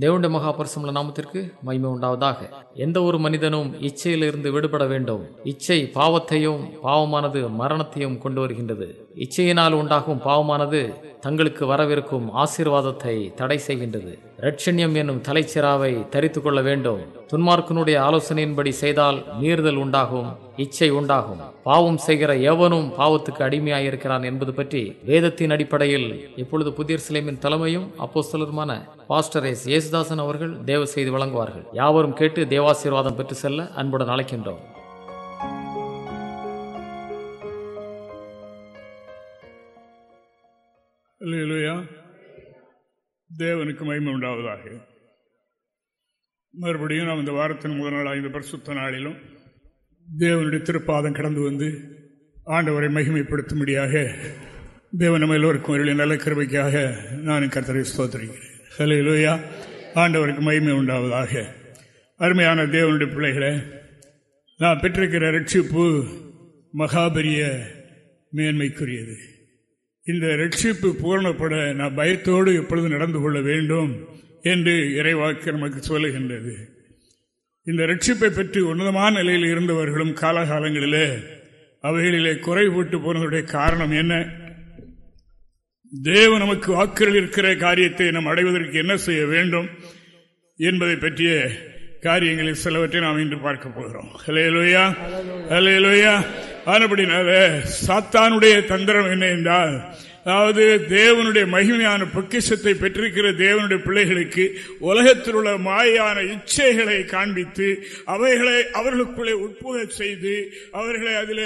தேவண்ட மகாபரிசமுள்ள நாமத்திற்கு மகிமை உண்டாவதாக. எந்த ஒரு மனிதனும் இச்சையிலிருந்து விடுபட வேண்டும். இச்சை பாவத்தையும் பாவமானது மரணத்தையும் கொண்டு வருகின்றது. இச்சையினால் உண்டாகும் பாவமானது தங்களுக்கு வரவிருக்கும் ஆசீர்வாதத்தை தடை செய்கின்றது. ரட்சண்யம் என்னும் தலைச்சிராவை தரித்து கொள்ள வேண்டும். துன்மார்க்கனுடைய ஆலோசனையின்படி செய்தால் மீறுதல் உண்டாகும் இச்சை உண்டாகும். பாவம் செய்கிற எவனும் பாவத்துக்கு அடிமையாயிருக்கிறான் என்பது பற்றி வேதத்தின் அடிப்படையில் இப்பொழுது புதிய சிலைமின் தலைமையும் அப்போஸ்தலருமான பாஸ்டர் எஸ். ஏசுதாசன் அவர்கள் தேவ செய்து வழங்குவார்கள். யாவரும் கேட்டு தேவாசீர்வாதம் பெற்று செல்ல அன்புடன் அழைக்கின்றோம். Hallelujah. தேவனுக்கு மகிமை உண்டாவதாக. மறுபடியும் நாம் இந்த வாரத்தின் முதல் நாளாக இந்த பரிசுத்த நாளிலும் தேவனுடைய திருப்பாதம் கடந்து வந்து ஆண்டவரை மகிமைப்படுத்தும்படியாக தேவன் நம்ம எல்லோருக்கும் அவருடைய நல்ல கிருபைக்காக நான் கர்த்தரை ஹலோ லூயா ஆண்டவருக்கு மகிமை உண்டாவதாக. அருமையான தேவனுடைய பிள்ளைகளை நான் பெற்றிருக்கிற ரட்சிப்பு மகாபெரிய மேன்மைக்குரியது. இந்த ரட்சிப்பு பூரணப்பட நான் பயத்தோடு எப்பொழுது நடந்து கொள்ள வேண்டும் என்று இறைவாக்கு நமக்கு சொல்லுகின்றது. இந்த ரட்சிப்பை பற்றி உன்னதமான நிலையில் இருந்தவர்களும் காலகாலங்களிலே அவைகளிலே குறைபட்டு போனதுடைய காரணம் என்ன? தேவ நமக்கு வாக்குகள் இருக்கிற காரியத்தை நாம் அடைவதற்கு என்ன செய்ய வேண்டும் என்பதை பற்றிய காரியங்களில் சிலவற்றை நாம் இன்று பார்க்க போகிறோம். ஹலேலோயா ஹலேலோயா ஆனபடினால சாத்தானுடைய தந்திரம் என்ன என்றால் அதாவது தேவனுடைய மகிமையான பொக்கிஷத்தை பெற்றிருக்கிற தேவனுடைய பிள்ளைகளுக்கு உலகத்தில் உள்ள மாயான இச்சைகளை காண்பித்து அவைகளை அவர்களுக்குள்ளே உட்புக செய்து அவர்களை அதில்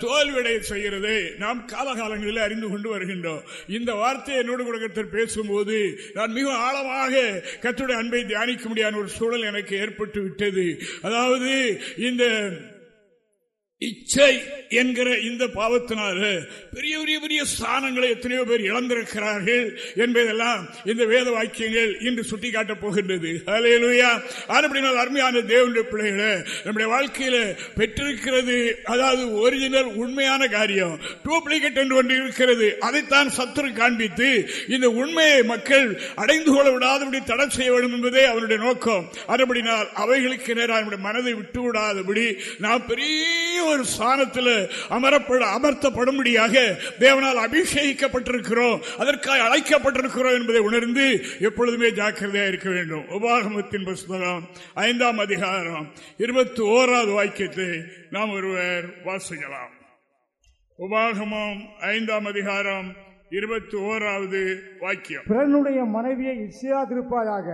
தோல்வியடைய செய்கிறதை நாம் காலகாலங்களில் அறிந்து கொண்டு வருகின்றோம். இந்த வார்த்தையை என்னோடு கொடுக்கத்தில் பேசும்போது நான் மிக ஆழமாக கத்துடைய அன்பை தியானிக்க முடியாத ஒரு சூழல் எனக்கு ஏற்பட்டு விட்டது அதாவது இந்த இச்சை என்கிற இந்த பாவத்தினால பெரிய பெரிய பெரிய ஸ்தானங்களை எத்தனையோ பேர் இழந்திருக்கிறார்கள் என்பதெல்லாம் இந்த வேத வாக்கியங்கள் இன்று சுட்டிக்காட்டப் போகின்றது. அப்படினால் அருமையான தேவனுடைய பிள்ளைகளை நம்முடைய வாழ்க்கையில பெற்றிருக்கிறது அதாவது ஒரிஜினல் உண்மையான காரியம் டூப்ளிகேட் என்று ஒன்று இருக்கிறது அதைத்தான் சத்துரு காண்பித்து இந்த உண்மையை மக்கள் அடைந்து கொள்ள விடாதபடி தடை செய்ய வேண்டும் என்பதே அவனுடைய நோக்கம். அதுபடினால் அவைகளுக்கு நேராக மனதை விட்டு விடாதபடி நாம் பெரிய ஒரு ஸ்தானத்தில் அமரப்பட அமர்த்தப்படும்படியாக தேவனால் அபிஷேகிக்கப்பட்டிருக்கிறோம். அதற்காக அழைக்கப்பட்டிருக்கிறோம் என்பதை உணர்ந்து எப்பொழுதுமே ஜாக்கிரதையாக இருக்க வேண்டும். உபாகமத்தின் புஸ்தகம் ஐந்தாம் அதிகாரம் இருபத்தி ஓராவது வாக்கியத்தை நாம் ஒருவர் வாசிக்கலாம். உபாகமம் ஐந்தாம் அதிகாரம் இருபத்தி ஓராவது வாக்கியம். பிறனுடைய மனைவியை இச்சையாதிருப்பாயாக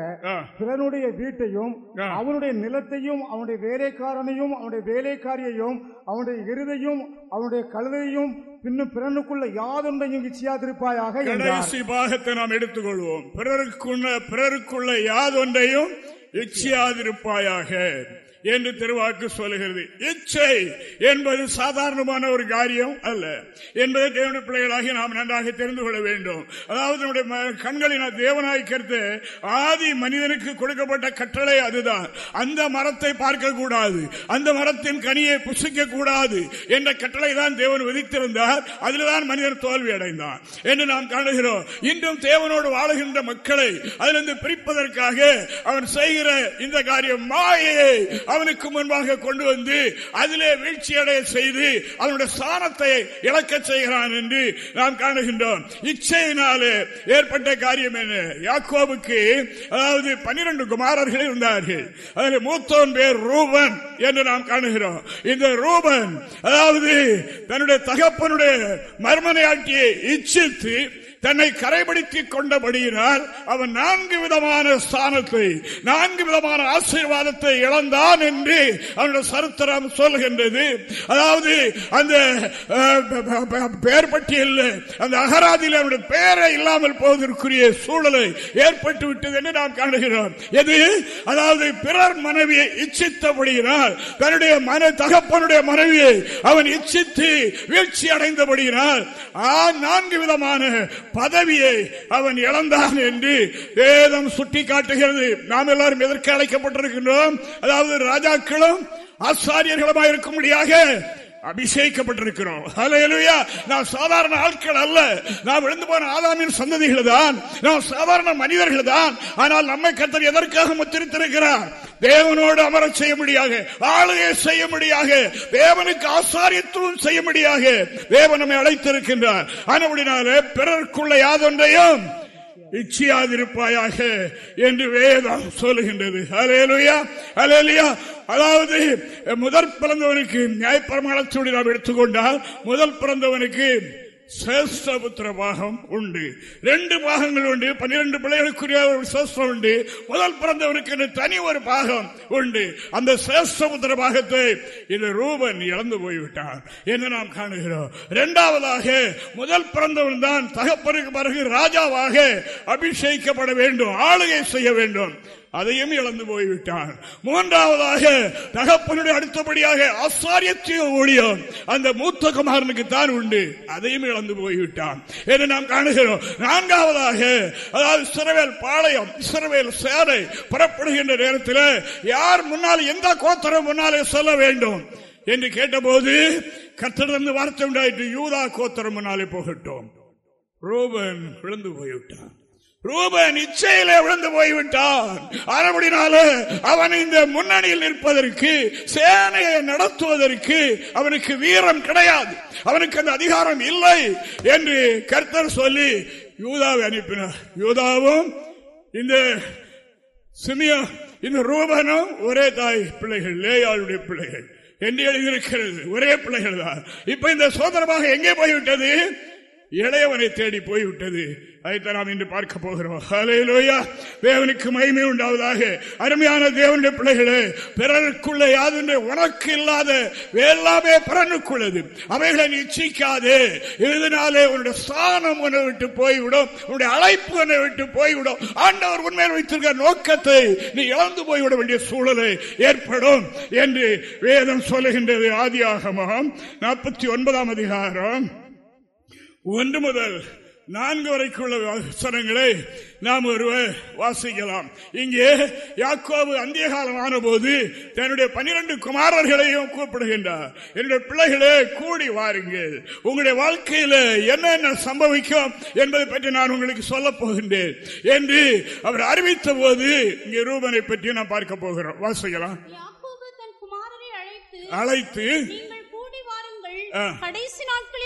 பிறனுடைய வீட்டையும் அவனுடைய நிலத்தையும் அவனுடைய வேலைக்காரனையும் அவனுடைய வேலைக்காரியையும் அவனுடைய இருதையும் அவனுடைய கழுதையும் பின்னும் பிறனுக்குள்ள யாதொன்றையும் இச்சையாதிருப்பாயாக கடைசி பாகத்தை நாம் எடுத்துக்கொள்வோம். பிறருக்குள்ள பிறருக்குள்ள யாதொன்றையும் இச்சையாதிருப்பாயாக. என்று திருவாக்கு சொல்லுகிறது. இச்சை என்பது சாதாரணமான ஒரு காரியம் அல்ல. என்பதை தேவனுடைய பிள்ளைகளாகி நாம் நன்றாக தெரிந்து கொள்ள வேண்டும். அதாவது நம்முடைய கண்களின் தேவனாய் கருத்து ஆதி மனிதனுக்கு கொடுக்கப்பட்ட கட்டளை அதுதான். அந்த மரத்தை பார்க்க கூடாது அந்த மரத்தின் கனியை புசிக்க கூடாது என்ற கட்டளை தான் தேவன் விதித்திருந்தார். அதில்தான் மனிதன் தோல்வி அடைந்தான் என்று நாம் காணுகிறோம். இன்றும் தேவனோடு வாழுகின்ற மக்களை அதிலிருந்து பிரிப்பதற்காக அவன் செய்கிற இந்த காரியம் மாயை அவனுக்கு முன்பாக கொண்டு வந்து அதிலே வீழ்ச்சியடைய செய்து அவனுடைய ஸ்தானத்தை இழக்க செய்கிறான் என்று நாம் காணுகின்றோம். இச்சையினாலே ஏற்பட்ட காரியம் என்ன? யாக்கோவுக்கு அதாவது பனிரெண்டு குமாரர்கள் இருந்தார்கள். அதில் மூத்தோன் பேர் ரூபன் என்று நாம் காணுகிறோம். இந்த ரூபன் அதாவது தன்னுடைய தகப்பனுடைய மர்மனையாட்டியை இச்சித்து தன்னை கரைபிடித்துக் கொண்டபடியினால் அவன் நான்கு விதமான ஸ்தானத்தை நான்கு விதமான ஆசீர்வாதத்தை இழந்தான் என்று அவனுடைய சரித்திரம் சொல்கின்றது. அதாவது அந்த பெயர் பட்டியல் அந்த அகராதியில் அவனுடைய பெயரை இல்லாமல் போவதற்குரிய சூழலை ஏற்பட்டு விட்டது என்று நாம் காணுகிறோம். எது? அதாவது பிறர் மனைவியை இச்சித்தபடியினால் தன்னுடைய மன தகப்பனுடைய மனைவியை அவன் இச்சித்து வீழ்ச்சி அடைந்தபடியினால் நான்கு விதமான பதவியை அவன் இழந்தான் என்று வேதம் சுட்டி காட்டுகிறது நாம் எல்லாரும் எதற்கு அழைக்கப்பட்டிருக்கின்றோம்? அதாவது ராஜாக்களும் ஆசாரியர்களுமாக இருக்கும்படியாக அபிஷேகப்பட்டிருக்கிறோம். நான் சாதாரண ஆட்கள் அல்ல. நாம் விழுந்து போன ஆதாமின் சந்ததிகள் தான் நாம் சாதாரண மனிதர்கள் தான் ஆனால் நம்மை கத்தர் எதற்காக முத்திருத்திருக்கிறார்? தேவனோடு அமர செய்ய முடியாக ஆளுகை செய்ய முடியாக தேவனுக்கு ஆசாரியத்துவம் செய்ய முடியாக தேவன் நம்மை அழைத்திருக்கின்றார். ஆனால் பிறருக்குள்ள யாதொன்றையும் இச்சியாதிருப்பாயாக என்று வேதம் சொல்லுகின்றது. அலேலுயா அலேலியா அதாவது முதல் பிறந்தவனுக்கு நியாயப்பிரமாணத்தோடு நாம் எடுத்துக்கொண்டால் முதல் பிறந்தவனுக்கு சேஷ்டபுத்திர பாகம் உண்டு. ரெண்டு பாகங்கள் உண்டு. பன்னிரண்டு பிள்ளைகளுக்குரிய ஒரு சேஷ்டம் உண்டு. முதல் பிறந்தவருக்கு தனி ஒரு பாகம் உண்டு. அந்த சேஷ்டபுத்திர பாகத்தை இந்த ரூபன் இழந்து போய்விட்டான் என்று நாம் காணுகிறோம். இரண்டாவதாக முதல் பிறந்தவன் தான் தகப்பனுக்கு பிறகு ராஜாவாக அபிஷேகிக்கப்பட வேண்டும் ஆளுகை செய்ய வேண்டும். அதையும் இழந்து போய்விட்டான். மூன்றாவதாக தகப்பனுடைய அடுத்தபடியாக ஆசாரியத்திய ஊழியம் அந்த மூத்த குமாரனுக்கு தான் உண்டு. அதையும் இழந்து போய்விட்டான். என்று நாம் காணுகிறோம். நான்காவதாக அதாவது சிறவேல் பாளையம் சிறவேல் சேரை புறப்படுகின்ற நேரத்தில் யார் முன்னால் எந்த கோத்தரம் முன்னாலே சொல்ல வேண்டும்? என்று கேட்டபோது கத்திடந்து வார்த்தை உண்டாயிட்டு யூதா கோத்தரம் முன்னாலே போகட்டும். ரோபன் விழுந்து போய்விட்டான். ரூபன் இச்சையிலே விழுந்து போய்விட்டான். அறபடினால அவன் இந்த முன்னணியில் நிற்பதற்கு சேனையை நடத்துவதற்கு அவனுக்கு வீரம் கிடையாது. அவனுக்கு அந்த அதிகாரம் இல்லை என்று கர்த்தர் சொல்லி யூதாவை அனுப்பினார். யூதாவும் இந்த சிமியா இந்த ரூபனும் ஒரே தாய் பிள்ளைகள் லேயாளுடைய பிள்ளைகள். என்று எழுதியிருக்கிறது ஒரே பிள்ளைகள் தான். இப்ப இந்த சோதனமாக எங்கே போய்விட்டது? இளையவனை தேடி போய்விட்டது. அதைத்தான் நாம் இன்று பார்க்க போகிறோம். தேவனுக்கு மகிமை உண்டாவதாக. அருமையான தேவனுடைய பிள்ளைகளே பிறருக்குள்ள யாதென்று உனக்கு இல்லாத எல்லாமே பிறனுக்குள்ளது. அவைகளை நிச்சயிக்காதே இதனாலே உன்னுடைய ஸ்தானம் உன்னை விட்டு போய்விடும். உன்னுடைய அழைப்பு உன்னை விட்டு போய்விடும். ஆண்டவர் உண்மையில் வைத்திருக்க நோக்கத்தை நீ இழந்து போய்விட வேண்டிய சூழலை ஏற்படும் என்று வேதம் சொல்லுகின்றது. ஆதியாகமாம் நாற்பத்தி ஒன்பதாம் அதிகாரம். ஒன்று முதல் நான்கு வரைக்குள்ள வசனங்களை நாம் ஒருவர் வாசிக்கலாம். இங்கே யாக்கோபு அந்திய காலம் ஆன போது தன்னுடைய பனிரெண்டு குமாரர்களையும் கூப்பிடுகின்றார். என்னுடைய பிள்ளைகளே கூடி வாருங்கள். உங்களுடைய வாழ்க்கையில என்னென்ன சம்பவிக்கும் என்பதை பற்றி நான் உங்களுக்கு சொல்ல போகின்றேன். என்று அவர் அறிவித்த போது இங்கே ரூபனை பற்றி நாம் பார்க்க போகிறோம். வாசிக்கலாம். அழைத்து கடைசி நாட்களில்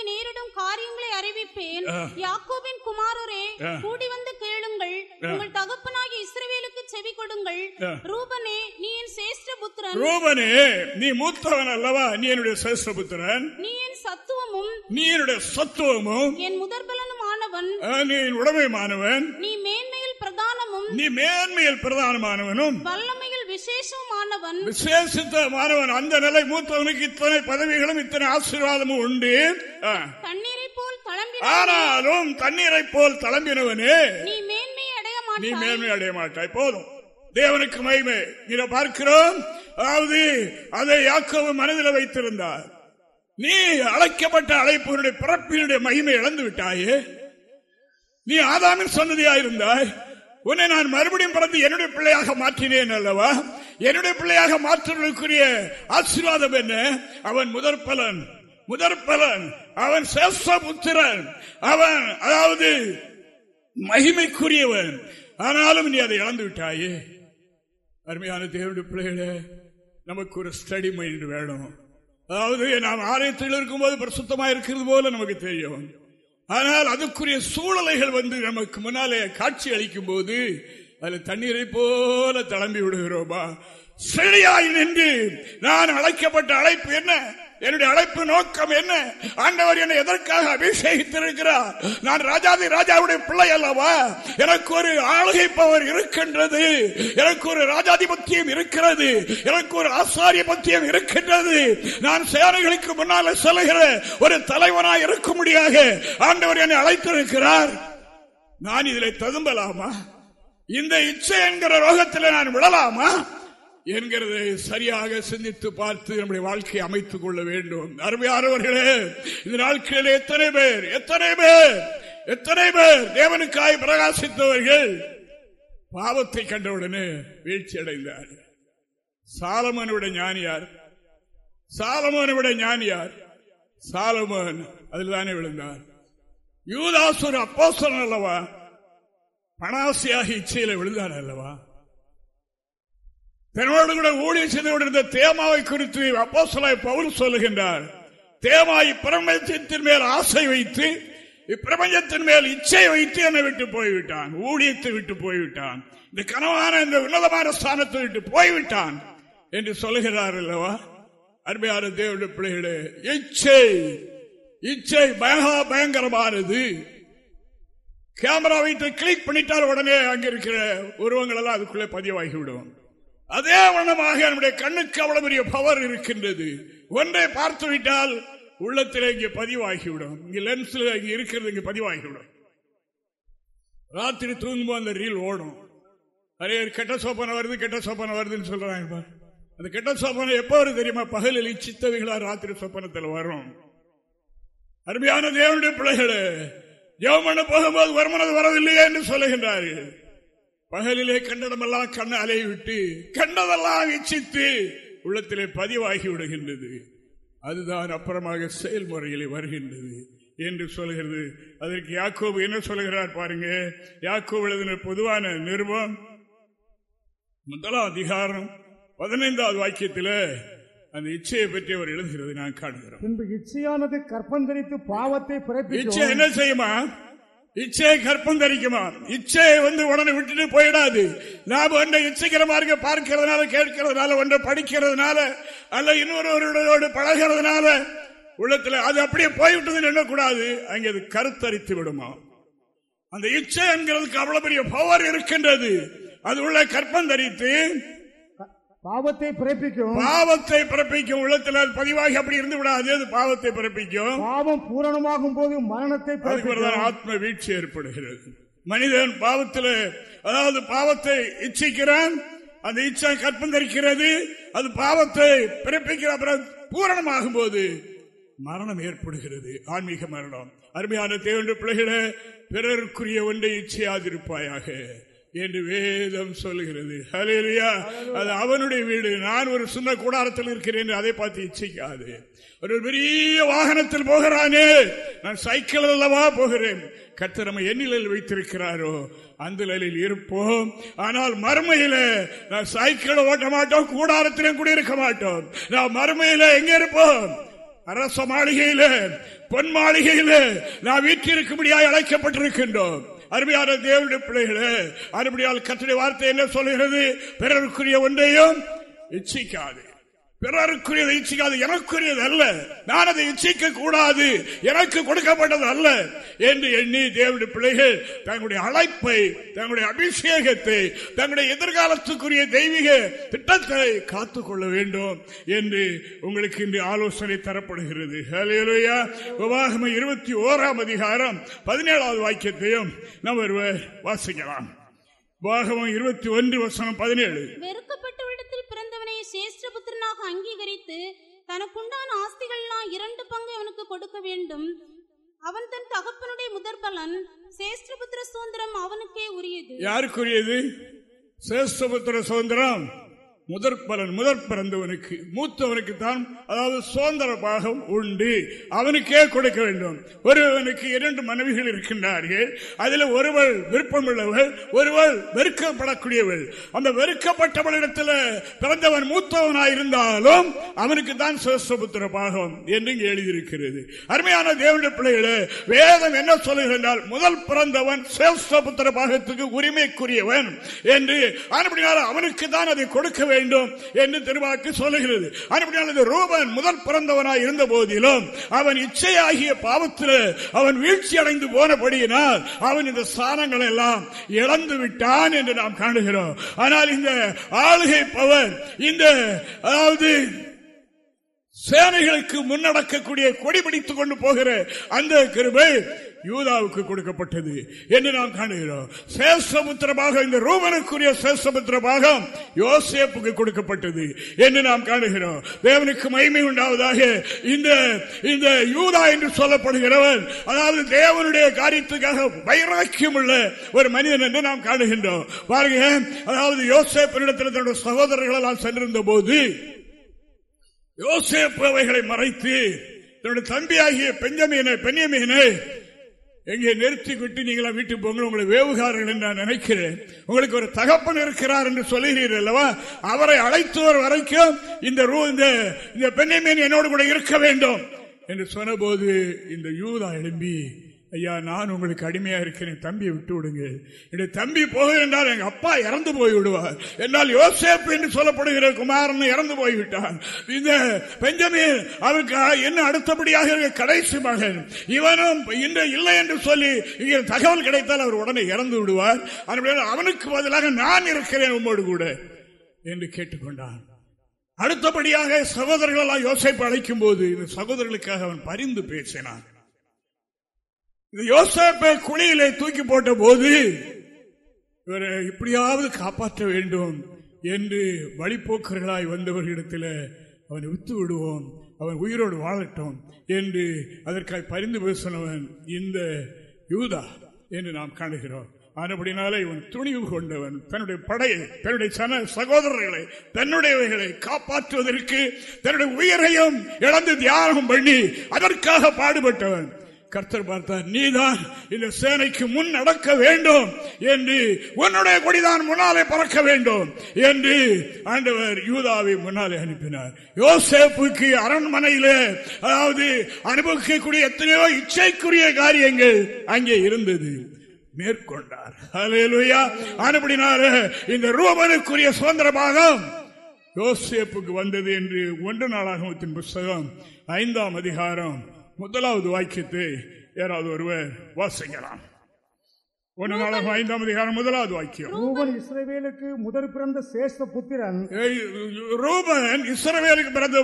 உங்களுக்கு நேரிடும் காரியங்களை அறிவிப்பேன். யாக்கோபின் குமாரரே கூடி வந்து கேளுங்கள். உங்கள் தகப்பனாகி இஸ்ரவேலுக்கு செவி கொடுங்கள். ரூபனே நீ என் சேஷ்ட புத்திரன். ரூபனே நீ மூத்தவன் அல்லவா? நீ என்னுடைய சேஷ்ட புத்திரன். நீ என் சத்துவமும். நீ என்னுடைய சத்துவமும். என் முதற்பலனும் ஆனவன். நீ உடமை மாணவன் நீ மேன்மையில் பிரதானமும். நீ மேன்மையில் பிரதானமானவனும். வல்லமையில் விசேஷமானவன் விசேஷித்த மாணவன் அந்த நிலை மூத்தவனுக்கு இத்தனை பதவிகளும் இத்தனை ஆசீர்வாதமும் உண்டு. தண்ணீரை போல் ஆனாலும் தண்ணீரை போல் தளம்பினவனே. நீ மேன்மை அடைய மாட்டாய். நீ மேன்மை அடைய மாட்டாய். போதும். தேவனுக்கு மகிமை. இதை பார்க்கிறோம். அதாவது அதை யாக்கவும் மனதில் வைத்திருந்தார். நீ அழைக்கப்பட்ட அழைப்பினுடைய பிறப்பினுடைய மகிமை இழந்து விட்டாயே. நீ ஆதாமின் சொன்னதியாயிருந்தாய் உன்னை நான் மறுபடியும் பிறந்து என்னுடைய பிள்ளையாக மாற்றினேன் அல்லவா? என்னுடைய பிள்ளையாக மாற்றுவதற்குரிய ஆசீர்வாதம் என்ன? அவன் முதற் பலன் முதற்பலன் அவன் அவன் புத்திரன் அவன் அதாவது மகிமைக்குரியவன். ஆனாலும் நீ அதை இழந்து விட்டாயே. அருமையான தேவனுடைய பிள்ளைகளே நமக்கு ஒரு ஸ்டடி மைண்ட் வேணும். அதாவது நாம் ஆலயத்தில் இருக்கும்போது பிரசுத்தமாக இருக்கிறது போல நமக்கு தெரியும். ஆனால் அதுக்குரிய சூழலைகள் வந்து நமக்கு முன்னாலே காட்சி அளிக்கும் போது அதில் தண்ணீரை போல தளம்பி விடுகிறோமா? செழியாய் நின்று நான் அழைக்கப்பட்ட அழைப்பு என்ன? என்னுடைய அழைப்பு நோக்கம் என்ன? ஆண்டவர் என்னை எதற்காக அபிஷேகித்திருக்கிறார்? நான் ராஜாதி ராஜாவுடைய பிள்ளை அல்லவா? எனக்கு ஒரு ஆளுகை பவர் இருக்கின்றது. எனக்கு ஒரு ராஜாதிபத்தியம் இருக்கிறது. எனக்கு ஒரு ஆசாரிய பத்தியம் இருக்கின்றது. நான் சேனைகளுக்கு முன்னால செல்கிற ஒரு தலைவனாய் இருக்க ஆண்டவர் என்னை அழைத்திருக்கிறார். நான் இதில் ததும்பலாமா இந்த இச்சை என்கிற ரோகத்தில் நான் விடலாமா என்கிறதை சரியாக சிந்தித்து பார்த்து நம்முடைய வாழ்க்கையை அமைத்துக் கொள்ள வேண்டும். அருமையானவர்களே இந்த நாட்களில் எத்தனை பேர் எத்தனை பேர் எத்தனை பேர் தேவனுக்காய் பிரகாசித்தவர்கள்? பாவத்தை கண்டவுடனே வீழ்ச்சி அடைந்தார். சாலமனுடைய ஞானியார் சாலமோனை விட ஞானி சாலமோன் அதில் தானே விழுந்தார். யூதாஸ் ஒரு அப்போஸ்தலன் அல்லவா? பணாசியாக இச்சையில விழுந்தார் அல்லவா? தன்னோடு கூட ஊழியர் செய்து கொண்டிருந்த தேமாவை குறித்து அப்போஸ்தலாய் பவுல் சொல்லுகின்றார். தேமா இப்பிரபஞ்சத்தின் மேல் ஆசை வைத்து இப்பிரபஞ்சத்தின் மேல் இச்சை வைத்து என்னை விட்டு போய்விட்டான். ஊழியத்தை விட்டு போய்விட்டான். இந்த கனவான இந்த உன்னதமான ஸ்தானத்தை விட்டு போய்விட்டான் என்று சொல்லுகிறார் அல்லவா? அருமையான தேவனுடைய பிள்ளைகளே இச்சை இச்சை மகா பயங்கரமானது. கேமரா வைத்து கிளிக் பண்ணிட்டால் உடனே அங்க இருக்கிற உருவங்கள் எல்லாம் அதுக்குள்ளே பதிவாகிவிடும். அதே வண்ணமாக நம்முடைய கண்ணுக்கு அவ்வளவு பெரிய பவர் இருக்கின்றது. ஒன்றை பார்த்து விட்டால் உள்ளத்தில் இங்கே பதிவாகிவிடும். இங்க லென்ஸ்ல இங்க இருக்கிறது இங்க பதிவாகிவிடும். ராத்திரி தூங்கும்போது அந்த ரீல் ஓடும். நிறைய கெட்ட சோப்பனை வருது கெட்ட சோப்பனை வருதுன்னு சொல்றாங்க அந்த கெட்ட சோப்பனை எப்போ வருது தெரியுமா? பகலில் சித்தவைகளா ராத்திரி சொப்பனத்தில் வரும். அருமையான தேவனுடைய பிள்ளைகளே தேவமண்ண போகும்போது வருமானது வரவில்லையே என்று சொல்லுகின்றார்கள். பகலிலே கண்டடமெல்லாம் கண்ண அலையை விட்டு கண்டதெல்லாம் இச்சித்து உள்ளத்திலே பதிவாகி விடுகின்றது. அதுதான் அப்புறமாக செயல்முறையிலே வருகின்றது. என்று சொல்கிறது. அதற்கு யாக்கோபு என்ன சொல்லுகிறார் பாருங்க. யாக்கோபு எழுதின பொதுவான நிருபம் முதலாம் அதிகாரம் பதினைந்தாவது வாக்கியத்தில் அந்த இச்சையை பற்றி அவர் எழுதுகிறது நான் காணுகிறோம். பின்பு இச்சையானது கற்பந்தரித்து பாவத்தை இச்சை பிறப்பிக்கும் என்ன செய்யுமா? இச்சையை கற்பம் தரிக்குமா? இச்சையை வந்து உடனே விட்டுட்டு போயிடாது. நாம் ஒன்றை இச்சைக்கிறமாக பார்க்கிறதுனால கேட்கிறதுனால ஒன்றை படிக்கிறதுனால அல்ல இன்னொருவரோடு பழகிறதுனால உள்ளத்துல அது அப்படியே போய்விட்டதுன்னு எண்ணக்கூடாது. அங்கே அது கருத்தரித்து விடுமா? அந்த இச்சை என்கிறதுக்கு அவ்வளவு பெரிய பவர் இருக்கின்றது. அது உள்ள கற்பம் தரித்து பாவத்தை பிறப்பிக்கும். பாவத்தை பிறப்பிக்கும். உள்ளத்தில் அது பதிவாகி அப்படி இருந்து விடாது. அது பாவத்தை பிறப்பிக்கும். பாவம் பூரணமாகும் போது மரணத்தை ஆத்ம வீழ்ச்சி ஏற்படுகிறது. மனிதன் பாவத்தில் அதாவது பாவத்தை இச்சிக்கிறான். அந்த இச்சை கற்பந்தரிக்கிறது அது பாவத்தை பிறப்பிக்கிற அப்புறம் பூரணமாகும் போது மரணம் ஏற்படுகிறது. ஆன்மீக மரணம். அருமையான தேவனுடைய பிள்ளைகளே பிறருக்குரிய ஒன்றை இச்சையாதிருப்பாயாக. என்று வேதம் சொல்லுகிறது. ஹலேலியா அது அவனுடைய வீடு. நான் ஒரு சின்ன கூடாரத்தில் இருக்கிறேன் அதை பார்த்து இச்சைக்காது. ஒரு பெரிய வாகனத்தில் போகிறானே. நான் சைக்கிள் அல்லவா போகிறேன். கத்திரமை எண்ணிலில் வைத்திருக்கிறாரோ? அந்த நிலையில் இருப்போம். ஆனால் மறுமையில நான் சைக்கிள் ஓட்ட மாட்டோம் கூடாரத்திலும் கூட இருக்க மாட்டோம். நான் மறுமையில எங்க இருப்போம்? அரச மாளிகையில பொன் மாளிகையில. நான் வீட்டிற்கும்படியாக அழைக்கப்பட்டிருக்கின்றோம். அருமையான தேவனுடைய பிள்ளைகளே அருமையால் கத்துடைய வார்த்தை என்ன சொல்கிறது பிறருக்குரிய ஒன்றையும் இச்சிக்காது. பிறருக்குரியதை இச்சிக்காது எனக்குரியது அல்ல. நான் அதை இச்சிக்க கூடாது. எனக்கு கொடுக்கப்பட்டது அல்ல என்று எண்ணி தேவனுடைய பிள்ளைகள் தங்களுடைய அழைப்பை தங்களுடைய அபிஷேகத்தை தங்களுடைய எதிர்காலத்துக்குரிய தெய்வீக திட்டத்தை காத்துக்கொள்ள வேண்டும் என்று உங்களுக்கு இன்று ஆலோசனை தரப்படுகிறது. ஹalleluya. உபாகமம் இருபத்தி ஓராம் அதிகாரம் பதினேழாவது வாக்கியத்தையும் நாம் ஒருவர் வாசிக்கலாம். உபாகமம் இருபத்தி ஒன்று வசனம் பதினேழு. வெறுக்கப்பட்டவரிடத்தில் சேஷ்டபுத்திரனாக அங்கீகரித்து தனக்குண்டான ஆஸ்திகள்லாம் இரண்டு பங்கு அவனுக்கு கொடுக்க வேண்டும். அவன் தன் தகப்பனுடைய முதற்பலன் சேஷ்டபுத்திர சுதந்திரம் அவனுக்கே உரியது. யாருக்குரியது சேஷ்டபுத்திர சுதந்திரம். முதற் பலன் முதற் பிறந்தவனுக்கு மூத்தவனுக்கு தான் அதாவது சுதந்திர பாகம் உண்டு. அவனுக்கே கொடுக்க வேண்டும். ஒருவனுக்கு இரண்டு மனைவிகள் இருக்கின்றார்கள். அதில் ஒருவள் விருப்பமுள்ளவள் ஒருவள் வெறுக்கப்படக்கூடியவள். அந்த வெறுக்கப்பட்டவளிடத்தில் பிறந்தவன் மூத்தவனாயிருந்தாலும் அவனுக்கு தான் சேஷ்டபுத்திர பாகம் என்று எழுதியிருக்கிறது. அருமையான தேவனுடைய பிள்ளைகளே வேதம் என்ன சொல்லுகிறால் முதல் பிறந்தவன் சேஷ்டபுத்திர பாகத்துக்கு உரிமைக்குரியவன் என்று. அப்படினால் அவனுக்கு தான் அதை கொடுக்க வேண்டும் என்று திருவாக்கு சொல்லுகிறது. அப்படியானது ரூபன் முதல் பிறந்தவனாய் இருந்த போதிலும் அவன் இச்சையாகிய பாவத்தில் அவன் வீழ்ச்சி அடைந்து போனபடியினால் அவன் இந்த ஸ்தானங்கள் எல்லாம் இழந்து விட்டான் என்று நாம் காணுகிறோம். ஆனால் இந்த ஆளுகை பவர் இந்த அதாவது சேனைகளுக்கு முன்னடக்கக்கூடிய கொடி பிடித்துக் கொண்டு போகிற அந்த கிருபை யூதாவுக்கு கொடுக்கப்பட்டது என்று நாம் காணுகிறோம். சேஷபுத்திரமாக இந்த ரூபனுக்குரிய சேஷபுத்திரமாக யோசேப்புக்கு கொடுக்கப்பட்டது என்று நாம் காணுகிறோம். தேவனுக்கு மகிமை உண்டாவதாக இந்த இந்த யூதா என்று சொல்லப்படுகிறவன் அதாவது தேவனுடைய காரியத்துக்காக வைராக்கியம் உள்ள ஒரு மனிதன் என்று நாம் காணுகின்றோம். பாருங்க அதாவது யோசேப்பினிடத்தில் தன்னுடைய சகோதரர்கள் எல்லாம் சென்றிருந்த போது யோசேப்பு அவைகளை மறைத்து தன்னுடைய தம்பியாகிய பெஞ்சமீனை பெண்ணியமீனை எங்கே நிறுத்தி விட்டு நீங்களா வீட்டுக்கு போங்க உங்களை வேவுகாரர்கள் என்று நான் நினைக்கிறேன். உங்களுக்கு ஒரு தகப்பன் இருக்கிறார் என்று சொல்லுகிறீர்கள் அல்லவா? அவரை அழைத்தவர் வரைக்கும் இந்த ரூ இந்த இந்த பெண்ணியமீன் என்னோடு கூட இருக்க வேண்டும் என்று சொன்னபோது இந்த யூதா எழும்பி ஐயா நான் உங்களுக்கு அடிமையா இருக்கிறேன். தம்பியை விட்டு விடுங்க. என்னுடைய தம்பி போக என்றால் எங்க அப்பா இறந்து போய் விடுவார் என்னால் யோசேப் என்று சொல்லப்படுகிற குமாரன் இறந்து போய்விட்டான். இந்த பெஞ்சமின் அவருக்கு என்ன அடுத்தபடியாக கடைசி மகன். இவனும் இன்று இல்லை என்று சொல்லி இங்கே தகவல் கிடைத்தால் அவர் உடனே இறந்து விடுவார். அவனுக்கு பதிலாக நான் இருக்கிறேன் உம்மோடு கூட என்று கேட்டுக்கொண்டான். அடுத்தபடியாக சகோதரர்களெல்லாம் யோசிப்பு அழைக்கும் போது இந்த சகோதரர்களுக்காக அவன் பரிந்து பேசினான். இது யோசப்பை குழியிலே தூக்கி போட்ட போது இவரை இப்படியாவது காப்பாற்ற வேண்டும் என்று வழிபோக்கர்களாய் வந்தவர்களிடத்தில் அவனை வித்து விடுவோம் அவன் உயிரோடு வாழட்டும் என்று அதற்காக பரிந்து பேசினவன் இந்த யூதா என்று நாம் காணுகிறோம். ஆனபடினாலே இவன் துணிவு கொண்டவன். தன்னுடைய படையை தன்னுடைய சன சகோதரர்களை தன்னுடையவைகளை காப்பாற்றுவதற்கு தன்னுடைய உயிரையும் இழந்து தியாகம் பண்ணி அதற்காக பாடுபட்டவன். கர்த்தர் பார்த்தார் நீதான் இந்த சேனைக்கு முன் நடக்க வேண்டும் என்று உன்னுடைய கொடிதான் முன்னாலே பறக்க வேண்டும் என்று ஆண்டவர் யூதாவை முன்னாலே அனுப்பினார். யோசேப்புக்கு அரண்மனையிலே அதாவது அனுபவிக்கக்கூடிய எத்தனையோ இச்சைக்குரிய காரியங்கள் அங்கே இருந்தது. மேற்கொண்டார். அனுப்படினால இந்த ரூபனுக்குரிய சுதந்திர பாகம் யோசேப்புக்கு வந்தது என்று ஒன்று நாளாகத்தின் புஸ்தகம் ஐந்தாம் அதிகாரம் முதலாவது வாக்கியத்தை யாராவது ஒருவர் வாசிக்கலாம். ஒன்று நாளாக ஐந்தாம் அதிகாரம் முதலாவது வாக்கியம். ரூபன் இஸ்ரவேலுக்கு முதற் பிறந்த சேஷ்ட புத்திரன். ரூபன் இஸ்ரவேலுக்கு பிறந்த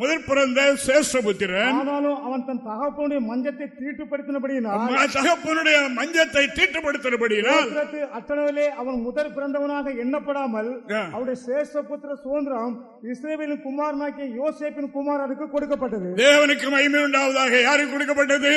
முதற் பிறந்த சேஷ்ட புத்திரன். ஆனாலும் அவன் தன் தகப்பனுடைய மஞ்சத்தை தீட்டுப்படுத்தினபடியினால் தகப்பனுடைய மஞ்சத்தை தீட்டுப்படுத்தினபடியினால் அட்டனவிலே அவன் முதற் பிறந்தவனாக எண்ணப்படாமல் அவருடைய சேஷ்ட புத்திர சுதந்திரம் இஸ்ரேவேலின் குமாரனாக்கிய யோசேப்பின் குமாரனுக்கு கொடுக்கப்பட்டது. தேவனுக்கு மகிமை உண்டாவதாக யாருக்கு கொடுக்கப்பட்டது?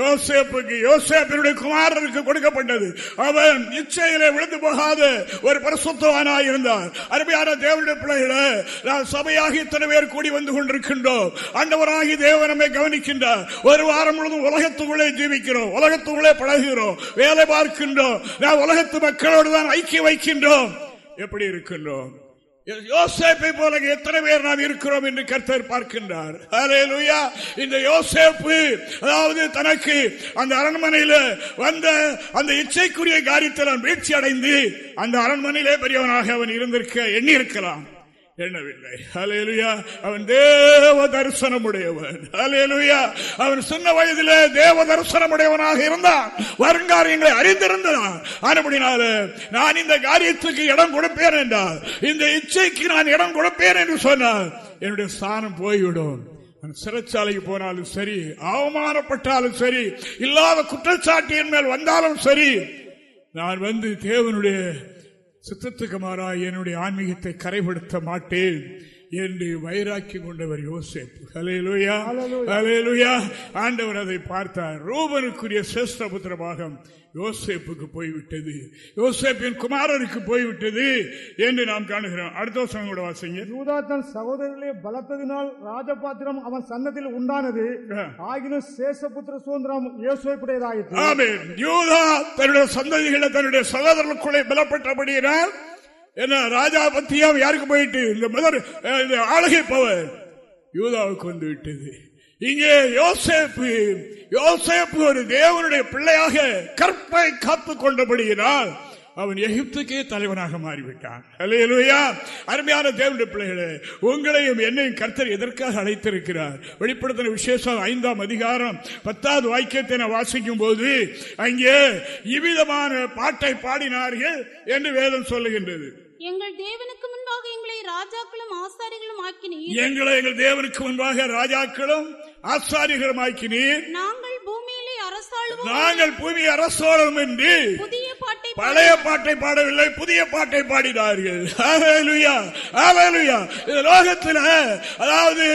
யோசேப்புக்கு யோசேப்பினுடைய குமாரனுக்கு கொடுக்கப்பட்டது. இருக்கிறது அவன் இச்சையிலே விழுந்து போகாத ஒரு பரிசுத்தவானாய் இருந்தார் அருமையான தேவனுடைய பிள்ளைகளை நான் சபையாக இத்தனை பேர் கூடி வந்து கொண்டிருக்கின்றோம். அண்டவராகி தேவன் நம்மை கவனிக்கின்றார். ஒரு வாரம் முழுவதும் உலகத்துக்குள்ளே ஜீவிக்கிறோம். உலகத்துக்குள்ளே பழகுகிறோம். வேலை பார்க்கின்றோம். நான் உலகத்து மக்களோடு தான் ஐக்கியம் வைக்கின்றோம். எப்படி இருக்கின்றோம்? யோசேப்பை போல எத்தனை பேர் நாம் இருக்கிறோம் என்று கர்த்தர் பார்க்கின்றார். இந்த யோசேப்பு அதாவது தனக்கு அந்த அரண்மனையில் வந்த அந்த இச்சைக்குரிய காரியத்தில் வீழ்ச்சி அடைந்து அந்த அரண்மனையிலே பெரியவனாக அவன் இருந்திருக்க எண்ணி இருக்கலாம் எண்ணவில்லை. அலையலுயா அவன் தேவ தரிசனம் உடையவன் அலையலுயா அவன் சின்ன வயதிலே தேவ தரிசனம் உடையவனாக இருந்தான். வருங்காரியங்களை அறிந்திருந்தான். ஆனபடினால நான் இந்த காரியத்துக்கு இடம் கொடுப்பேன் என்றால் இந்த இச்சைக்கு நான் இடம் கொடுப்பேன் என்று சொன்னால் என்னுடைய ஸ்தானம் போய்விடும். சிறைச்சாலைக்கு போனாலும் சரி அவமானப்பட்டாலும் சரி இல்லாத குற்றச்சாட்டியின் மேல் வந்தாலும் சரி நான் வந்து தேவனுடைய சித்தத்துக்கு மாறா என்னுடைய ஆன்மீகத்தை கரைப்படுத்த மாட்டேன். என்று வைராக்கி கொண்டவர் யோசேப் ஆண்டவர் அதை பார்த்தார். ரூபனுக்குரிய சிரேஷ்டபுத்திர பாகம் யோசேப்புக்கு போய்விட்டது. யோசேப்பின் குமாரனுக்கு போய்விட்டது என்று நாம் காணுகிறோம். அடுத்த வருஷம் கூட வாசிங்க. யூதா தன் சகோதரர்களே பலத்ததினால் ராஜபாத்திரம் அவன் சன்னத்தில் உண்டானது. ஆகினும் சேஷபுத்திர சுதந்திரம் யோசேப்புடையதாயிற்று. யூதா தன்னுடைய சந்ததிகளை தன்னுடைய சகோதரர்களுக்குள்ளே பலப்பட்டபடியினால் என்ன ராஜா பத்தியம் யாருக்கு போயிட்டு? இந்த முதல் ஆளுகை பவர். யூதாவுக்கு வந்து விட்டது. இங்கே யோசேப்பு யோசேப்பு ஒரு தேவனுடைய பிள்ளையாக கற்பை காத்து கொண்டபடியினால் அவன் எகிப்துக்கே தலைவனாக மாறிவிட்டான். அருமையான தேவனுடைய பிள்ளைகளே உங்களையும் என்னையும் கர்த்தர் எதற்காக அழைத்திருக்கிறார்? வெளிப்படுத்தின விசேஷம் ஐந்தாம் அதிகாரம் பத்தாவது வாக்கியத்தை நான் வாசிக்கும் போது அங்கே இவ்விதமான பாட்டை பாடினார்கள் என்று வேதம் சொல்லுகின்றது. எங்கள் தேவனுக்கு முன்பாக எங்களை ராஜாக்களும் ஆசாரிகளும் ஆக்கினீர். எங்களை எங்கள் தேவனுக்கு முன்பாக ராஜாக்களும் ஆசாரிகளும் ஆக்கினீர். நாங்கள் பூமியிலே அரசாளுவோம். நாங்கள் பூமி அரசாளும் என்று புதிய பாட்டை பழைய பாட்டை பாடவில்லை புதிய பாட்டை பாடினார்கள். லோகத்தில் அதாவது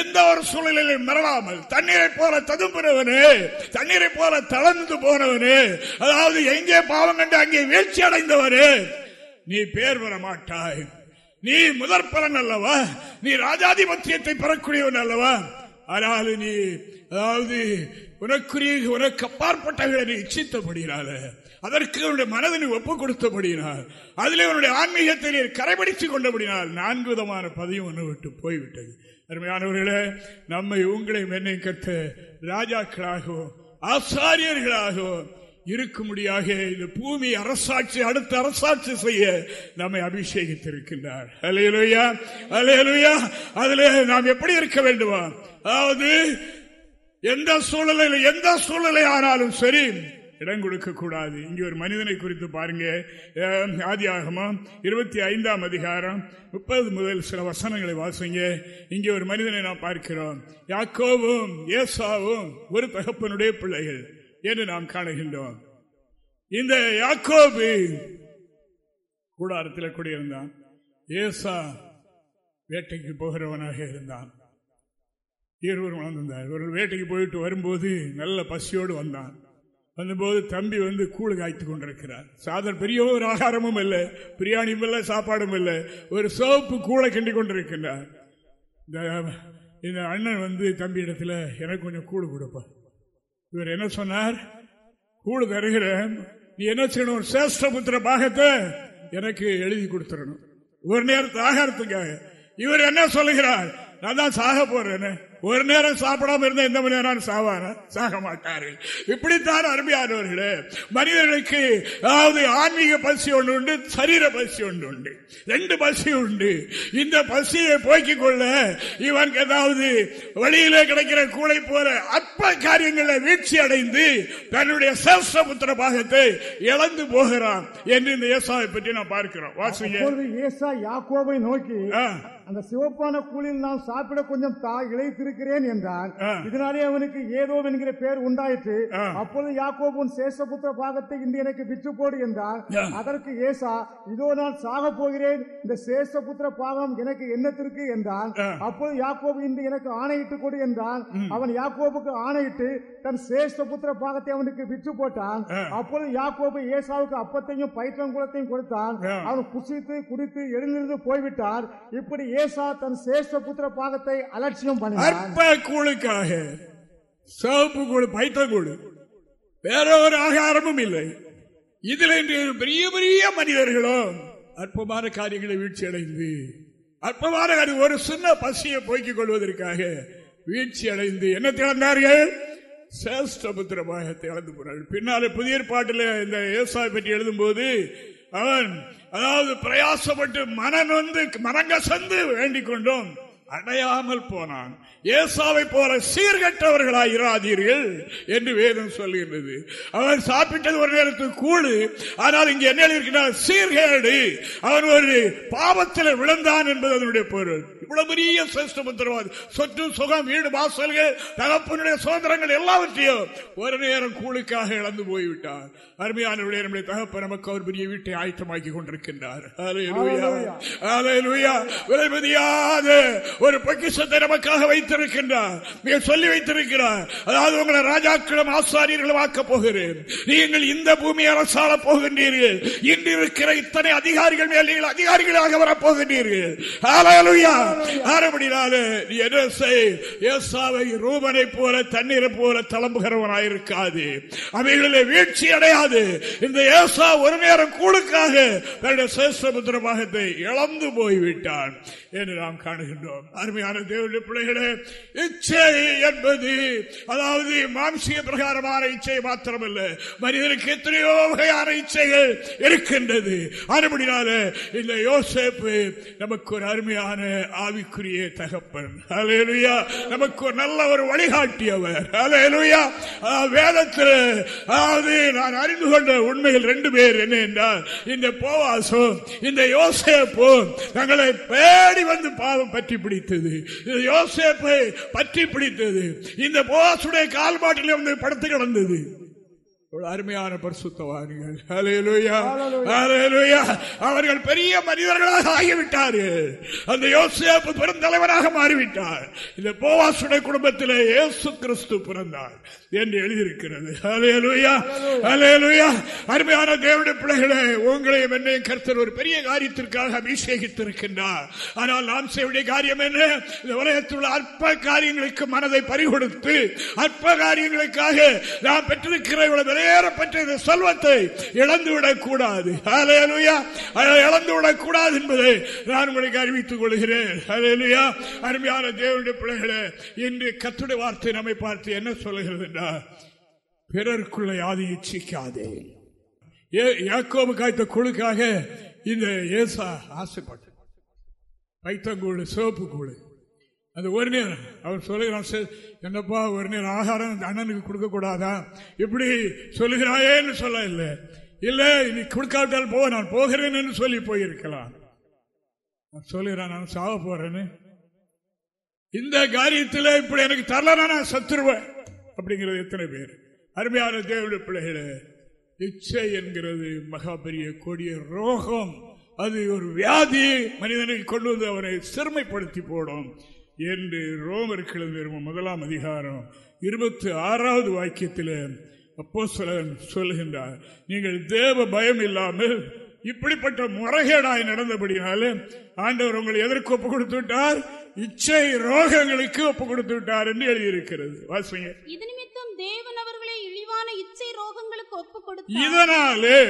எந்த ஒரு சூழ்நிலையிலும் மறவாமல் தண்ணீரை போல ததும்புறவனே தண்ணீரை போல தளர்ந்து போனவனே அதாவது எங்கே பாவம் கண்டு அங்கே வீழ்ச்சி அடைந்தவனே நீ பேர் பெற மாட்டாய் நீ முதற் பலன் அல்லவா? நீ ராஜாதிபத்தியத்தை பெறக்கூடியவன் அல்லவா? ஆனால் நீ அதாவது உனக்குரிய உனக்கு அப்பாற்பட்டவர்களை நீ இச்சித்தபடினால அதற்கு அவனுடைய மனதை நீ ஒப்புக் கொடுத்தபடினால் அதிலே அவனுடைய ஆன்மீகத்தை நீ கரைபிடித்துக் கொண்டபடினால் நான்கு விதமான பதவியும் ஒன்று விட்டு போய்விட்டது. அருமையானவர்களே நம்மை உங்களையும் என்னை கற்ற ராஜாக்களாகவும் ஆசாரியர்களாகவும் இருக்கும்படியாக இந்த பூமி அரசாட்சி அடுத்த அரசாட்சி செய்ய நம்மை அபிஷேகித்திருக்கின்றார். அலையலுயா அலையலுயா அதுல நாம் எப்படி இருக்க வேண்டுமா? அதாவது எந்த சூழலையில் எந்த சூழலை ஆனாலும் சரி இடம் கொடுக்க கூடாது இங்கே ஒரு மனிதனை குறித்து பாருங்க. ஆதி ஆகமா இருபத்தி ஐந்தாம் அதிகாரம் முப்பது முதல் சில வசனங்களை வாசிங்க. இங்கே ஒரு மனிதனை நாம் பார்க்கிறோம். யாக்கோவும் ஏசாவும் ஒரு தகப்பனுடைய பிள்ளைகள். என்று நாம் காணுகின்றோம். இந்த யாக்கோபு கூடாரத்தில் குடியிருந்தான். ஏசா வேட்டைக்கு போகிறவனாக இருந்தான். இருவரும் வளர்ந்திருந்தார். ஒரு வேட்டைக்கு போயிட்டு வரும்போது நல்ல பசியோடு வந்தான். வந்தபோது தம்பி வந்து கூழ் காய்த்து கொண்டிருக்கிறார். சாதர் பெரிய ஒரு ஆகாரமும் இல்லை பிரியாணியும் இல்லை சாப்பாடும் இல்லை. ஒரு சோப்பு கூழை கிண்டி கொண்டிருக்கிறார் இந்த அண்ணன் வந்து தம்பி இடத்துல எனக்கு கொஞ்சம் கூழ் கொடுப்பான் இவர் என்ன சொன்னார்? கூழ் தருகிறேன். நீ என்ன செய்யணும்? சேஷ்டபுத்திர பாகத்தை எனக்கு எழுதி கொடுத்துடணும். ஒரு நேரத்து ஆகாரத்துக்காக. இவர் என்ன சொல்லுகிறார்? நான் தான் சாக போறேன்னு. ஒரு நேரம் சாப்பிடாம இருந்த எந்த மணி நேரம் சாவான? சாக மாட்டார்கள் இப்படித்தான் அருமையானவர்களே மனிதர்களுக்கு அதாவது ஆன்மீக பசி ஒன்று உண்டு சரீர பசி ஒன்று உண்டு. ரெண்டு பசி உண்டு. இந்த பசியை போக்கிக் கொள்ள இவன் ஏதாவது வழியிலே கிடைக்கிற கூளை போல அற்ப காரியங்களை வீழ்ச்சி அடைந்து தன்னுடைய சேஷ்டபுத்திர பாகத்தை இழந்து போகிறான் என்று இந்த ஏசாவை பற்றி நான் பார்க்கிறோம். வாசிங்க ஏசா யாக்கோவை நோக்கி அந்த சிவப்பான கூலில் நான் சாப்பிட கொஞ்சம் இழைத்திருக்கிறேன் என்றான் இதனாலே அவனுக்கு ஏதோ என்கிற பேர் உண்டாயிற்று. அப்பொழுது யாக்கோபுன் சேஷபுத்திர பாகத்தை இன்று எனக்கு விற்று போடு என்றார் அதற்கு ஏசா இதோ நான் சாக போகிறேன் இந்த சேஷபுத்திர பாகம் எனக்கு என்னத்திற்கு என்றான் அப்போது யாக்கோபு இன்று எனக்கு ஆணையிட்டு கொடு என்றான் அவன் யாக்கோபுக்கு ஆணையிட்டு தன் சேஷபுத்திர பாகத்தை அவனுக்கு விற்று போட்டான். அப்பொழுது யாக்கோபு ஏசாவுக்கு அப்பத்தையும் பயிற்றங்குளத்தையும் கொடுத்தான். அவன் குசித்து குடித்து எழுந்திருந்து போய்விட்டார் இப்படி ஏசா தன் சேஷ்ட புத்திர பாகத்தை அலட்சியம் அற்ப கூழுக்காக சிவப்பு கூழு கூழு. வேற ஒரு ஆகாரமும் இல்லை. இதில் இன்று பெரிய பெரிய மனிதர்களும் அற்பமான காரியங்களை வீழ்ச்சி அடைந்து அற்பமான ஒரு சின்ன பசியை போய்க்கிக் கொள்வதற்காக வீழ்ச்சி அடைந்து என்ன திறந்தார்கள் சேஷ்டபுத்திர பாகத்தை இழந்து போனார்கள். பின்னாலே புதிய பாட்டில் இந்த ஏசாவை பற்றி எழுதும் போது அவன் அதாவது பிரயாசப்பட்டு மனன் வந்து மனங்கசந்து வேண்டிக் கொண்டோம். அடையாமல் போனான். ஏசாவை போல சீர்கட்டவர்களாய் இராதீர்கள் என்று வேதம் சொல்லுகின்றது. அவன் சாப்பிட்டது ஒரு நேரத்துக்கு கூடு ஆனால் இங்கே என்ன இருக்கிறார் சீர்கேடு. அவன் ஒரு பாவத்தில் விழுந்தான் என்பது அதனுடைய பொருள். இவ்வளவு பெரிய சிரேஷ்ட புத்திரவாதி சொத்து சுகம் வீடு வாசல்கள் தகப்பனுடைய சுதந்திரங்கள் எல்லாவற்றையும் ஒரு நேரம் கூழுக்காக இழந்து போய்விட்டார். அருமையான நம்முடைய தகப்ப நமக்கு அவர் பெரிய வீட்டை ஆயத்தமாக்கி கொண்டிருக்கின்றார். விலைமதியாத ஒரு பொக்கிசத்தை நமக்காக வைத்திருக்கின்றார். மிக சொல்லி வைத்திருக்கிறார். அதாவது உங்களை ராஜாக்களும் ஆசாரியர்களும் ஆக்கப் போகிறேன். நீங்கள் இந்த பூமி அரசாள போகின்றீர்கள். இன்று இருக்கிற இத்தனை அதிகாரிகள் மேல் நீங்கள் அதிகாரிகளாக வரப்போகின்றீர்கள். நீ என்ன செய்? ரூபனை போல தண்ணீரை போல தளம்புகிறவனாயிருக்காது. அவைகளில் வீழ்ச்சி அடையாது. இந்த ஏசா ஒரு நேரம் கூடுக்காக தன்னுடைய சேஷ்டபுத்திர பாகத்தை இழந்து போய்விட்டான் என்று நாம் காணுகின்றோம். அருமையான தேவனுடைய பிள்ளைகளே இச்சை என்பது அதாவது மாம்சிய பிரகாரமான இச்சை மாத்திரமல்ல மனிதனுக்கு எத்தனையோ வகையான இச்சைகள் இருக்கின்றது. அதுபடினால இந்த யோசேப்பு நமக்கு ஒரு அருமையான ஆவிக்குரிய தகப்பன். அலையலுயா நமக்கு ஒரு நல்ல ஒரு வழிகாட்டியவர். அலையலுயா வேதத்தில் அதாவது நான் அறிந்து கொண்ட உண்மைகள் ரெண்டு பேர். என்ன என்றால் இந்த போவாசும் இந்த யோசேப்பும் தங்களை பேடி வந்து பாவம் பற்றி பிடித்தது. யோசேப்பை பற்றி பிடித்தது. இந்த போசுடைய கால்பாட்டில் வந்து படுத்து கிடந்தது. அருமையான பரிசுத்தவான்கள் அவர்கள் பெரிய மனிதர்களாக ஆகிவிட்டார்கள் அந்த யோசேப்பு பெருந்தலைவராக மாறிவிட்டார். இந்த போவாசுடைய குடும்பத்தில் இயேசு கிறிஸ்து பிறந்தார் என்று எழுதியிருக்கிறது. அருமையான தேவனுடைய பிள்ளைகளே உங்களையும் என்னையும் கர்த்தர் ஒரு பெரிய காரியத்திற்காக அபிஷேகித்திருக்கின்றார். ஆனால் நாம் செய்ய காரியம் என்ன? இந்த உலகத்தில் உள்ள அற்ப காரியங்களுக்கு மனதை பறிகொடுத்து அற்ப காரியங்களுக்காக நாம் பெற்றிருக்கிற இவ்வளவு விலையேறப்பட்ட இந்த செல்வத்தை இழந்துவிடக் கூடாது ஹalleluya அதை இழந்துவிடக் கூடாது என்பதை நான் உங்களுக்கு அறிவித்துக் கொள்கிறேன். அருமையான தேவனுடைய பிள்ளைகளே இன்று கத்துடைய வார்த்தை நம்மை பார்த்து என்ன சொல்லுகிறது என்றால் பிறருக்குள்ள யாதி இச்சிக்காதே. யாக்கோபு காய்த்த குழுக்காக இந்த ஏசா ஆசைப்பட்டு பைத்தங்கூழு சிவப்பு கூழு. அந்த ஒரு நேரம் அவர் சொல்லுகிறான் "சே, என்னப்பா ஒரு நேரம் ஆகாரம் அந்த அண்ணனுக்கு கொடுக்க கூடாதா இப்படி சொல்லுகிறாயேன்னு சொல்ல இல்லை இல்லை நீ கொடுக்காவிட்டால் போக நான் போகிறேன்னு சொல்லி போயிருக்கலாம். நான் சொல்லுகிறான் நான் சாக போறேன்னு. இந்த காரியத்தில் இப்படி எனக்கு தரலனா நான் சத்துருவேன். அப்படிங்கிறது எத்தனை பேர். அருமையான தேவனுடைய பிள்ளைகளே இச்சை என்கிறது மகா பெரிய கொடிய ரோகம். அது ஒரு வியாதி. மனிதனுக்கு கொண்டு வந்து அவனை சிறுமைப்படுத்தி போடும். என்று ரோமருக்கு எழுதியிருக்கும் முதலாம் அதிகாரம் இருபத்தி ஆறாவது வாக்கியத்தில் அப்போ சொல்லுகின்றார் நீங்கள் தேவ பயம் இல்லாமல் இப்படிப்பட்ட முறைகேடாய் நடந்தபடினால ஆண்டவர் உங்களை எதற்கு ஒப்பு கொடுத்து விட்டார் இச்சை ரோகங்களுக்கு ஒப்பு கொடுத்து விட்டார் என்று எழுதியிருக்கிறது. வாசிங்க. இது நிமித்தம் தேவன் அவர்களை இழிவான இச்சை ரோகங்களுக்கு ஒப்பு கொடுத்தார். இதனாலே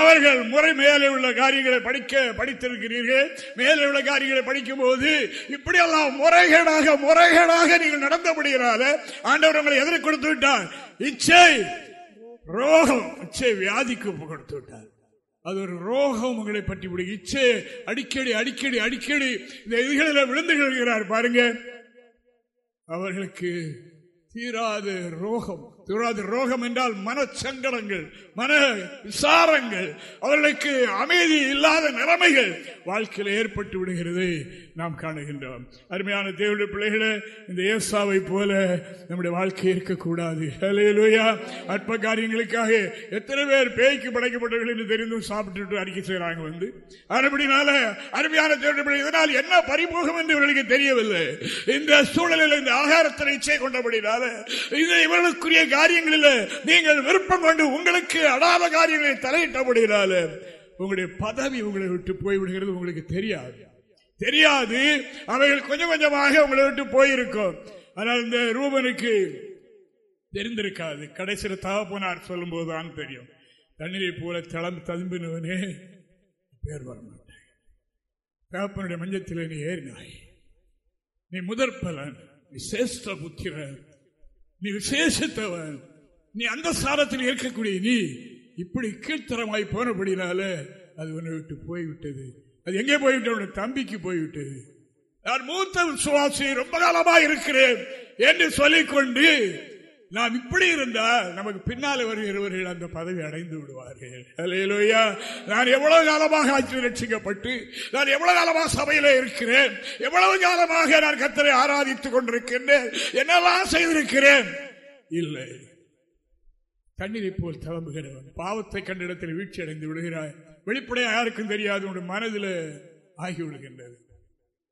அவர்கள் முறை மேலே உள்ள காரியங்களை படிக்க படித்திருக்கிறீர்கள். மேலே உள்ள காரியங்களை படிக்கும் போது இப்படியெல்லாம் முறைகேடாக முறைகேடாக நீங்கள் நடந்தபடியினால ஆண்டவர் உங்களை எதற்கு கொடுத்து விட்டார். இச்சை ரோகம் இச்சை வியாதிக்கு கொடுத்து விட்டார். அது ஒரு ரோகம் உங்களை பற்றி விடு. இச்சை அடிக்கடி அடிக்கடி அடிக்கடி இந்த இதுகளில் விழுந்து கொள்கிறார் பாருங்க. அவர்களுக்கு தீராத ரோகம். தீராத ரோகம் என்றால் மனச்சங்கடங்கள் மன விசாரங்கள் அவர்களுக்கு அமைதி இல்லாத நிலைமைகள் வாழ்க்கையில் ஏற்பட்டு விடுகிறது நாம் காணுகின்றோம். அருமையான தேவனுடைய பிள்ளைகளே இந்த ஏசாவை போல நம்முடைய வாழ்க்கை இருக்கக்கூடாது. அற்ப காரியங்களுக்காக எத்தனை பேர் பேய்க்கு படைக்கப்பட்டவர்கள் என்று தெரிந்தும் சாப்பிட்டு அறிக்கை செய்கிறாங்க வந்து. அதுபடினால அருமையான தேவனுடைய பிள்ளைகள் இதனால் என்ன பரிமுகம் என்று இவர்களுக்கு தெரியவில்லை. இந்த சூழலில் இந்த ஆகாரத்தை இச்சை கொண்டபடினால இது இவர்களுக்குரிய காரியங்களில் நீங்கள் விருப்பம் கொண்டு உங்களுக்கு அடாத காரியங்களை தலையிட்டபடினால உங்களுடைய பதவி உங்களை விட்டு போய்விடுகிறது உங்களுக்கு தெரியாது. தெரியாது. அவைகள் கொஞ்சம் கொஞ்சமாக உங்களை விட்டு போயிருக்கும். ஆனால் இந்த ரூபனுக்கு தெரிந்திருக்காது. கடைசியில் தகப்பனார் சொல்லும் போதுதான் தெரியும். தண்ணீரை போல தளம் ததும்பினவனே பேர் வர மாட்டேன் தகப்பனுடைய மஞ்சத்தில் நீ ஏறினாய். நீ முதற் பலன் நீ சேஷ்ட புத்திரன். நீ விசேஷத்தவன். நீ அந்த சாரத்தில் இருக்கக்கூடிய நீ இப்படி கீழ்த்தரமாய் போனபடினால அது உன்னை விட்டு போய்விட்டது. அது எங்கே போய்விட்டது? உன்னுடைய தம்பிக்கு போய்விட்டது. நான் மூத்த விசுவாசி ரொம்ப காலமா இருக்கிறேன் என்று சொல்லிக்கொண்டு நாம் இப்படி இருந்தால் நமக்கு பின்னால் வருகிறவர்கள் அந்த பதவி அடைந்து விடுவார்கள். அல்லேலூயா. நான் எவ்வளவு காலமாக ஆட்சி ரட்சிக்கப்பட்டு நான் எவ்வளவு காலமாக சபையில் இருக்கிறேன் எவ்வளவு காலமாக நான் கத்தரை ஆராதித்துக் கொண்டிருக்கின்றேன் என்னெல்லாம் செய்திருக்கிறேன்? இல்லை. தண்ணீரை போல் தளம்புகிறவன் பாவத்தை கண்ட இடத்தில் வீழ்ச்சி அடைந்து விடுகிறாய். வெளிப்படையா யாருக்கும் தெரியாது உன் மனதில் ஆகிவிடுகின்றது.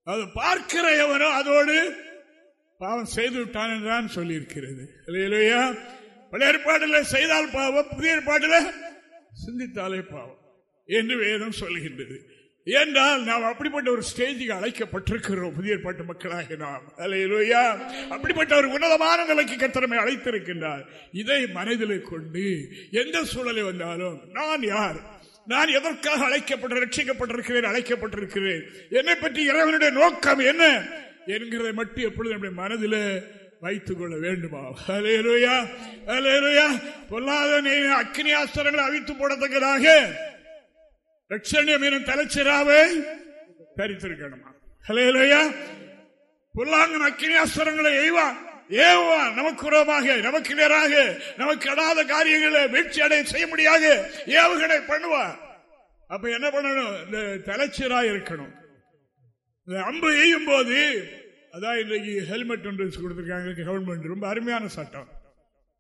அது பார்க்கிற எவனோ அதோடு பாவம் செய்து விட்டான் என்றான் சொல்லியிருக்கிறது. இல்லையா பழைய ஏற்பாட்டில் செய்தால் பாவம் புதிய ஏற்பாட்டில் சிந்தித்தாலே பாவம் என்று வேதம் சொல்லுகின்றது. என்றால் நாம் அப்படிப்பட்ட ஒரு ஸ்டேஜுக்கு அழைக்கப்பட்டிருக்கிறோம் புதிய ஏற்பாட்டு மக்களாக நாம். அலையிலோயா அப்படிப்பட்ட ஒரு உன்னதமான நிலைக்கு கத்திரமை அழைத்திருக்கின்றார். இதை மனதில் கொண்டு எந்த சூழலை வந்தாலும் நான் யார்? நான் எதற்காக அழைக்கப்பட்டு ரட்சிக்கப்பட்டிருக்கிறேன் அழைக்கப்பட்டிருக்கிறேன்? என்னை பற்றி இறைவனுடைய நோக்கம் என்ன? என்கிறதை மட்டும் எப்பொழுது நம்முடைய மனதில் வைத்துக் கொள்ள வேண்டுமா? அலேலுயா அலேலுயா பொல்லாத அக்னி ஆஸ்திரங்களை அவித்து போடத்தக்கதாக. லட்சணியம் எனும் தலைச்சிராவை தரித்திருக்கணுமா? அலேலுயா பொல்லாங்கன் அக்னி ஆஸ்திரங்களை எய்வான் ஏவா நமக்கு உரமாக நமக்கு நேராக நமக்கு அடாத காரியங்களை வீழ்ச்சி அடைய செய்ய முடியாது. ஏவுகணை பண்ணுவான் அப்ப என்ன பண்ணணும்? இந்த தலைச்சீரா இருக்கணும். அம்பு எய்யும் போது அதான் இன்றைக்கு ஹெல்மெட் ஒன்று கொடுத்துருக்காங்க கவர்மெண்ட் ரொம்ப அருமையான சட்டம்.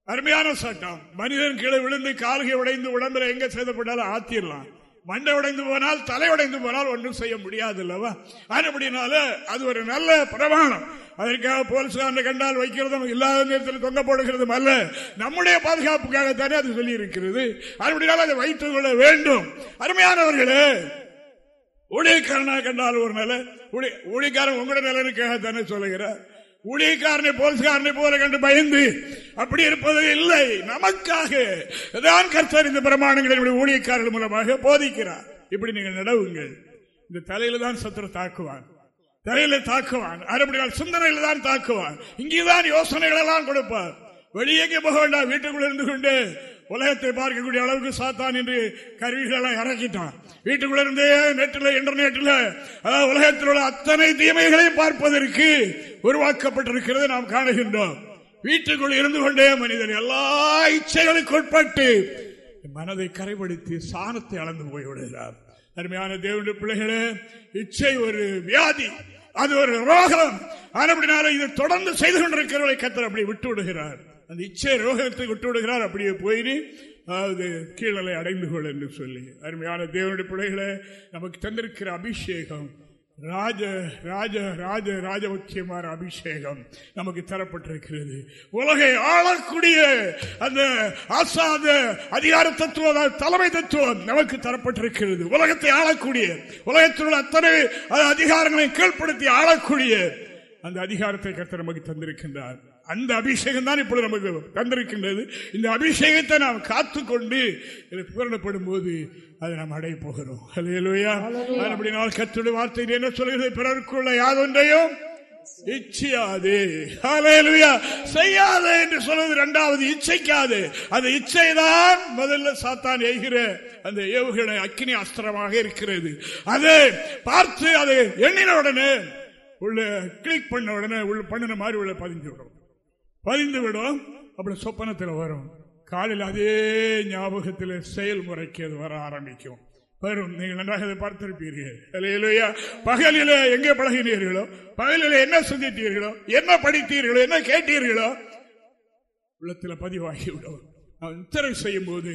அருமையான சட்டம். மனிதன் கீழே விழுந்து கால்கை உடைந்து உடம்புல எங்க சேதப்பட்டாலும் ஆத்திரலாம். மண்டை உடைந்து போனால் தலை உடைந்து போனால் ஒன்றும் செய்ய முடியாது அல்லவா அதுபடினால அது ஒரு நல்ல பிரமாணம். அதற்காக போலீஸ்காரனை கண்டால் வைக்கிறதும் இல்லாத நேரத்தில் தொங்க போடுகிறதும் அல்ல. நம்முடைய பாதுகாப்புக்காகத்தானே அது சொல்லி இருக்கிறது அதுபடினால அதை வைத்துக் கொள்ள வேண்டும். அருமையானவர்களே ஊழியக்காரனாக கண்டால் ஒரு நிலை ஊழிக்காரன் உங்களோட நலனுக்காக தானே சொல்லுகிறார். ஊழியக்காரனை போலீஸ்காரனை போல கண்டு பயந்து அப்படி இருப்பது இல்லை. நமக்காக தான் கர்த்தர் இந்த பிரமாணங்களை ஊழியக்காரர்கள் மூலமாக போதிக்கிறார். இப்படி நீங்கள் நடவுங்கள். இந்த தலையில தான் சத்துரு தாக்குவான். தலையில தாக்குவான். அறுபடியால் சிந்தனையில தான் தாக்குவான். இங்கேதான் யோசனைகள் எல்லாம் கொடுப்பார். வெளியே போக வேண்டாம். வீட்டுக்குள்ள இருந்து கொண்டு உலகத்தை பார்க்கக்கூடிய அளவுக்கு சாத்தான் என்று கருவிகளை இறக்கிட்டான். வீட்டுக்குள்ள இருந்தே நெட்டில் இன்டர்நெட்டில் உலகத்தில் உள்ள அத்தனை தீமைகளையும் பார்ப்பதற்கு உருவாக்கப்பட்டிருக்கிறது நாம் காணுகின்றோம். வீட்டுக்குள் இருந்து கொண்டே மனிதன் எல்லா இச்சைகளுக்கு உட்பட்டு மனதை கரைப்படுத்தி சாணத்தை அளந்து போய்விடுகிறார் அருமையான தேவனுடைய பிள்ளைகளே இச்சை ஒரு வியாதி அது ஒரு ரோகம். அப்படினால இதை தொடர்ந்து செய்து கொண்டிருக்கிறவர்களை கத்தர் அப்படி விட்டு விடுகிறார் அந்த இச்சை ரோகத்தை விட்டு விடுகிறார் அப்படியே போயிரு அதாவது கீழலை அடைந்து கொள் என்று சொல்லி. அருமையான தேவனுடைய பிள்ளைகளை நமக்கு தந்திருக்கிற அபிஷேகம் ராஜ ராஜ ராஜ ராஜபட்சியமான அபிஷேகம் நமக்கு தரப்பட்டிருக்கிறது. உலகை ஆளக்கூடிய அந்த ஆசாத அதிகார தத்துவம் தலைமை தத்துவம் நமக்கு தரப்பட்டிருக்கிறது. உலகத்தை ஆளக்கூடிய உலகத்தில் உள்ள அத்தனை அதிகாரங்களை கீழ்ப்படுத்தி ஆளக்கூடிய அந்த அதிகாரத்தை கருத்து நமக்கு தந்திருக்கின்றார். அந்த அபிஷேகம் தான் இப்பொழுது நமக்கு தந்திருக்கின்றது. இந்த அபிஷேகத்தை நாம் காத்துக்கொண்டு பூரணப்படும் போது அதை நாம் அடைய போகிறோம். அப்படினால் கத்துடைய வார்த்தை என்ன சொல்கிறது? பிறருக்குள்ள யாதொன்றையும் இச்சையாது. செய்யாது என்று சொல்வது இரண்டாவது இச்சைக்காது. அந்த இச்சைதான் முதல்ல சாத்தான் எய்கிற அந்த ஏவுகளை அக்கினி அஸ்திரமாக இருக்கிறது. அதை பார்த்து அதை எண்ணின உடனே உள்ள கிளிக் பண்ண உடனே உள்ள பண்ணின மாதிரி உள்ள பதிஞ்சு விடும். பதிந்து விடும் அப்படி சொப்பனத்தில் வரும். காலையில் அதே ஞாபகத்தில் செயல்முறைக்கு அது வர ஆரம்பிக்கும். வரும் நீங்கள் நன்றாக அதை பார்த்திருப்பீர்கள். பகலில் எங்கே பழகினீர்களோ பகலில் என்ன சிந்தித்தீர்களோ என்ன படித்தீர்களோ என்ன கேட்டீர்களோ உள்ளத்தில் பதிவாகிவிடும். திரை செய்யும் போது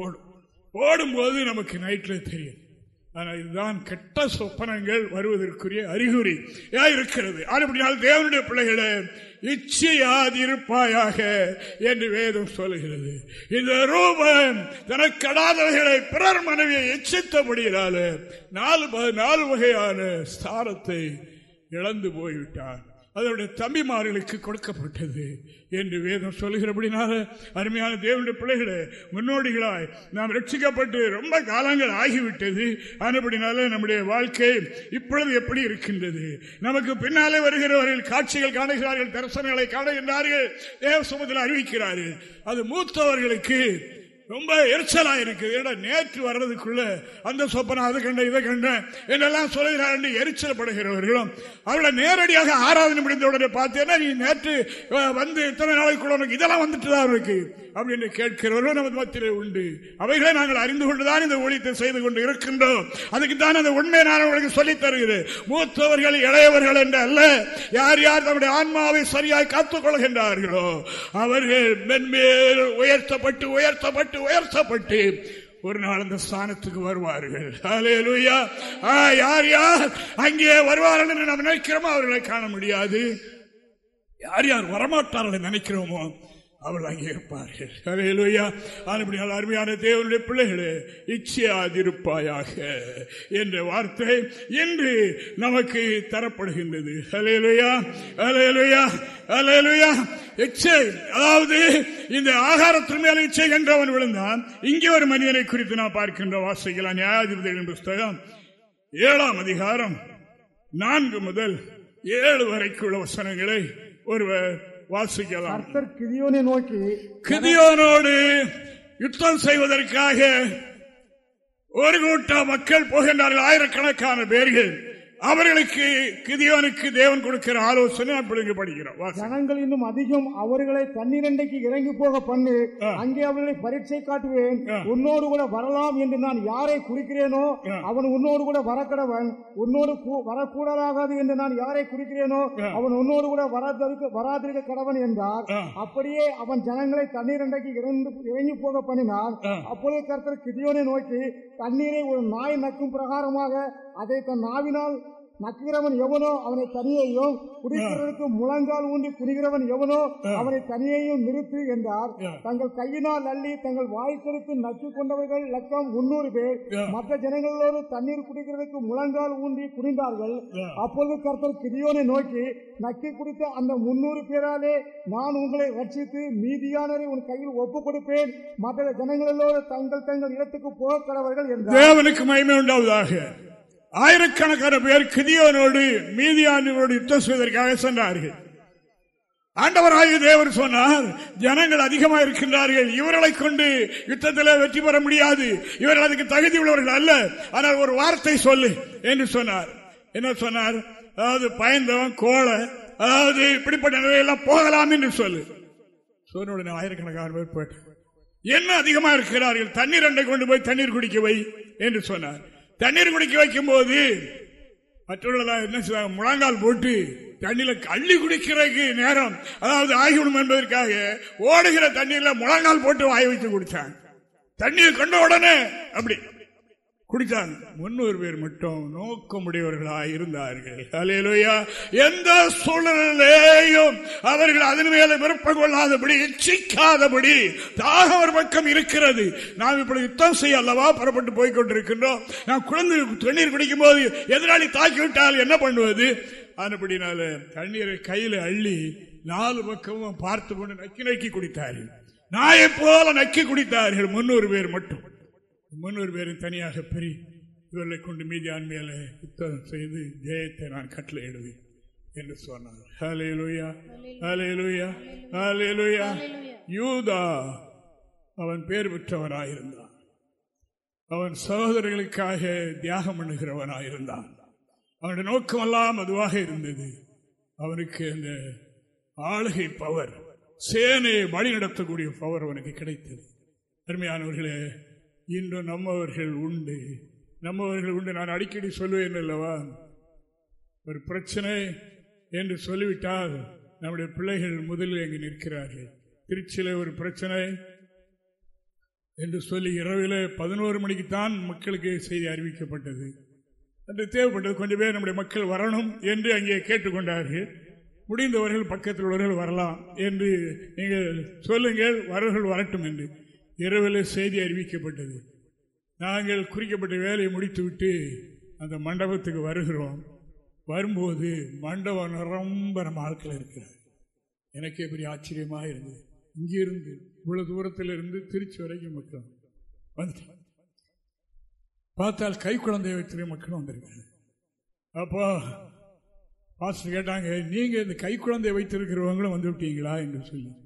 ஓடும் ஓடும். போது நமக்கு நைட்ல தெரியும். ஆனால் இதுதான் கெட்ட சொப்பனங்கள் வருவதற்குரிய அறிகுறி. இருக்கிறது? அப்படினால் தேவனுடைய பிள்ளைகளை இச்சையாதிருப்பாயாக என்று வேதம் சொல்லுகிறது. இந்த ரூபன் தனக்கடாதவைகளை பிறர் மனைவியை எச்சித்தபடியினால நாலு நாலு வகையான ஸ்தானத்தை இழந்து போய்விட்டார் அதனுடைய தம்பிமார்களுக்கு கொடுக்கப்பட்டது என்று வேதம் சொல்லுகிறபடினால அருமையான தேவனுடைய பிள்ளைகளை முன்னோடிகளாய் நாம் ரட்சிக்கப்பட்டு ரொம்ப காலங்கள் ஆகிவிட்டது. ஆனபடினால நம்முடைய வாழ்க்கை இப்பொழுது எப்படி இருக்கின்றது? நமக்கு பின்னாலே வருகிறவர்கள் காட்சிகள் காணுகிறார்கள் தரிசனங்களை காணுகின்றார்கள் தேவ சுமத்தில் அறிவிக்கிறார்கள். அது மூத்தவர்களுக்கு ரொம்ப எரிச்சலா இருக்கு நேற்று வர்றதுக்குள்ள அந்த சொப்பனை அதை கண்ட இதை கண்ட என்னெல்லாம் சொல்லுகிறார் என்று எரிச்சல் படுகிறவர்களும் அவளை நேரடியாக ஆராதனை முடிந்த உடனே பார்த்தேன்னா நீ நேற்று வந்து இத்தனை நாளைக்குள்ள உனக்கு இதெல்லாம் வந்துட்டு தான் இருக்கு? அப்படின்னு கேட்கிறவர்களும் நமது மத்தியிலே உண்டு. அவைகளை நாங்கள் அறிந்து கொண்டுதான் இந்த ஊழியத்தை செய்து கொண்டு இருக்கின்றோம். அதுக்கு தான் அந்த உண்மையை நான் உங்களுக்கு சொல்லித் தருகிறேன். மூத்தவர்கள் இளையவர்கள் என்று அல்ல யார் யார் தம்முடைய ஆன்மாவை சரியாய் காத்துக் கொள்கின்றார்களோ அவர்கள் மென்மேல் உயர்த்தப்பட்டு உயர்த்தப்பட்டு உயர்த்தப்பட்டு ஒரு நாள் அந்த ஸ்தானத்துக்கு வருவார்கள். யார் யார்? அங்கே வருவார்கள் என்று நாம் நினைக்கிறோமோ? அவர்களை காண முடியாது. யார் யார் வரமாட்டார்கள் நினைக்கிறோமோ? அவள் அங்கே இருப்பார்கள். அருமையான தேவனுடைய பிள்ளைகளே இச்சையாதிருப்பாயாக. என்ற வார்த்தை இன்று நமக்கு தரப்படுகின்றது. அலையலுயா அலையலுயா அலையலுயா இச்சை அதாவது இந்த ஆகாரத்தின் மேல இச்சை என்றவன் விழுந்தான். இங்கே ஒரு மனிதனை குறித்து நான் பார்க்கின்ற வாசிக்கலாம் நியாயாதிபதிகளின் புஸ்தகம். ஏழாம் அதிகாரம் நான்கு முதல் ஏழு வரைக்குள்ள வசனங்களை ஒருவர் வாசிக்கலாம். கிதியோனை நோக்கி கிதியோனோடு யுத்தம் செய்வதற்காக ஒரு கூட்டம் மக்கள் போகின்றார்கள் ஆயிரக்கணக்கான பேர்கள். அவர்களுக்கு கிதியோனுக்கு தேவன் கொடுக்கிற ஆலோசனை படிக்கிறோம். ஜனங்கள் இன்னும் அதிகம் அவர்களை தண்ணீரண்டைக்கு இறங்கி போக பண்ணு. அங்கே அவர்களை பரீட்சை காட்டுவேன். உன்னோடு கூட வரலாம் என்று நான் யாரை குறிக்கிறேனோ அவன் உன்னோடு கூட வரக்கடவன். உன்னோடு வரக்கூடாதாகாது என்று நான் யாரை குறிக்கிறேனோ அவன் உன்னோடு கூட வராதற்கு வராதிருக்க கடவன் என்றார். அப்படியே அவன் ஜனங்களை தண்ணீரண்டைக்கு இறங்கி போக பண்ணினான். அப்பொழுது கருத்தர் கிதியோனை நோக்கி தண்ணீரை ஒரு நாய் நக்கும் பிரகாரமாக அதை தன் நாவினால் நக்குகிறவன் எவனோ அவனை தனியையும் குடிக்கிறவனுக்கு முழங்கால் ஊண்டி குடிக்கிறவன் எவனோ அவனை தனியையும் நிறுத்து என்றார். தங்கள் கையினால் அள்ளி தங்கள் வாய்க்கெடுத்து நச்சு கொண்டவர்கள் லட்சம் முன்னூறு பேர். மற்ற ஜனங்களோடு தண்ணீர் குடிக்கிறதுக்கு முழங்கால் ஊண்டி குடிந்தார்கள். அப்பொழுது கர்த்தர் கிரியோனை நோக்கி நக்கி குடித்த அந்த முன்னூறு பேராலே நான் உங்களை ரட்சித்து மீதியானரை உன் கையில் ஒப்பு கொடுப்பேன் மற்ற ஜனங்களோடு தங்கள் தங்கள் இடத்துக்கு போக கடவர்கள் என்றார். தேவனுக்கு மகிமை உண்டாவதாக. ஆயிரக்கணக்கான பேர் கிதியோனோடு மீதியானோடு யுத்தம் செய்வதற்காக சென்றார்கள். ஆண்டவராக தேவர் சொன்னார் ஜனங்கள் அதிகமாக இருக்கின்றார்கள். இவர்களை கொண்டு யுத்தத்தில் வெற்றி பெற முடியாது. இவர்கள் அதுக்கு தகுதி உள்ளவர்கள் அல்ல. ஆனால் ஒரு வார்த்தை சொல்லு என்று சொன்னார். என்ன சொன்னார்? அதாவது பயந்தவன் கோலை அதாவது இப்படிப்பட்ட நிலையெல்லாம் போகலாம் என்று சொல்லு. சொன்ன ஆயிரக்கணக்கான பேர் போயிட்டு என்ன அதிகமாக இருக்கிறார்கள்? தண்ணீர் அண்டை கொண்டு போய் தண்ணீர் குடிக்க வை என்று சொன்னார். தண்ணீர் குடிக்க வைக்கும் போது மற்றவர்கள் என்ன செய்வாங்க? முழங்கால் போட்டு தண்ணியில கள்ளி குடிக்கிறதுக்கு நேரம். அதாவது ஆகிவிடும் என்பதற்காக ஓடுகிற தண்ணீர்ல முழங்கால் போட்டு வாய வைத்து குடிச்சாங்க. தண்ணீர் கண்ட உடனே அப்படி குடித்தாங்க முன்னூறு பேர் மட்டும் நோக்கமுடையவர்களாக இருந்தார்கள் அலையலுயா எந்த சூழ்நிலையிலேயும் அவர்கள் அதன் மேல விருப்பம் கொள்ளாதபடி இச்சிக்காதபடி தாக ஒரு பக்கம் இருக்கிறது. நாம் இப்படி யுத்தம் செய்ய அல்லவா புறப்பட்டு போய்கொண்டிருக்கின்றோம் நான் நாம் குழந்தை தண்ணீர் குடிக்கும் போது எதிராளி தாக்கிவிட்டால் என்ன பண்ணுவது? அதுபடினால தண்ணீரை கையில் அள்ளி நாலு பக்கமும் பார்த்து கொண்டு நக்கி நக்கி குடித்தார்கள். நாயை போல நக்கி குடித்தார்கள் முன்னூறு பேர் மட்டும். முன்னூறு பேரும் தனியாக பெரி இவர்களை கொண்டு மீதியான் மேலே யுத்தம் செய்து ஜெயத்தை நான் கட்டளை எழுதி என்று சொன்னார். யூதா அவன் பேர் பெற்றவனாயிருந்தான். அவன் சகோதரர்களுக்காக தியாகம் பண்ணுகிறவனாயிருந்தான். அவனுடைய நோக்கமெல்லாம் அதுவாக இருந்தது. அவனுக்கு அந்த ஆளுகை பவர் சேனையை வழி நடத்தக்கூடிய பவர் அவனுக்கு கிடைத்தது. அருமையானவர்களே இன்று நம்மவர்கள் உண்டு. நம்மவர்கள் உண்டு. நான் அடிக்கடி சொல்லுவேன் அல்லவா? ஒரு பிரச்சனை என்று சொல்லிவிட்டால் நம்முடைய பிள்ளைகள் முதலில் அங்கு நிற்கிறார்கள். திருச்சியில ஒரு பிரச்சனை என்று சொல்லி இரவில் பதினோரு மணிக்குத்தான் மக்களுக்கு செய்தி அறிவிக்கப்பட்டது. என்று தேவைப்பட்டது கொஞ்சம் பேர் நம்முடைய மக்கள் வரணும் என்று அங்கே கேட்டுக்கொண்டார்கள். முடிந்தவர்கள் பக்கத்தில் உள்ளவர்கள் வரலாம் என்று நீங்கள் சொல்லுங்கள் வரவர்கள் வரட்டும் என்று. இரவில் செய்தி அறிவிக்கப்பட்டது. நாங்கள் குறிக்கப்பட்ட வேலையை முடித்துவிட்டு அந்த மண்டபத்துக்கு வருகிறோம். வரும்போது மண்டபம் ரொம்ப நம்ம ஆட்கள் இருக்கிறார் எனக்கே பெரிய ஆச்சரியமாக இருந்தது. இங்கிருந்து இவ்வளோ தூரத்தில் இருந்து திருச்சி வரைக்கும் மக்கள் வந்துட்டோம் பார்த்தால் கை குழந்தைய வைத்திருக்க மக்களும் வந்திருக்காங்க அப்போ பாஸ்டர் கேட்டாங்க நீங்கள் இந்த கை குழந்தைய வைத்திருக்கிறவங்களும் வந்து விட்டீங்களா? என்று சொல்லி.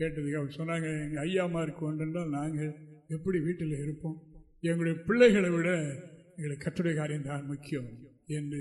கேட்டதுக்கு அவர் சொன்னாங்க எங்கள் ஐயாமாருக்கு ஒன்றென்றால் நாங்கள் எப்படி வீட்டில் இருப்போம்? எங்களுடைய பிள்ளைகளை விட எங்களுக்கு கட்டுரை காரியம் தான் முக்கியம் என்று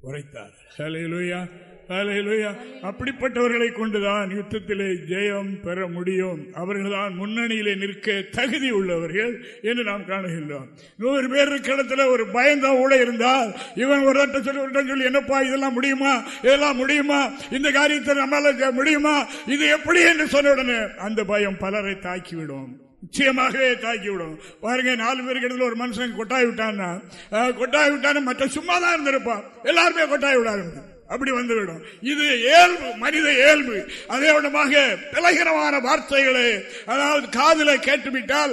உரைத்தார். ஹலையிலுயா அப்படிப்பட்டவர்களை கொண்டுதான் யுத்தத்திலே ஜெயம் பெற முடியும். அவர்கள்தான் முன்னணியிலே நிற்க தகுதி உள்ளவர்கள் என்று நாம் காணுகின்றோம். நூறு பேர் இடத்துல ஒரு பயந்தா கூட இருந்தால் இவன் ஒரு சொல்லி ஒரு சொல்லி என்னப்பா இதெல்லாம் முடியுமா? இதெல்லாம் முடியுமா? இந்த காரியத்தை நம்மளால முடியுமா? இது எப்படி? என்று சொன்ன உடனே அந்த பயம் பலரை தாக்கிவிடும். நிச்சயமாகவே தாக்கிவிடும். பாருங்க நாலு பேருக்கு இடத்துல ஒரு மனுஷன் கொட்டாய் விட்டான்னா கொட்டாய் விட்டான்னு மற்ற சும்மா தான் இருந்திருப்பான். எல்லாருமே கொட்டாய் விடாது அப்படி வந்துவிடும். இது இயல்பு மனித இயல்பு. அதே விடமாக பிளகிரமான வார்த்தைகளை அதாவது காதல கேட்டுவிட்டால்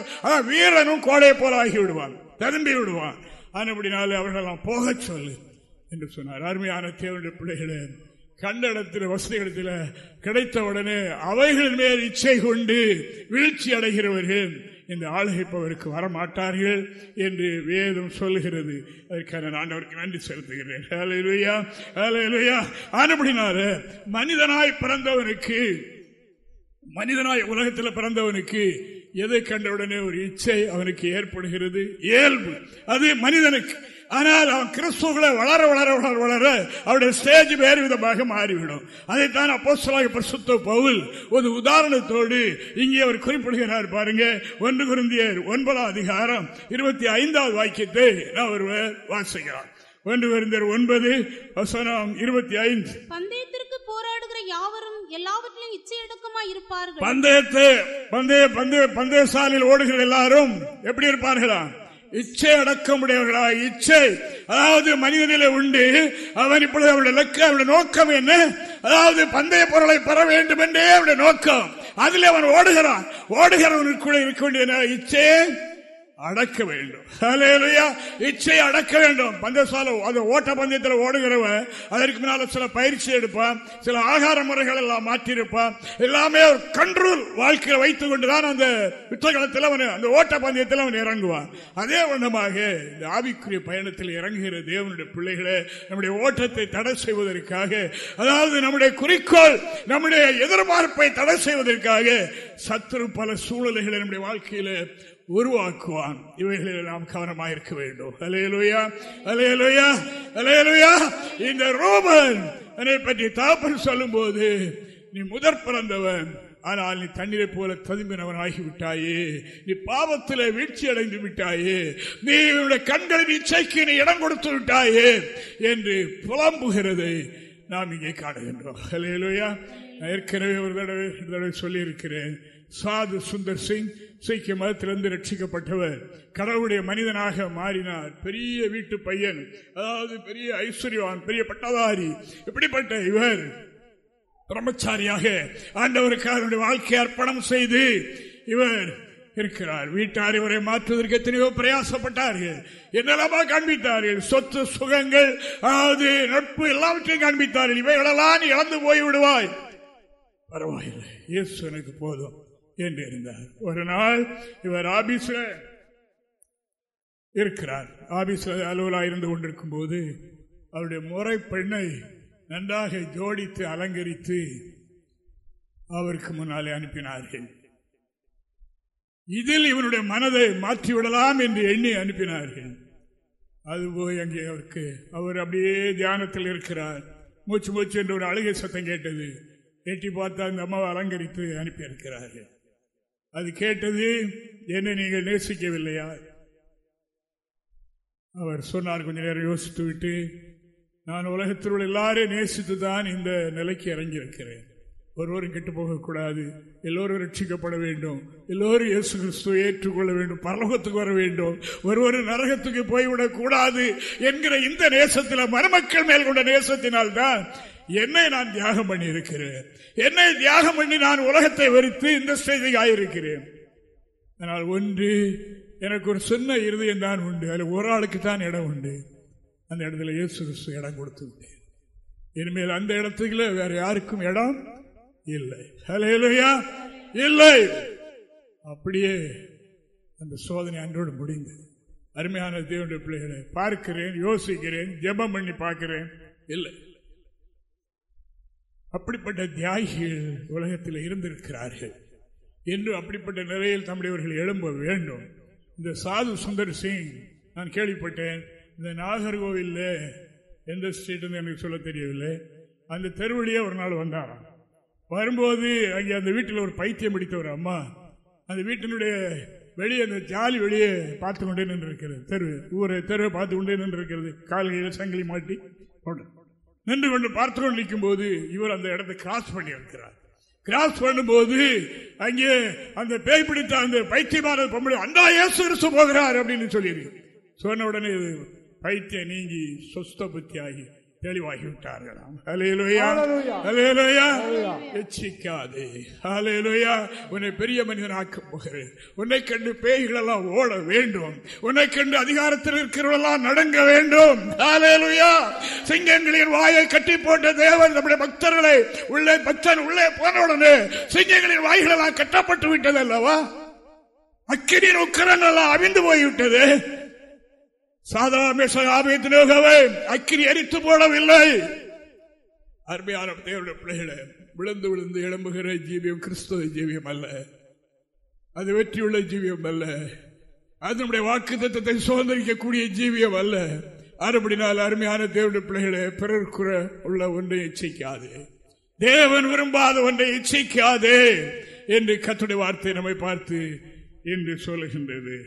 வீரனும் கோடையை போல ஆகி விடுவான் திரும்பி விடுவான். அப்படினாலே அவர்களெல்லாம் போக சொல்லு என்று சொன்னார். அருமையான தேவனுடைய பிள்ளைகளே கண்ட இடத்தில் வசதி இடத்தில் கிடைத்த உடனே அவைகளின் மேல் இச்சை கொண்டு வீழ்ச்சி அடைகிறவர்கள். இந்த ஆளுகைப்பவருக்கு வரமாட்டார்கள் என்று வேதம் சொல்லுகிறது. அதற்கான ஆண்டவருக்கு நன்றி செலுத்துகிறேன். மனிதனாய் பிறந்தவனுக்கு மனிதனாய் உலகத்தில் பிறந்தவனுக்கு எதை கண்டவுடனே ஒரு இச்சை அவனுக்கு ஏற்படுகிறது? இயல்பு. அது மனிதனுக்கு. ஆனால் அவன் கிறிஸ்துவங்களை வளர வளர வளர வளர அவருடைய ஸ்டேஜ் வேறு விதமாக மாறிவிடும். அதைத்தான் அப்போ பிரசுத்த பவுல் ஒரு உதாரணத்தோடு இங்கே அவர் குறிப்பிடுகிறார் பாருங்க. ஒன்று குருந்தியர் ஒன்பதாம் அதிகாரம் இருபத்தி ஐந்தாவது வாக்கியத்தை நான் ஒருவர் வாசிக்கிறார். ஒன்று குருந்தியர் ஒன்பது வசனம் இருபத்தி ஐந்து பந்தயத்திற்கு போராடுகிற யாவரும் எல்லாவற்றிலும் இச்சையடக்கமா இருப்பார்கள். பந்தயத்தை பந்தய பந்தய பந்தயசாலையில் ஓடுகிற எல்லாரும் எப்படி இருப்பார்களா? இச்சை அடக்கமுடையவர்களா இச்சை. அதாவது மனிதனிலே உண்டு அவன் இப்பொழுது அவருடைய இலக்கு அவருடைய நோக்கம் என்ன? அதாவது பந்தய பொருளை பெற வேண்டும் என்றே அவருடைய நோக்கம். அதில் அவன் ஓடுகிறான். ஓடுகிறவனுக்குள்ள இருக்க வேண்டிய இச்சை. அடக்க வேண்டும். இச்சை அடக்க வேண்டும். பந்தசால அந்த ஓட்ட பந்தயத்தில் ஓடுகிறவன் அதற்கு முன்னால சில பயிற்சி எடுப்பான் சில ஆகார முறைகள் எல்லாம் மாற்றிருப்பான் எல்லாமே ஒரு கண்ட்ரோல் வாழ்க்கையில் வைத்துக் கொண்டுதான் அந்த யுத்தகலத்தில் அவன் அந்த ஓட்ட பந்தயத்தில் அவன் இறங்குவான். அதே வண்ணமாக இந்த ஆவிக்குரிய பயணத்தில் இறங்குகிற தேவனுடைய பிள்ளைகளை நம்முடைய ஓட்டத்தை தடை செய்வதற்காக அதாவது நம்முடைய குறிக்கோள் நம்முடைய எதிர்பார்ப்பை தடை செய்வதற்காக சத்துரு பல சூழல்களை நம்முடைய வாழ்க்கையில் உருவாக்குவான். இவைகளில் நாம் கவனமாக இருக்க வேண்டும். அலையலுயா அலையலுயா அலையலுயா இந்த ரோமன் என்னை பற்றி தாப்பன் சொல்லும் போது நீ முதற் பிறந்தவன் ஆனால் நீ தண்ணீரை போல ததும்பினவன் ஆகிவிட்டாயே நீ பாவத்தில் வீழ்ச்சி அடைந்து விட்டாயே. நீ உன்னுடைய கண்களின் இச்சைக்கு நீ இடம் கொடுத்து விட்டாயே. என்று புலம்புகிறதை நாம் இங்கே காணுகின்றோம். ஏற்கனவே ஒரு தடவை தடவை சொல்லியிருக்கிறேன். சாது சுந்தர் சிங் சீக்கிய மதத்திலிருந்து ரட்சிக்கப்பட்டவர். கடவுளுடைய மனிதனாக மாறினார். பெரிய வீட்டு பையன் அதாவது பெரிய ஐஸ்வர்யவான் பெரிய பட்டதாரி. இப்படிப்பட்ட இவர் பிரம்மச்சாரியாக ஆண்டவருக்காக வாழ்க்கை அர்ப்பணம் செய்து இவர் இருக்கிறார். வீட்டார் இவரை மாற்றுவதற்கு எத்தனையோ பிரயாசப்பட்டார்கள். என்னெல்லாமா காண்பித்தார்கள்? சொத்து சுகங்கள் அதாவது நட்பு எல்லாவற்றையும் காண்பித்தார்கள். இவைகளெல்லாம் இழந்து போய் விடுவாய் பரவாயில்லை. இயேசு எனக்கு போதும். என்று இருந்தார். ஒரு நாள் இவர் ஆபீஸ்ல இருக்கிறார். ஆபீஸ்ல அலுவலாக இருந்து கொண்டிருக்கும் போது அவருடைய முறை பெண்ணை நன்றாக ஜோடித்து அலங்கரித்து அவருக்கு முன்னாலே அனுப்பினார்கள். இதில் இவனுடைய மனதை மாற்றிவிடலாம் என்று எண்ணி அனுப்பினார்கள். அது போய் அங்கே அவருக்கு அவர் அப்படியே தியானத்தில் இருக்கிறார். மூச்சு மூச்சு என்று ஒரு அழுகை சத்தம் கேட்டது. எட்டி பார்த்தா அந்த அம்மாவை அலங்கரித்து அனுப்பி இருக்கிறார்கள் அது கேட்டது என்னை நீங்கள் நேசிக்கவில்லையா? அவர் சொன்னார் கொஞ்ச நேரம் யோசித்து விட்டு நான் உலகத்தில் உள்ள எல்லாரையும் நேசித்து தான் இந்த நிலைக்கு இறங்கியிருக்கிறேன். ஒருவரும் கெட்டு போகக்கூடாது. எல்லோரும் ரட்சிக்கப்பட வேண்டும். எல்லோரும் இயேசு கிறிஸ்துவை ஏற்றுக்கொள்ள வேண்டும். பரலோகத்துக்கு வர வேண்டும். ஒருவரும் நரகத்துக்கு போய்விடக் கூடாது என்கிற இந்த நேசத்தில் மருமக்கள் மேல் கொண்ட நேசத்தினால் தான் என்னை நான் தியாகம் பண்ணி இருக்கிறேன் என்னை தியாகம் பண்ணி நான் உலகத்தை வெறுத்து இந்த ஸ்டேஜுக்கு ஆயிருக்கிறேன் ஆனால் ஒன்று எனக்கு ஒரு சின்ன இருதயம் தான் உண்டு. அதில் ஒரு ஆளுக்கு தான் இடம் உண்டு. அந்த இடத்துல இயேசு கிறிஸ்து இடம் கொடுத்து விட்டேன். இனிமேல் அந்த இடத்துக்குள்ள வேற யாருக்கும் இடம் இல்லை. இல்லை. அப்படியே அந்த சோதனை அன்றோடு முடிந்தது. அருமையான தேவனுடைய பிள்ளைகளை பார்க்கிறேன் யோசிக்கிறேன் ஜெபம் பண்ணி பார்க்கிறேன். இல்லை. அப்படிப்பட்ட தியாகிகள் உலகத்தில் இருந்திருக்கிறார்கள். என்று அப்படிப்பட்ட நிலையில் தம்முடையவர்கள் எழும்ப வேண்டும். இந்த சாது சுந்தர் சிங் நான் கேள்விப்பட்டேன் இந்த நாகர்கோவில் எந்த ஸ்ட்ரீட்னு எனக்கு சொல்ல தெரியவில்லை. அந்த தெருவழியே ஒரு நாள் வந்தாராம் வரும்போது அங்கே அந்த வீட்டில் ஒரு பைத்தியம் பிடித்த ஒரு அம்மா அந்த வீட்டினுடைய வெளியே அந்த ஜாலி வெளியே பார்த்து கொண்டே நின்று இருக்கிறது தெரு ஊரை தெருவை பார்த்து கொண்டே நின்று இருக்கிறது கால்களில் சங்கிலி மாட்டி நின்று கொண்டு பார்த்து கொண்டு நிற்கும் போது இவர் அந்த இடத்தை கிராஸ் பண்ணி இருக்கிறார் கிராஸ் பண்ணும்போது அங்கே அந்த பேய் பிடித்த அந்த பைத்தியமான பொம்பளை அந்த இயேசு போகிறார் அப்படின்னு சொல்லியிருக்கு சொன்ன உடனே பைத்தியம் நீங்கி சொஸ்த புத்தி ஆகி தெளிவாகிவிட்டார்களாம். எச்சிக்காதே. உன்னை பெரிய மனிதனாக்க போகிறேன். உன்னை கண்டு பேய்கள் எல்லாம் ஓட வேண்டும். உன்னை கண்டு அதிகாரத்தில் இருக்கிறவெல்லாம் நடங்க வேண்டும். சிங்கங்களின் வாயை கட்டி போட்ட தேவன் நம்முடைய பக்தர்களை உள்ளே பக்தன் உள்ளே போனவுடனே சிங்கங்களின் வாய்கள் எல்லாம் கட்டப்பட்டு விட்டது அல்லவா? அக்கினியின் உக்கரன் எல்லாம் அவிந்து போய்விட்டது. சாதாரண அக்கினி அரித்து போடவில்லை. அருமையான தேவனுடைய பிள்ளைகளை விழுந்து விழுந்து எழும்புகிற ஜீவியம் கிறிஸ்துவ ஜீவியம் அல்ல. அது வெற்றியுள்ள ஜீவியம் அல்ல. அது நம்முடைய வாக்கு தத்துவத்தை சுதந்திரிக்கக்கூடிய ஜீவியம் அல்ல. அறுபடினால் அருமையான தேவனுடைய பிள்ளைகளை பிறர்க்குற உள்ள ஒன்றை இச்சைக்காது. தேவன் விரும்பாத ஒன்றை இச்சைக்காது என்று கத்துடைய வார்த்தை நம்மை பார்த்து என்று சொல்லுகின்றது.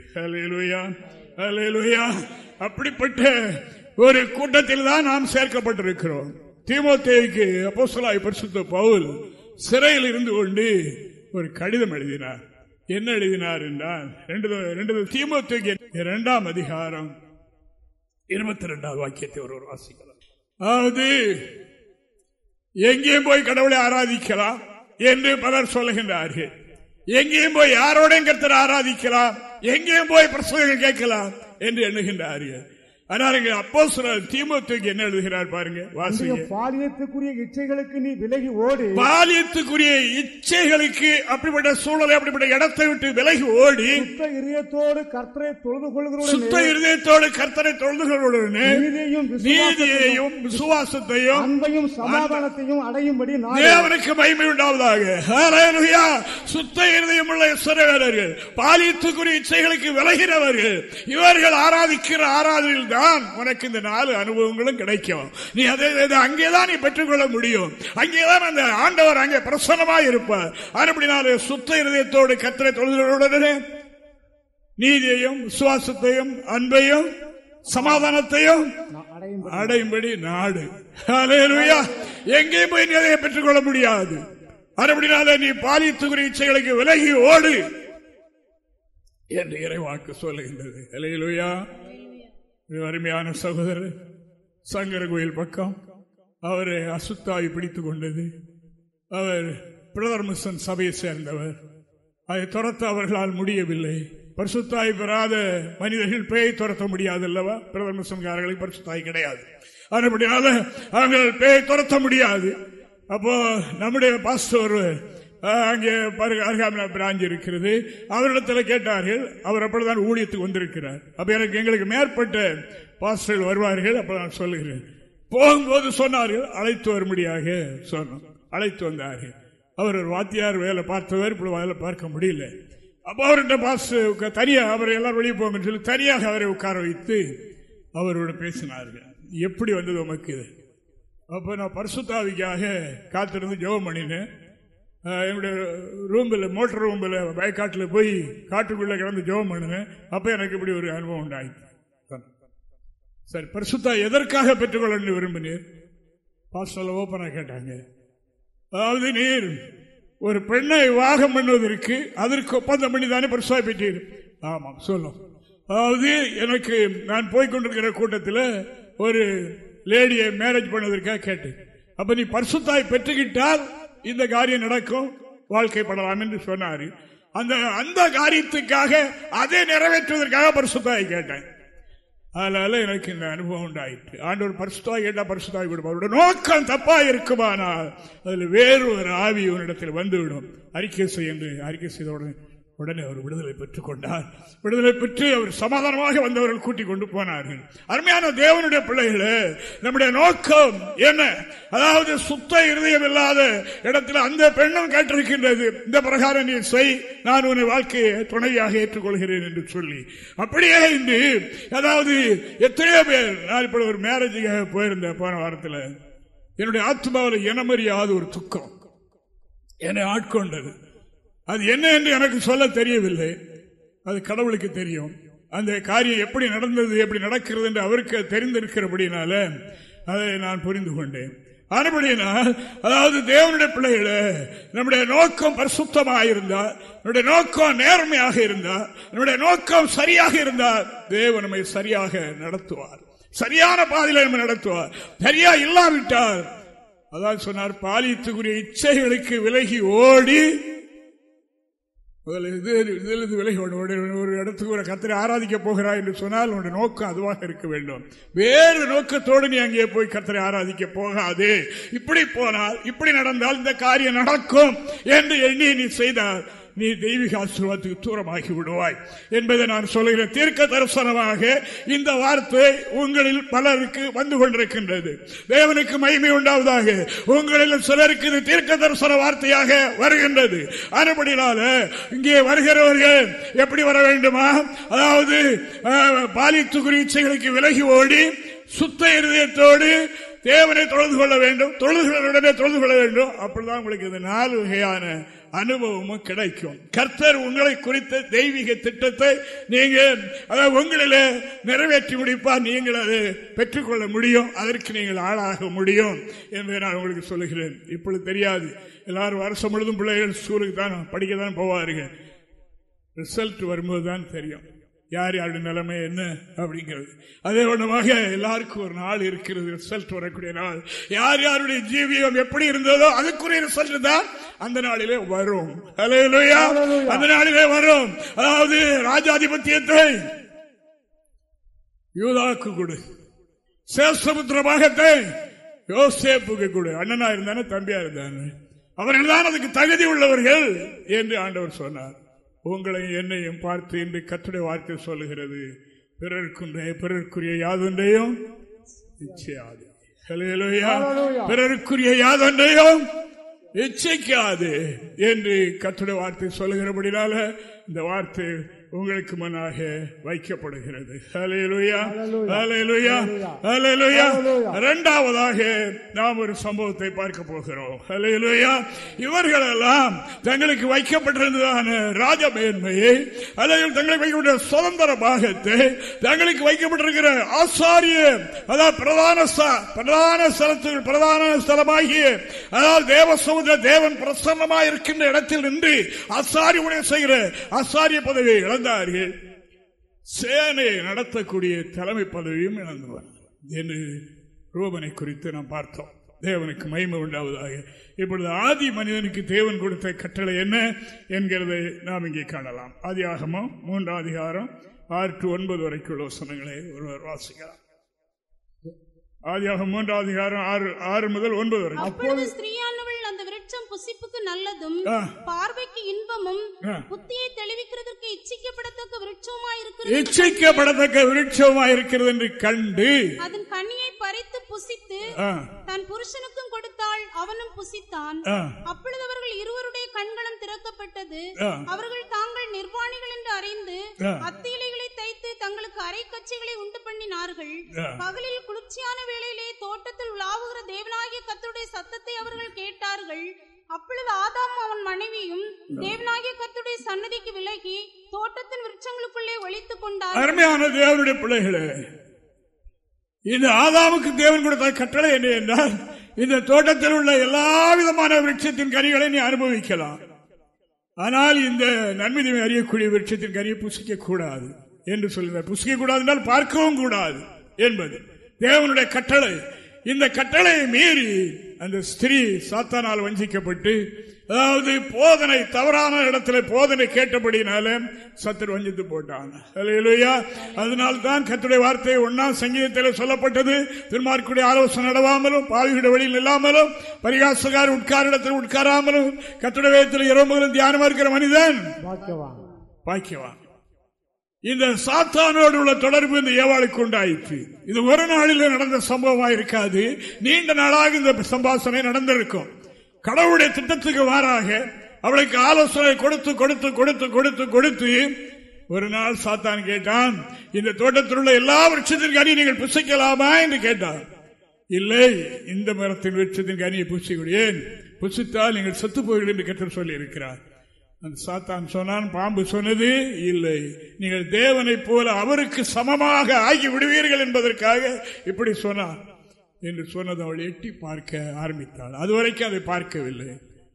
அப்படிப்பட்ட ஒரு கூட்டத்தில் தான் நாம் சேர்க்கப்பட்டிருக்கிறோம். திமுக அப்போசலாய் பரிசுத்த பவுல் சிறையில் இருந்து கொண்டு ஒரு கடிதம் எழுதினார். என்ன எழுதினார் என்றால் ரெண்டு திமுக இரண்டாம் அதிகாரம் இருபத்தி ரெண்டாவது வாக்கியத்தை ஒருவர் வாசிக்கலாம். அதாவது எங்கேயும் போய் கடவுளை ஆராதிக்கலாம் என்று பலர் சொல்லுகின்றார்கள். எங்கேயும் போய் யாரோடையும் கருத்தர் ஆராதிக்கலாம். எங்கேயும் போய் பிரசவங்கள் கேட்கலாம் என்று எண்ணுகின்றார்கள் ஆனால் அப்போ தீமத்துக்கு என்ன எழுதுகிறார் பாருங்க பாலியத்துக்குரிய இச்சைகளுக்கு நீ விலகி ஓடி. பாலியத்துக்குரிய இச்சைகளுக்கு அப்படிப்பட்ட சூழலை அப்படிப்பட்ட இடத்தை விட்டு விலகி ஓடி. சுத்த இதயத்தோடு கர்த்தரை தொழுது கொள்கிறோம் சுத்த இதயத்தோடு கர்த்தரை தொழுது கொள்கிறோம் நீதியையும் விசுவாசத்தையும் அன்பையும் சமாதானத்தையும் அடையும்படி தேவனுக்கு மகிமை உண்டாவதாக. சுத்த இருதயம் உள்ள பாலியத்துக்குரிய இச்சைகளுக்கு விலகிறவர்கள் இவர்கள் ஆராதிக்கிற ஆராதனையில் தான் உனக்கு இந்த நாலு அனுபவங்களும் கிடைக்கும். நீ அதை அங்கேதான் நீ பெற்றுக்கொள்ள முடியும். அங்கேதான் அந்த ஆண்டவர் அங்கே பிரசன்னமா இருப்பார். அப்படினால சுத்த இருதயத்தோடு கத்திரை தொழிலுடனே நீதியையும் விசுவாசத்தையும் அன்பையும் சமாதானத்தையும் அடையும்படி நாடு. எங்கேயும் போய் நீ அதை பெற்றுக்கொள்ள முடியாது? அப்படினால நீ பாலித்துக்குரிய இச்சைகளுக்கு விலகி ஓடு என்று இறைவாக்கு சொல்லுகின்றது. அலையிலுயா அருமையான சகோதரர் சங்கர கோயில் பக்கம். அவரை அசுத்தாய் பிடித்து கொண்டது. அவர் பிரதர்மிசன் சபையை சேர்ந்தவர். அதை துரத்த அவர்களால் முடியவில்லை. பரிசுத்தாய் பெறாத மனிதர்கள் பேய் துரத்த முடியாது அல்லவா பிரதர்மிசன்காரர்களுக்கு பரிசுத்தாய் கிடையாது. அதுபடியால அவர்கள் பேய் துரத்த முடியாது. அப்போ நம்முடைய பாஸ்டர் அங்கே அருகாமல பிராஞ்சி இருக்கிறது. அவரிடத்தில் கேட்டார்கள் அவர் அப்பொழுதுதான் ஊழியத்துக்கு வந்திருக்கிறார். அப்ப எனக்கு எங்களுக்கு மேற்பட்ட பாஸ்டர்கள் வருவார்கள் அப்ப நான் சொல்லுகிறேன். போகும்போது சொன்னார்கள் அழைத்து வரும்படியாக சொன்னோம். அழைத்து வந்தார்கள். அவர் ஒரு வாத்தியார் வேலை பார்த்தவர் இப்படி வேலை பார்க்க முடியல. அப்போ அவர்கிட்ட பாஸ் தனியாக அவர் எல்லாரும் வெளியே போங்கன்னு சொல்லி தனியாக அவரை உட்கார வைத்து அவரோட பேசினார்கள். எப்படி வந்தது உமக்கு? அப்போ நான் பரிசுத்தாவிக்காக காத்திருந்து ஜெபம் பண்ணினேன். என்னுடைய ரூம்பில் மோட்டர் ரூம்பில் வயக்காட்டில் போய் காட்டுக்குள்ளே கிடந்து ஜோம் பண்ணுவேன். அப்போ எனக்கு இப்படி ஒரு அனுபவம் உண்டாயிடுச்சு சரி பரிசுத்தா எதற்காக பெற்றுக்கொள்ள விரும்பினீர்? பாஸ்டர்ல ஓப்பனாக கேட்டாங்க. அதாவது நீர் ஒரு பெண்ணை வாகம் பண்ணுவதற்கு அதற்கு ஒப்பந்தம் பண்ணி தானே பரிசுவா பெற்றீர்? ஆமாம் சொல்லும். அதாவது எனக்கு நான் போய்கொண்டிருக்கிற கூட்டத்தில் ஒரு லேடியை மேரேஜ் பண்ணுவதற்காக கேட்டேன். அப்போ நீ பரிசுத்தாய் பெற்றுக்கிட்டால் இந்த காரியம் நடக்கும் வாழ்க்கைப்படலாம் என்று சொன்னார். அந்த அந்த காரியத்துக்காக அதை நிறைவேற்றுவதற்காக பரிசுத்தாய் கேட்டேன். அதனால எனக்கு இந்த அனுபவம் உண்டாயிற்று. ஆண்டவர் பரிசுத்தாய் கேட்டால் பரிசுத்தாய் கொடுப்பார் நோக்கம் தப்பா இருக்குமானால் அதில் வேறு ஒரு ஆவி உன்னிடத்தில் வந்துவிடும். அறிக்கை செய்ய அறிக்கை செய்தவுடன் உடனே அவர் விடுதலை பெற்றுக் கொண்டார். விடுதலை பெற்று அவர் சமாதானமாக வந்தவர்கள் கூட்டிக் கொண்டு போனார்கள். அருமையான தேவனுடைய பிள்ளைகளே நம்முடைய நோக்கம் என்ன? அதாவது சுத்த இருதயம் இல்லாத இடத்துல அந்த பெண்ணும் கேட்டிருக்கின்றது. இந்த பிரகாரம் நீ செய் நான் உன்னை வாழ்க்கையை துணையாக ஏற்றுக்கொள்கிறேன் என்று சொல்லி. அப்படியே இன்று அதாவது எத்தனையோ பேர் நான் இப்படி ஒரு மேரேஜுக்காக போயிருந்தேன் போன வாரத்தில் என்னுடைய ஆத்மாவில் இனமறியாத ஒரு துக்கம். என்னை ஆட்கொண்டது. அது என்ன என்று எனக்கு சொல்ல தெரியவில்லை. அது கடவுளுக்கு தெரியும். அந்த காரியம் எப்படி நடந்தது எப்படி நடக்கிறது என்று அவருக்கு தெரிந்திருக்கிறபடினால அதை நான் புரிந்து கொண்டேன். ஆனபடியினால் அதாவது தேவனுடைய பிள்ளைகள நம்முடைய நோக்கம் பரிசுத்தமாக இருந்தால் நம்முடைய நோக்கம் நேர்மையாக இருந்தால் நம்முடைய நோக்கம் சரியாக இருந்தால் தேவன் நம்மை சரியாக நடத்துவார். சரியான பாதையில் நம்ம நடத்துவார். சரியா இல்லாவிட்டால் அதான் சொன்னார் பாலியத்துக்குரிய இச்சைகளுக்கு விலகி ஓடி முதல்ல இது இதிலிருந்து விலகி ஒரு இடத்துக்கு ஒரு கத்திரை ஆராதிக்க போகிறாய் என்று சொன்னால் உன்னுடைய நோக்கம் அதுவாக இருக்க வேண்டும். வேறு நோக்கத்தோடு நீ அங்கே போய் கத்திரை ஆராதிக்க போகாது. இப்படி போனால் இப்படி நடந்தால் இந்த காரியம் நடக்கும் என்று எண்ணி நீ செய்தால் நீ தெய்வீக ஆசீர்வாதத்துக்கு தூரமாகி விடுவாய் என்பதை நான் சொல்லுகிறேன். தீர்க்க தரிசனமாக இந்த வார்த்தை உங்களில் பலருக்கு வந்து கொண்டிருக்கின்றது. தேவனுக்கு மகிமை உண்டாவதாக உங்களில் சிலருக்கு இது தீர்க்க தரிசன வார்த்தையாக வருகின்றது. அதுபடினால இங்கே வருகிறவர்கள் எப்படி வர வேண்டுமா? அதாவது பாலித்து குறிச்சைகளுக்கு விலகி ஓடி சுத்த இருதயத்தோடு தேவனை தொழுது கொள்ள வேண்டும் தொழுதுகளுடனே தொழுது கொள்ள வேண்டும். அப்படிதான் உங்களுக்கு இந்த நாலு வகையான அனுபவமும் கிடைக்கும். கர்த்தர் உங்களை குறித்த தெய்வீக திட்டத்தை நீங்க அதாவது உங்களில் நிறைவேற்றி முடிப்பா நீங்கள் அதை பெற்றுக்கொள்ள முடியும். அதற்கு நீங்கள் ஆளாக முடியும் என்று நான் உங்களுக்கு சொல்லுகிறேன். இப்பொழுது தெரியாது. எல்லாரும் வருஷம் முழுதும் பிள்ளைகள் ஸ்கூலுக்கு தான் படிக்க தான் போவார்கள். ரிசல்ட் வரும்போது தான் தெரியும். யார் யாருடைய நிலைமை என்ன அப்படிங்கிறது. அதே ஒன்றமாக எல்லாருக்கும் ஒரு நாள் இருக்கிறது ரிசல்ட் வரக்கூடிய நாள். யார் யாருடைய ஜீவியம் எப்படி இருந்ததோ அதுக்குரிய ரிசல்ட் தான் அந்த நாளிலே வரும். அந்த நாளிலே வரும். அதாவது ராஜாதிபத்தியத்தை யூதாக்கு கொடு. சேஷபுத்திர பாகத்தை யோசேப்புக்கு கொடு. அண்ணனா இருந்தானே தம்பியா இருந்தானே. அவர்கள் தான் அதுக்கு தகுதி உள்ளவர்கள் என்று ஆண்டவர் சொன்னார். உங்களை என்னையும் பார்த்து இன்று கத்துடைய வார்த்தை சொல்லுகிறது. பிறருக்குரிய பிறருக்குரிய யாதொன்றையும் ஹalleluya. பிறருக்குரிய யாதொன்றையும் இச்சைக்காது என்று கத்துடைய வார்த்தை சொல்லுகிறபடினால இந்த வார்த்தை உங்களுக்கு முன்னாக வைக்கப்படுகிறது. இரண்டாவதாக நாம் ஒரு சம்பவத்தை பார்க்க போகிறோம். ஹalleluya. இவர்களெல்லாம் தங்களுக்கு வைக்கப்பட்டிருந்ததான ராஜ மேன்மையை அல்லது தங்களுக்கு வைக்கப்பட்ட சுதந்திர பாகத்தை தங்களுக்கு வைக்கப்பட்டிருக்கிற ஆசாரிய அதாவது பிரதான பிரதான ஸ்தலத்தில் பிரதான ஸ்தலமாகிய அதாவது தேவ சமுதிர தேவன் பிரசன்னமாக இருக்கின்ற இடத்தில் நின்று ஆசாரிய உடைய செய்கிற ஆசாரிய பதவியை இழந்தார்கள். சேனையை நடத்தக்கூடிய தலைமை பதவியும் இழந்தவர். என்று ரூபனை குறித்து நாம் பார்த்தோம். தேவனுக்கு மயிமை உண்டாவதாக. இப்பொழுது ஆதி மனிதனுக்கு தேவன் கொடுத்த கட்டளை என்ன என்கிறதை நாம் இங்கே காணலாம். ஆதி ஆகமம் மூன்றாம் அதிகாரம் ஆறு டு ஒன்பது வரைக்குள்ள வசனங்களை ஒருவர் வாசிக்கலாம். ஆதியாகம் மூன்றாம் அதிகாரம் ஆறு ஆறு முதல் ஒன்பது வரை. அப்பொழுது ஸ்திரீயானவள் அந்த விருட்சம் புசிப்புக்கு நல்லதும். பார்வைக்கு இன்பமும். புத்தியை தெளிவிக்கிறதற்கு இச்சிக்கப்படத்தக்க விருட்சமாய் இருக்கிறது இச்சைக்கப்படத்தக்க விருட்சமா இருக்கிறது என்று கண்டு அதன் கனியை பறித்து புசித்து தன் புருஷனுக்கும் கொடுத்தாள் அவனும் புசித்தான் அப்பொழுது அவர்கள் இருவருடைய கண்களும் திறக்கப்பட்டது. அவர்கள் தாங்கள் நிர்வாணிகள் என்று அறிந்து. அத்தியிலைகளை தைத்து தங்களுக்கு அரைக்கச்சைகளை உண்டு பண்ணினார்கள். பகலில் குளிர்ச்சியான வேளையிலே தோட்டத்தில் உலாவுகிற தேவனாகிய கர்த்தருடைய சத்தத்தை அவர்கள் கேட்டார்கள் அப்பொழுது ஆதாம் அவன் மனைவியும் தேவனாகிய கர்த்தருடைய சன்னதிக்கு விலகி தோட்டத்தின் விருட்சங்களுக்குள்ளே ஒளித்துக் கொண்டார்கள். அருமையான தேவனுடைய பிள்ளைகளே இந்த ஆதாமுக்கு தேவன் கொடுத்த கட்டளை என்ன என்றால் இந்த தோட்டத்தில் உள்ள எல்லா விதமான விருட்சத்தின் கனிகளை நீ அனுபவிக்கலாம். ஆனால் இந்த நன்மை அறியக்கூடிய விருட்சத்தின் கனியை புசிக்க கூடாது என்று சொல்கிறார் புசிக்க கூடாது என்றால் பார்க்கவும் கூடாது என்பது தேவனுடைய கட்டளை. இந்த கட்டளையை மீறி அந்த ஸ்திரீ சாத்தானால் வஞ்சிக்கப்பட்டு அதாவது போதனை தவறான இடத்துல போதனை கேட்டபடினால சத்துரு வஞ்சித்து போட்டான். அதனால் தான் கத்துடைய வார்த்தை ஒன்னாம் சங்கீதத்தில் சொல்லப்பட்டது. திருமார்க்குடைய ஆலோசனை நடவாமலும் பாவிகளுடைய வழியில் இல்லாமலும் பரிகாசகார் உட்கார இடத்தில் உட்காராமலும் கத்துடைய வேதத்தில் இரவு தியானமா இருக்கிற மனிதன்? வாக்கியவான் பாக்கியவான். இந்த சாத்தானோடு உள்ள தொடர்பு இந்த ஏவாளுக்கு உண்டாயிற்று. இது ஒரு நாளில் நடந்த சம்பவமா இருக்காது நீண்ட நாளாக இந்த சம்பாசனை நடந்திருக்கும். கடவுளுடைய திட்டத்துக்கு மாறாக அவளுக்கு ஆலோசனை கொடுத்து கொடுத்து கொடுத்து கொடுத்து கொடுத்து ஒரு நாள் சாத்தான் கேட்டான் இந்த தோட்டத்தில் உள்ள எல்லா விருட்சத்தின் கனி நீங்கள் புசிக்கலாமா? என்று கேட்டான். இல்லை இந்த மரத்தின் விருட்சத்தின் கனியை புசிக்கிறேன். புசித்தால் நீங்கள் செத்து போகிறீர்கள் என்று கற்று சொல்லி இருக்கிறார் அந்த சாத்தான் சொன்னான் பாம்பு சொன்னது இல்லை. நீங்கள் தேவனைப் போல அவருக்கு சமமாக ஆகி விடுவீர்கள் என்பதற்காக இப்படி சொன்னார் என்று சொன்னது அவள் எட்டி பார்க்க ஆரம்பித்தாள். அதுவரைக்கும் அதை பார்க்கவில்லை.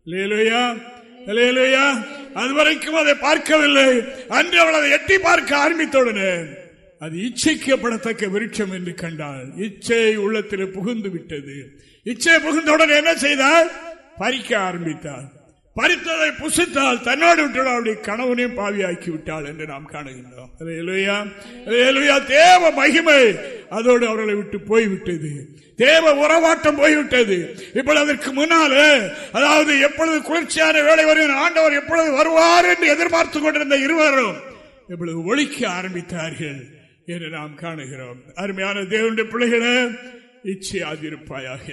இல்லையிலையா லேலுயா அதுவரைக்கும் அதை பார்க்கவில்லை. அன்று அவள் அதை எட்டி பார்க்க ஆரம்பித்தவுடனே அது இச்சைக்கப்படத்தக்க விருட்சம் என்று கண்டாள். இச்சை உள்ளத்தில் புகுந்து விட்டது. இச்சை புகுந்தவுடன் என்ன செய்தால் பறிக்க ஆரம்பித்தாள். பறித்ததை புசித்தால் தன்னோடு விட்டுவிட அவருடைய கணவனையும் பாவியாக்கி விட்டாள் என்று நாம் காணுகின்றோம். தேவ மகிமை அதோடு அவர்களை விட்டு போய்விட்டது. தேவ உறவாட்டம் போய்விட்டது. இப்பொழுது அதற்கு முன்னாலே அதாவது எப்பொழுது குளிர்ச்சியான வேலை வரும் ஆண்டவர் எப்பொழுது வருவார் என்று எதிர்பார்த்து கொண்டிருந்த இருவரும் இப்பொழுது ஒழிக்க ஆரம்பித்தார்கள் என்று நாம் காணுகிறோம். அருமையான தேவனுடைய பிள்ளைகளை இச்சையாதிருப்பாயாக.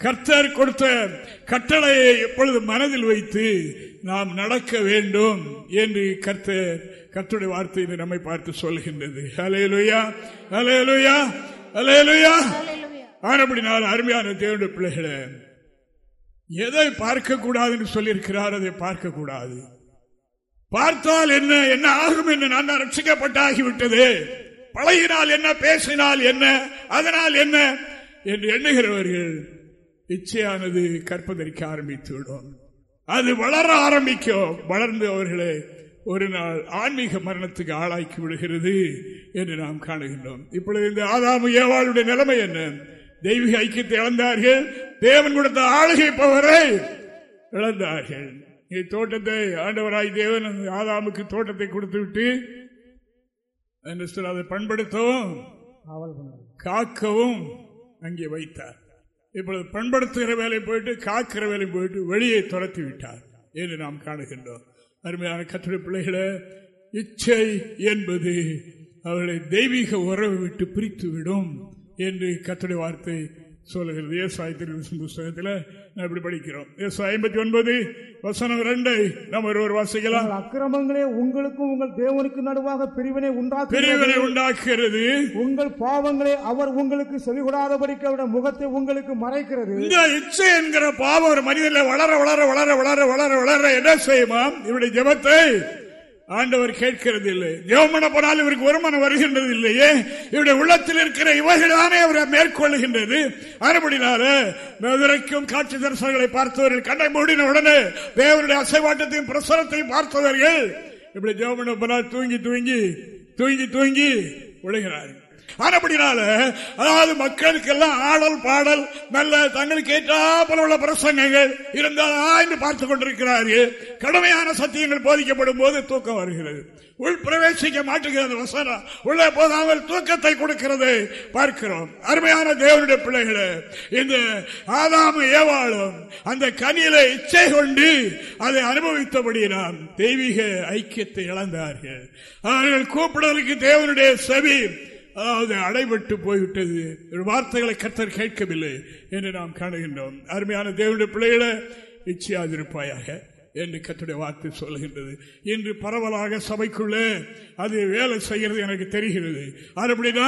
கர்த்தர் கொடுத்த கட்டளையை எப்பொழுது மனதில் வைத்து நாம் நடக்க வேண்டும் என்று கர்த்தர் கர்த்தருடைய வார்த்தை நம்மை பார்த்து சொல்கின்றது. அலையலுயா அலையலுயா அலையலுயா ஆனப்படினால் அருமையான தேவனுடைய பிள்ளைகளை எதை பார்க்க கூடாதுன்னு சொல்லியிருக்கிறார் அதை பார்க்க கூடாது பார்த்தால் என்ன என்ன ஆகும் என்று நான் ரட்சிக்கப்பட்டாகிவிட்டது. பழகினால் என்ன பேசினால் என்ன அதனால் என்ன என்று எண்ணுகிறவர்கள் இச்சையானது கற்பதற்கு ஆரம்பித்து விடும் அது வளர ஆரம்பிக்கும். வளர்ந்து அவர்களை ஒரு நாள் ஆன்மீக மரணத்துக்கு ஆளாக்கி விடுகிறது என்று நாம் காணுகின்றோம். இப்பொழுது இந்த ஆதாமு ஏவாளுடைய நிலைமை என்ன? தெய்வீக ஐக்கியத்தை இழந்தார்கள். தேவன் கொடுத்த ஆளுகை பவரை இழந்தார்கள். தோட்டத்தை ஆண்டவராய் தேவன் ஆதாமுக்கு தோட்டத்தை கொடுத்து விட்டு அதை பண்படுத்தவும் காவல் பண்ணார். காக்கவும் அங்கே வைத்தார். இப்பொழுது பண்படுத்துகிற வேலை போயிட்டு காக்கிற வேலை போயிட்டு வெளியே துரத்தி விட்டார் என்று நாம் காணுகின்றோம். அருமையான கற்றுரை பிள்ளைகளை இச்சை என்பது அவர்களை தெய்வீக உறவு விட்டு பிரித்து விடும் என்று கத்துடைய வார்த்தை சொல்லுகிறது. விவசாயத்தின் புஸ்தகத்தில் இப்படி படிக்கிறோம். ஐம்பத்தி ஒன்பது வசனம் ரெண்டை நம்ம ஒருவர் வாசிக்கலாம். அக்கிரமங்களே உங்களுக்கும் உங்கள் தேவனுக்கு நடுவாக பிரிவினை உண்டாக்குகிறது. பிரிவினை உண்டாக்குகிறது. உங்கள் பாவங்களே அவர் உங்களுக்கு செவிகொடாதபடிக்கு அவருடைய முகத்தை உங்களுக்கு மறைக்கிறது. இந்த இச்சை என்கிற பாவம் ஒரு மனிதனில் வளர வளர வளர வளர வளர வளர என்ன செய்யுமாம்? இவருடைய ஜெபத்தை ஆண்டவர் கேட்கிறது இல்லை தேவமன போனால் இவருக்கு வருமானம் வருகின்றது இல்லையே இவருடைய உள்ளத்தில் இருக்கிற இவைகளானே அவரை மேற்கொள்ளுகின்றது. அறுபடினால வரைக்கும் காட்சி தரிசனங்களை பார்த்தவர்கள் கண்ணை மூடின உடனே தேவனுடைய அசைவாட்டத்தையும் பிரசனத்தையும் பார்த்தவர்கள் இப்படி தேவமன போனால் தூங்கி தூங்கி தூங்கி தூங்கி விழுகிறார்கள். ஆனப்படினால அதாவது மக்களுக்கெல்லாம் ஆடல் பாடல் நல்ல தங்களுக்கு ஏற்றாப்பல உள்ள பிரசங்கங்கள் இருந்தாலா என்று பார்த்துக் கொண்டிருக்கிறார்கள் கடுமையான சத்தியங்கள் போதிக்கப்படும் போது தூக்கம் வருகிறது. உள் பிரவேசிக்க மாட்டுகிறது வசனம். உள்ளே போதாமல் தூக்கத்தை கொடுக்கிறது. பார்க்கிறோம். அருமையான தேவனுடைய பிள்ளைகளே இந்த ஆதாம ஏவாளும் அந்த கனியில இச்சை கொண்டு அதை அனுபவித்தபடியினால் தெய்வீக ஐக்கியத்தை இழந்தார்கள். அவர்கள் கூப்பிடலுக்கு தேவனுடைய செவி அதாவது அடைபட்டு போய்விட்டது. ஒரு வார்த்தைகளை கத்தர் கேட்கவில்லை என்று நாம் காணுகின்றோம். அருமையான தேவனுடைய பிள்ளைகளை இச்சையாதிருப்பாயாக என்று கத்துடைய வார்த்தை சொல்லுகின்றது இன்று பரவலாக சபைக்குள்ளே அது வேலை செய்கிறது எனக்கு தெரிகிறது. அப்படின்னா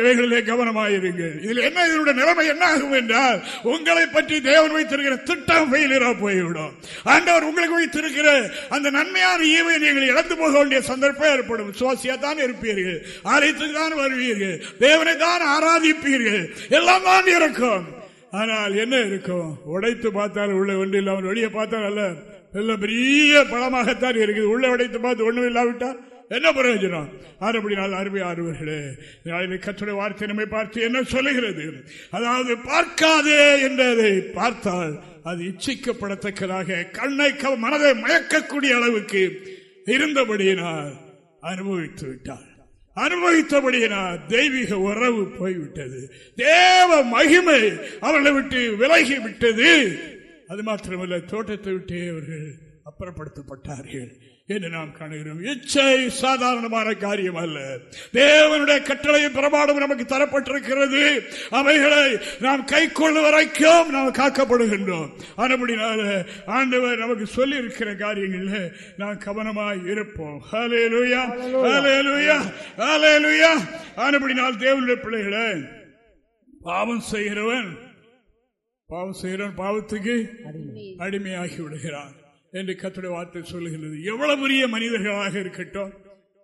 இவைகளிலே கவனமாயிருங்கள். இதில் என்ன? இதனுடைய நிலைமை என்ன ஆகும் என்றால் உங்களை பற்றி தேவன் வைத்திருக்கிற திட்டம் ஃபெயிலியரா போய்விடும். ஆண்டவர் உங்களுக்கு வைத்திருக்கிற அந்த நன்மையான ஈவை நீங்கள் இழந்து போக வேண்டிய சந்தர்ப்பம் ஏற்படும். சுவாசியா தான் இருப்பீர்கள். ஆலயத்துக்கு தான் வருவீர்கள். தேவனை தான் ஆராதிப்பீர்கள். எல்லாம் தான் இருக்கும். ஆனால் என்ன இருக்கும்? உடைத்து பார்த்தால் உள்ள ஒன்று இல்லாமல் வெளியே பார்த்தால் அல்ல. நல்ல பெரிய பழமாகத்தான் இருக்குது. உள்ள உடைத்து பார்த்து ஒண்ணும் இல்லாவிட்டால் என்ன பிரயோஜனம்? ஆறுபடினால் அருமை ஆறுவர்களே கற்றுடைய வார்த்தை நம்மை பார்த்து என்ன சொல்லுகிறது? அதாவது பார்க்காதே என்றதை பார்த்தால் அது இச்சிக்கப்படத்தக்கதாக கண்ணை மனதை மயக்கக்கூடிய அளவுக்கு இருந்தபடியினால் அனுபவித்து விட்டார் அனுபவித்தபடியினால் தெய்வீக உறவு போய்விட்டது. தேவ மகிமை அவர்களை விட்டு விலகி விட்டது. அது மாத்திரமல்ல தோட்டத்தை விட்டே அவர்கள் அப்புறப்படுத்தப்பட்டார்கள் என்று நாம் காணுகிறோம். இச்சை சாதாரணமான காரியம் அல்ல. தேவனுடைய கட்டளையும் பிரமாணம் நமக்கு தரப்பட்டிருக்கிறது. அவைகளை நாம் கை வரைக்கும் நாம் காக்கப்படுகின்றோம். அதுபடினால ஆண்டவர் நமக்கு சொல்லி இருக்கிற காரியங்களில் நாம் கவனமாய் இருப்போம். ஆனபடினால் தேவனுடைய பிள்ளைகளை பாவம் செய்கிறவன் பாவம் செய்கிறவன் பாவத்துக்கு அடிமையாகி விடுகிறான் என்று கத்துடைய வார்த்தை சொல்லுகிறது. எவ்வளவு பெரிய மனிதர்களாக இருக்கட்டும்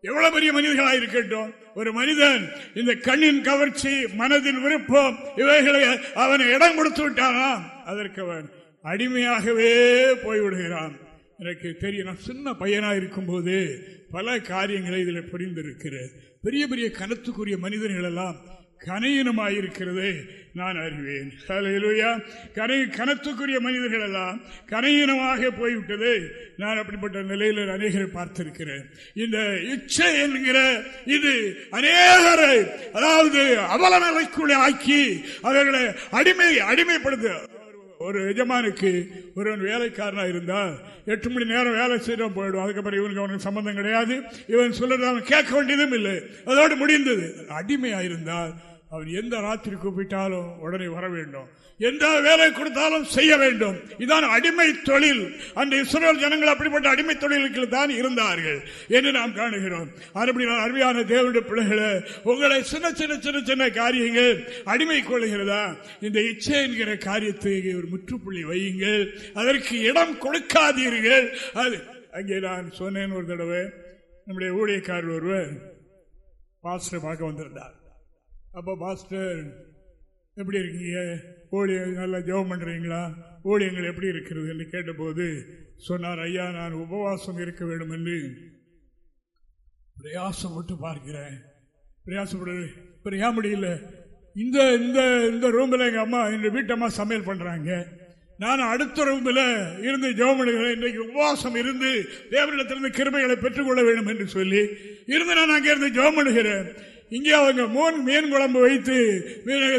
எவ்வளவு பெரிய மனிதர்களாக இருக்கட்டும் ஒரு மனிதன் இந்த கண்ணின் கவர்ச்சி மனதின் விருப்பம் இவைகளை அவன் இடம் கொடுத்து விட்டானா? அதற்கு அவன் அடிமையாகவே போய்விடுகிறான். எனக்கு தெரியும் நான் சின்ன பையனா இருக்கும்போது பல காரியங்களை இதில் புரிந்திருக்கிறேன். பெரிய பெரிய கனத்துக்குரிய மனிதர்கள் எல்லாம் கனையினமாயிருக்கிறதை நான் அறிவேன் ஹalleluya. கனை கனத்துக்குரிய மனிதர்கள் எல்லாம் கனையினமாக போய்விட்டது நான் அப்படிப்பட்ட நிலையில் அநேகரை பார்த்திருக்கிறேன் இந்த இச்சை என்கிற இது அநேகரை அதாவது அவல நிலைக்குள்ளே ஆக்கி அவர்களை அடிமை அடிமைப்படுத்த ஒரு எஜமானுக்கு ஒருவன் வேலைக்காரனாக இருந்தால் எட்டு மணி நேரம் வேலை செய்யறோம் போயிடும் அதுக்கப்புறம் இவனுக்கு அவனுக்கு சம்பந்தம் கிடையாது. இவன் சொல்றது அவன் கேட்க வேண்டியதும் இல்லை. அதோடு முடிந்தது. அடிமையாக இருந்தால் அவர் எந்த ராத்திரி கூப்பிட்டாலும் உடனே வர வேண்டும். எந்த வேலை கொடுத்தாலும் செய்ய வேண்டும். இதான் அடிமை தொழில். அந்த இஸ்ரேல் ஜனங்கள் அப்படிப்பட்ட அடிமை தொழிலுக்கு தான் இருந்தார்கள் என்று நாம் காணுகிறோம். அப்படி அருமையான தேவனுடைய பிள்ளைகளை உங்களை சின்ன சின்ன சின்ன சின்ன காரியங்கள் அடிமை கொள்கிறதா இந்த இச்சை என்கிற காரியத்தை ஒரு முற்றுப்புள்ளி வையுங்கள். அதற்கு இடம் கொடுக்காதீர்கள். அது அங்கே நான் சொன்னேன் ஒரு தடவை. நம்முடைய ஊழியக்காரர் ஒருவர் பாஸ்டர் பார்க்க வந்திருந்தார். அப்போ பாஸ்டர் எப்படி இருக்கீங்க? ஊழியம் நல்லா ஜெபம் பண்ணுறீங்களா ஊழியங்கள் எப்படி இருக்கிறது என்று கேட்டபோது சொன்னார் ஐயா நான் உபவாசம் இருக்க வேண்டும் என்று பிரயாசப்பட்டு பார்க்கிறேன். பிரயாசப்படு பிரியா முடியல இந்த இந்த இந்த ரூமில் எங்கள் அம்மா எங்கள் வீட்டம்மா சமையல் பண்ணுறாங்க நான் அடுத்த ரூமில் இருந்து ஜெவமணிகளை இன்றைக்கு உபவாசம் இருந்து தேவனிடத்திலிருந்து கிருமைகளை பெற்றுக்கொள்ள வேண்டும் என்று சொல்லி இருந்து நான் அங்கே இருந்து ஜெபம் இங்கே அவங்க மூணு மீன் குழம்பு வைத்து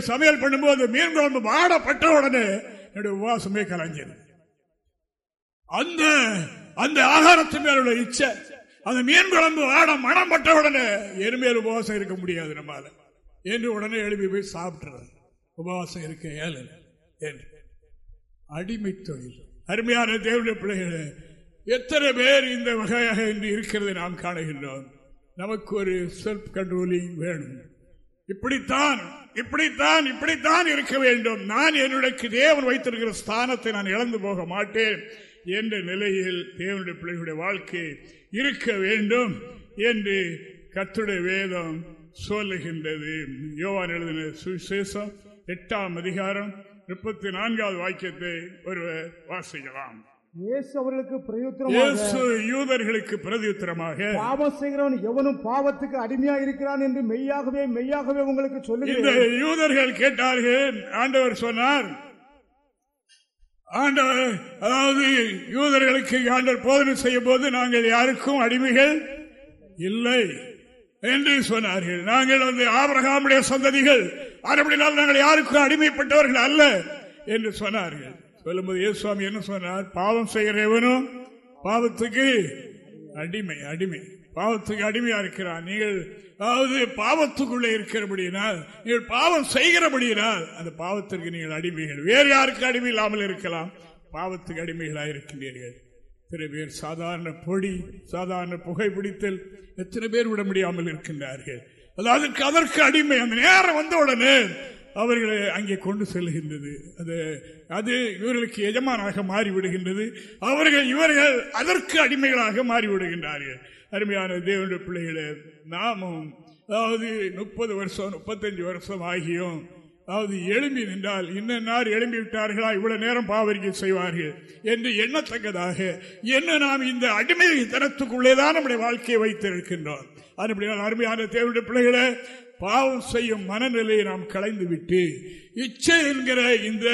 சமையல் பண்ணும்போது மீன் குழம்பு வாடப்பட்ட உடனே என்னுடைய உபவாசமே கலைஞ்சது அந்த அந்த ஆகாரத்தின் மேலுள்ள இச்சை அந்த மீன் குழம்பு வாட மனம் பட்ட உடனே எருமையில் உபவாசம் இருக்க முடியாது நம்மால. என்று உடனே எழுப்பி போய் சாப்பிட்டுறது உபவாசம் இருக்க ஏழு என்று. அடிமை தொழில். அருமையான தேவனுடைய பிள்ளைகளை எத்தனை பேர் இந்த வகையாக இன்று இருக்கிறதை நாம் காணுகின்றோம்? நமக்கு ஒரு செல்ஃப் கண்ட்ரோலிங் வேணும். இப்படித்தான் இப்படித்தான் இப்படித்தான் இருக்க வேண்டும். நான் என்னுடைய தேவன் வைத்திருக்கிற ஸ்தானத்தை நான் இழந்து போக மாட்டேன் என்ற நிலையில் தேவனுடைய பிள்ளைகளுடைய வாழ்க்கை இருக்க வேண்டும் என்று கத்துடைய வேதம் சொல்லுகின்றது. யோவான் எழுதின சுவிசேஷம் எட்டாம் அதிகாரம் முப்பத்தி நான்காவது வாக்கியத்தை ஒருவர் வாசிக்கலாம். இயேசு அவர்களுக்கு இயேசு யூதர்களுக்கு பிரதியுத்தரமாக பாவம் செய்கிறவன் எவனும் பாவத்துக்கு அடிமையா இருக்கிறான் என்று மெய்யாகவே மெய்யாகவே உங்களுக்கு இந்த சொல்லுகிறேன் யூதர்கள் கேட்டார்கள் ஆண்டவர் சொன்னார். ஆண்டவர் அதாவது யூதர்களுக்கு ஆண்டவர் போதனை செய்யும் போது நாங்கள் யாருக்கும் அடிமைகள் இல்லை என்று சொன்னார்கள். நாங்கள் வந்து ஆபரகாமுடைய சந்ததிகள் அப்படினால் நாங்கள் யாருக்கும் அடிமைப்பட்டவர்கள் அல்ல என்று சொன்னார்கள். சொல்லும்போது ஏசுவாமி என்ன சொன்னார்? பாவம் செய்கிறவனும் பாவத்துக்கு அடிமை அடிமை. பாவத்துக்கு அடிமையா இருக்கிறான். நீங்கள் அதாவது பாவத்துக்குள்ளே இருக்கிறபடியினால் நீங்கள் பாவம் செய்கிறபடியினால் அந்த பாவத்திற்கு நீங்கள் அடிமைகள். வேறு யாருக்கு அடிமை இல்லாமல் இருக்கலாம்? பாவத்துக்கு அடிமைகளாக இருக்கின்றீர்கள். எத்தனை பேர் சாதாரண பொடி சாதாரண புகைப்பிடித்தல் எத்தனை பேர் விட முடியாமல் இருக்கின்றார்கள். அதாவது அதற்கு அடிமை. அந்த நேரம் வந்த உடனே அவர்களை அங்கே கொண்டு செல்கின்றது. அது அது இவர்களுக்கு எஜமானாக மாறிவிடுகின்றது. அவர்கள் இவர்கள் அதற்கு அடிமைகளாக மாறிவிடுகின்றார்கள். அருமையான தேவனுடைய பிள்ளைகளை நாமும் அதாவது முப்பது வருஷம் முப்பத்தஞ்சு வருஷம் ஆகியும் அதாவது எழும்பி நின்றால் இன்ன எழும்பி விட்டார்களா? இவ்வளவு நேரம் பாவரிக்கை செய்வார்கள் என்று எண்ணத்தக்கதாக என்ன நாம் இந்த அடிமை தரத்துக்குள்ளேதான் நம்முடைய வாழ்க்கையை வைத்திருக்கின்றோம். அதுபடியால் அருமையான தேவனுடைய பிள்ளைகளை பாவம் செய்யும் மனநிலையை நாம் கலைந்து விட்டு இச்சை என்கிற இந்த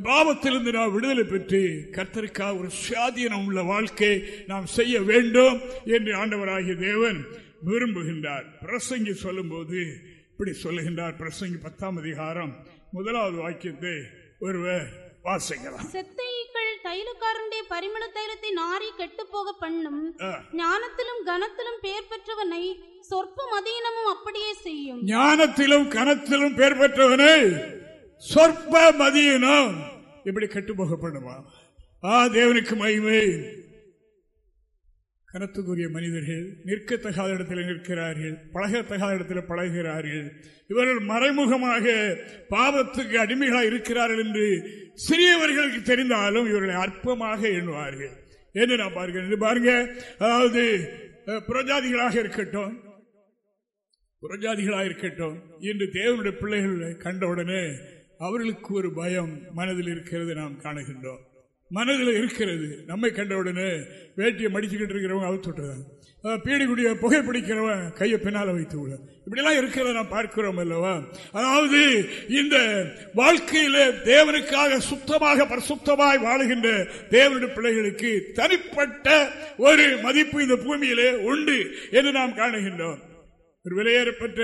பாவத்திலிருந்து நாம் விடுதலை பெற்று கர்த்தருக்காக ஒரு சுயாதீனம் உள்ள வாழ்க்கை நாம் செய்ய வேண்டும் என்று ஆண்டவராகிய தேவன் விரும்புகின்றார். பிரசங்கி சொல்லும் போது இப்படி சொல்லுகின்றார். பிரசங்கி பத்தாம் அதிகாரம் முதலாவது வாக்கியத்தை ஒருவர் வாசிக்கலாம். செத்தைகள் தைலக்காரனுடைய பரிமள தைலத்தை நாரி கெட்டு போக பண்ணும் ஞானத்திலும் கனத்திலும் பேர் பெற்றவனை சொற்ப மதியினமும் அப்படியே செய்யும். ஞானத்திலும் கனத்திலும் பேர் பெற்றவனை சொற்ப மதியினம் இப்படி கெட்டு ஆ தேவனுக்கு மகிமை. கனத்துக்குரிய மனிதர்கள் நிற்கத்தகாத இடத்தில் நிற்கிறார்கள் பழகத்தகாத இடத்தில் பழகிறார்கள். இவர்கள் மறைமுகமாக பாவத்துக்கு அடிமைகளாக இருக்கிறார்கள் என்று சிறியவர்களுக்கு தெரிந்தாலும் இவர்களை அற்பமாக எண்ணுவார்கள். என்று நான் பார்க்கிறேன். பாருங்க அதாவது புறஜாதிகளாக இருக்கட்டும் புறஜாதிகளாக இருக்கட்டும் இன்று தேவனுடைய பிள்ளைகளை கண்டவுடனே அவர்களுக்கு ஒரு பயம் மனதில் இருக்கிறது நாம் காணுகின்றோம். மனதில் இருக்கிறது. நம்மை கண்டவுடனே வேட்டியை மடிச்சுக்கிட்டு இருக்கிறவங்க அவுத்துட்டுறாங்க பீடிக்குடிய புகைப்பிடிக்கிறவன் கையை பின்னால வைத்து விட. இப்படிலாம் இருக்கிறத நாம் பார்க்கிறோம் அல்லவா? அதாவது இந்த வாழ்க்கையில தேவனுக்காக சுத்தமாக பரிசுத்தமாய் வாழுகின்ற தேவனுடைய பிள்ளைகளுக்கு தனிப்பட்ட ஒரு மதிப்பு இந்த பூமியிலே உண்டு என்று நாம் காணுகின்றோம். ஒரு விலையேறப்பட்ட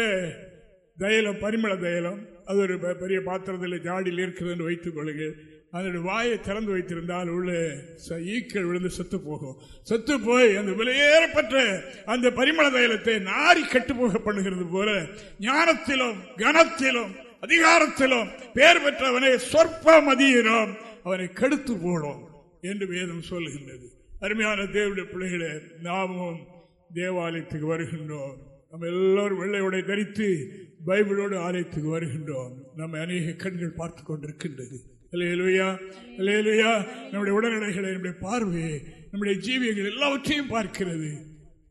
தைலம் பரிமள தைலம் அது ஒரு பெரிய பாத்திரத்தில் ஜாடியில் இருக்கிறதுன்னு வைத்துக் கொள்ளுங்கள். அதனுடைய வாயை திறந்து வைத்திருந்தால் உள்ள ஈக்கள் விழுந்து செத்து போகும். செத்து போய் அந்த விலையேறப்பட்ட அந்த பரிமள தைலத்தை நாரி கட்டுப்போக பண்ணுகிறது போல ஞானத்திலும் கனத்திலும் அதிகாரத்திலும் பேர் பெற்றவனை சொற்ப மதியினோம் அவனை கெடுத்து போடும் என்று வேதம் சொல்லுகின்றது. அருமையான தேவடைய பிள்ளைகளே நாமும் தேவாலயத்துக்கு வருகின்றோம். நம்ம எல்லோரும் வெள்ளை உடை தரித்து பைபிளோடு ஆலயத்துக்கு வருகின்றோம். நம்ம அநேக கண்கள் பார்த்து கொண்டிருக்கின்றது. இல்லையா இல்லையா நம்முடைய உடல்நிலைகளை நம்முடைய பார்வையை நம்முடைய ஜீவியங்கள் எல்லாவற்றையும் பார்க்கிறது.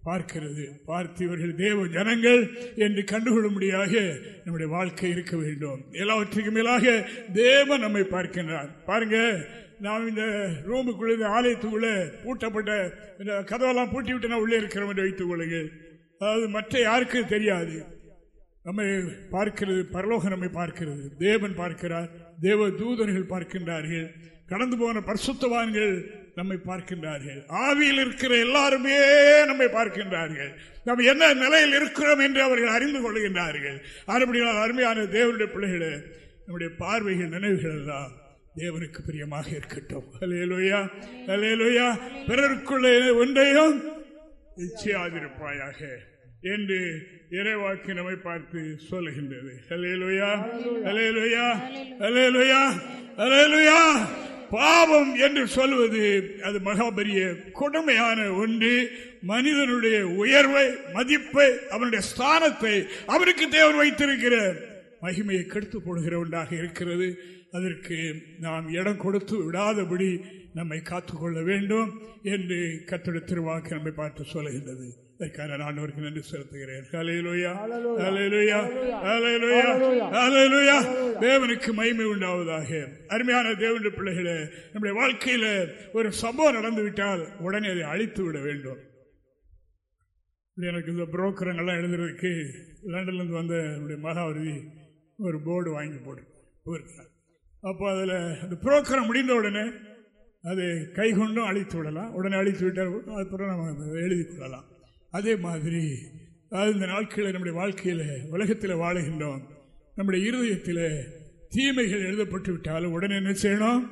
பார்க்கிறது. பார்த்து இவர்கள் தேவ ஜனங்கள் என்று கண்டுகொள்ளும்படியாக நம்முடைய வாழ்க்கை இருக்க வேண்டும். எல்லாவற்றுக்கு மேலாக தேவன் நம்மை பார்க்கின்றார். பாருங்க நாம் இந்த ரூமுக்குள்ள இந்த ஆலயத்துக்குள்ள பூட்டப்பட்ட இந்த கதவெல்லாம் பூட்டி விட்டு நான் உள்ளே இருக்கிறோம் என்று வைத்துக் கொள்ளுங்கள். அதாவது மற்ற யாருக்கும் தெரியாது. நம்மை பார்க்கிறது பரலோகம் நம்மை பார்க்கிறது. தேவன் பார்க்கிறார் தேவ தூதர்கள் பார்க்கின்றார்கள். கடந்து போன பரிசுத்தவான்கள் நம்மை பார்க்கின்றார்கள். ஆவியில் இருக்கிற எல்லாருமே நம்மை பார்க்கின்றார்கள். நம்ம என்ன நிலையில் இருக்கிறோம் என்று அவர்கள் அறிந்து கொள்கின்றார்கள். அப்படினால் அருமையான தேவனுடைய பிள்ளைகளை நம்முடைய பார்வைகள் நினைவுகள் எல்லாம் தேவனுக்கு பிரியமாக இருக்கட்டும். அலையலோயா அலையலோயா பிறருக்குள்ள ஒன்றையும் இச்சையாதிருப்பாயாக என்று இறைவாக்கு நம்மை பார்த்து சொல்லுகின்றது. பாவம் என்று சொல்வது அது மகாபரிய கொடுமையான ஒன்று. மனிதனுடைய உயர்வை மதிப்பை அவனுடைய ஸ்தானத்தை அவருக்கு தேவன் வைத்திருக்கிறார் மகிமையை கெடுத்து போடுகிற ஒன்றாக இருக்கிறது. அதற்கு நாம் இடம் கொடுத்து விடாதபடி நம்மை காத்துக்கொள்ள வேண்டும் என்று கத்தோட திருவாக்கு நம்மை பார்த்து சொல்லுகின்றது. அதற்கான நான் அவருக்கு நன்றி செலுத்துகிறேன். தேவனுக்கு மகிமை உண்டாவதாக. அருமையான தேவனுடைய பிள்ளைகளே நம்முடைய வாழ்க்கையில ஒரு சம்பவம் நடந்து விட்டால் உடனே அதை அழித்து விட வேண்டும். எனக்கு இந்த புரோக்கரங்கள்லாம் எழுதுறதுக்கு லண்டன்லேருந்து வந்த என்னுடைய மகாவதி ஒரு போர்டு வாங்கி போட்டு போயிருக்கிறார். அப்போ அதில் அந்த புரோக்கரம் முடிந்த உடனே அது கை கொண்டும் அழித்து விடலாம் உடனே அழித்து விட்டால் அப்புறம் நம்ம எழுதி கொள்ளலாம் அதே மாதிரி அதாவது இந்த நாட்களில் நம்முடைய வாழ்க்கையில் உலகத்தில் வாழுகின்றோம். நம்முடைய இருதயத்தில் தீமைகள் எழுதப்பட்டு விட்டாலும் உடனே என்ன செய்யணும்?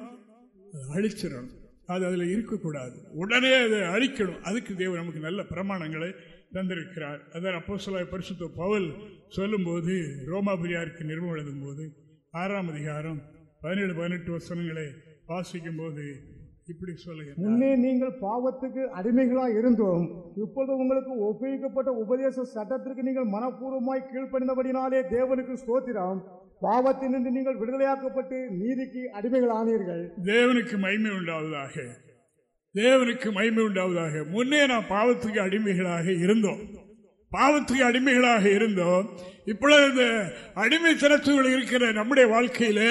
அழிச்சிடணும். அது அதில் இருக்கக்கூடாது. உடனே அதை அழிக்கணும். அதுக்கு தேவன் நமக்கு நல்ல பிரமாணங்களை தந்திருக்கிறார். அதான் அப்போ சொல்ல பரிசுத்த பவல் சொல்லும்போது ரோமாபுரியாருக்கு நிறுவனம் எழுதும் போது ஆறாம் அதிகாரம் பதினேழு பதினெட்டு வசனங்களை வாசிக்கும் போது இப்படி சொல்லுங்க முன்னே நீங்கள் பாவத்துக்கு அடிமைகளா இருந்தோம். இப்பொழுது உங்களுக்கு ஒப்புவிக்கப்பட்ட உபதேச சட்டத்திற்கு நீங்கள் மனப்பூர்வமாய் கீழ்ப்பணிந்தபடினாலே தேவனுக்கு ஸ்தோத்திரம். பாவத்தினின்று நீங்கள் விடுதலையாக்கப்பட்டு நீதிக்கு அடிமைகள் ஆனீர்கள் தேவனுக்கு மகிமை உண்டாவதாக. தேவனுக்கு மகிமை உண்டாவதாக. முன்னே நாம் பாவத்துக்கு அடிமைகளாக இருந்தோம். பாவத்துக்கு அடிமைகளாக இருந்தோம். இப்பொழுது இந்த அடிமைத்தனத்துகள் இருக்கிற நம்முடைய வாழ்க்கையில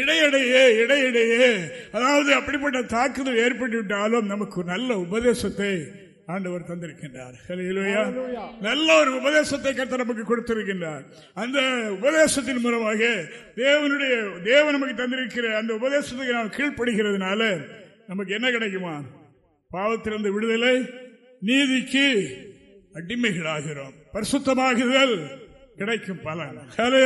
இடையிடையே இடையிடையே அதாவது அப்படிப்பட்ட தாக்குதல் ஏற்பட்டு விட்டாலும் நமக்கு நல்ல உபதேசத்தை ஆண்டவர் தந்திருக்கின்றார். நல்ல ஒரு உபதேசத்தை கத்த நமக்கு கொடுத்திருக்கின்றார். அந்த உபதேசத்தின் மூலமாக தேவனுடைய தேவன் நமக்கு தந்திருக்கிற அந்த உபதேசத்துக்கு நாம் கீழ்ப்படுகிறதுனால நமக்கு என்ன கிடைக்குமா? பாவத்திலிருந்து விடுதலை நீதிக்கு அடிமைகளாகிறோம். பரிசுத்தமாகுதல். கிடைக்கும் பலன். அதை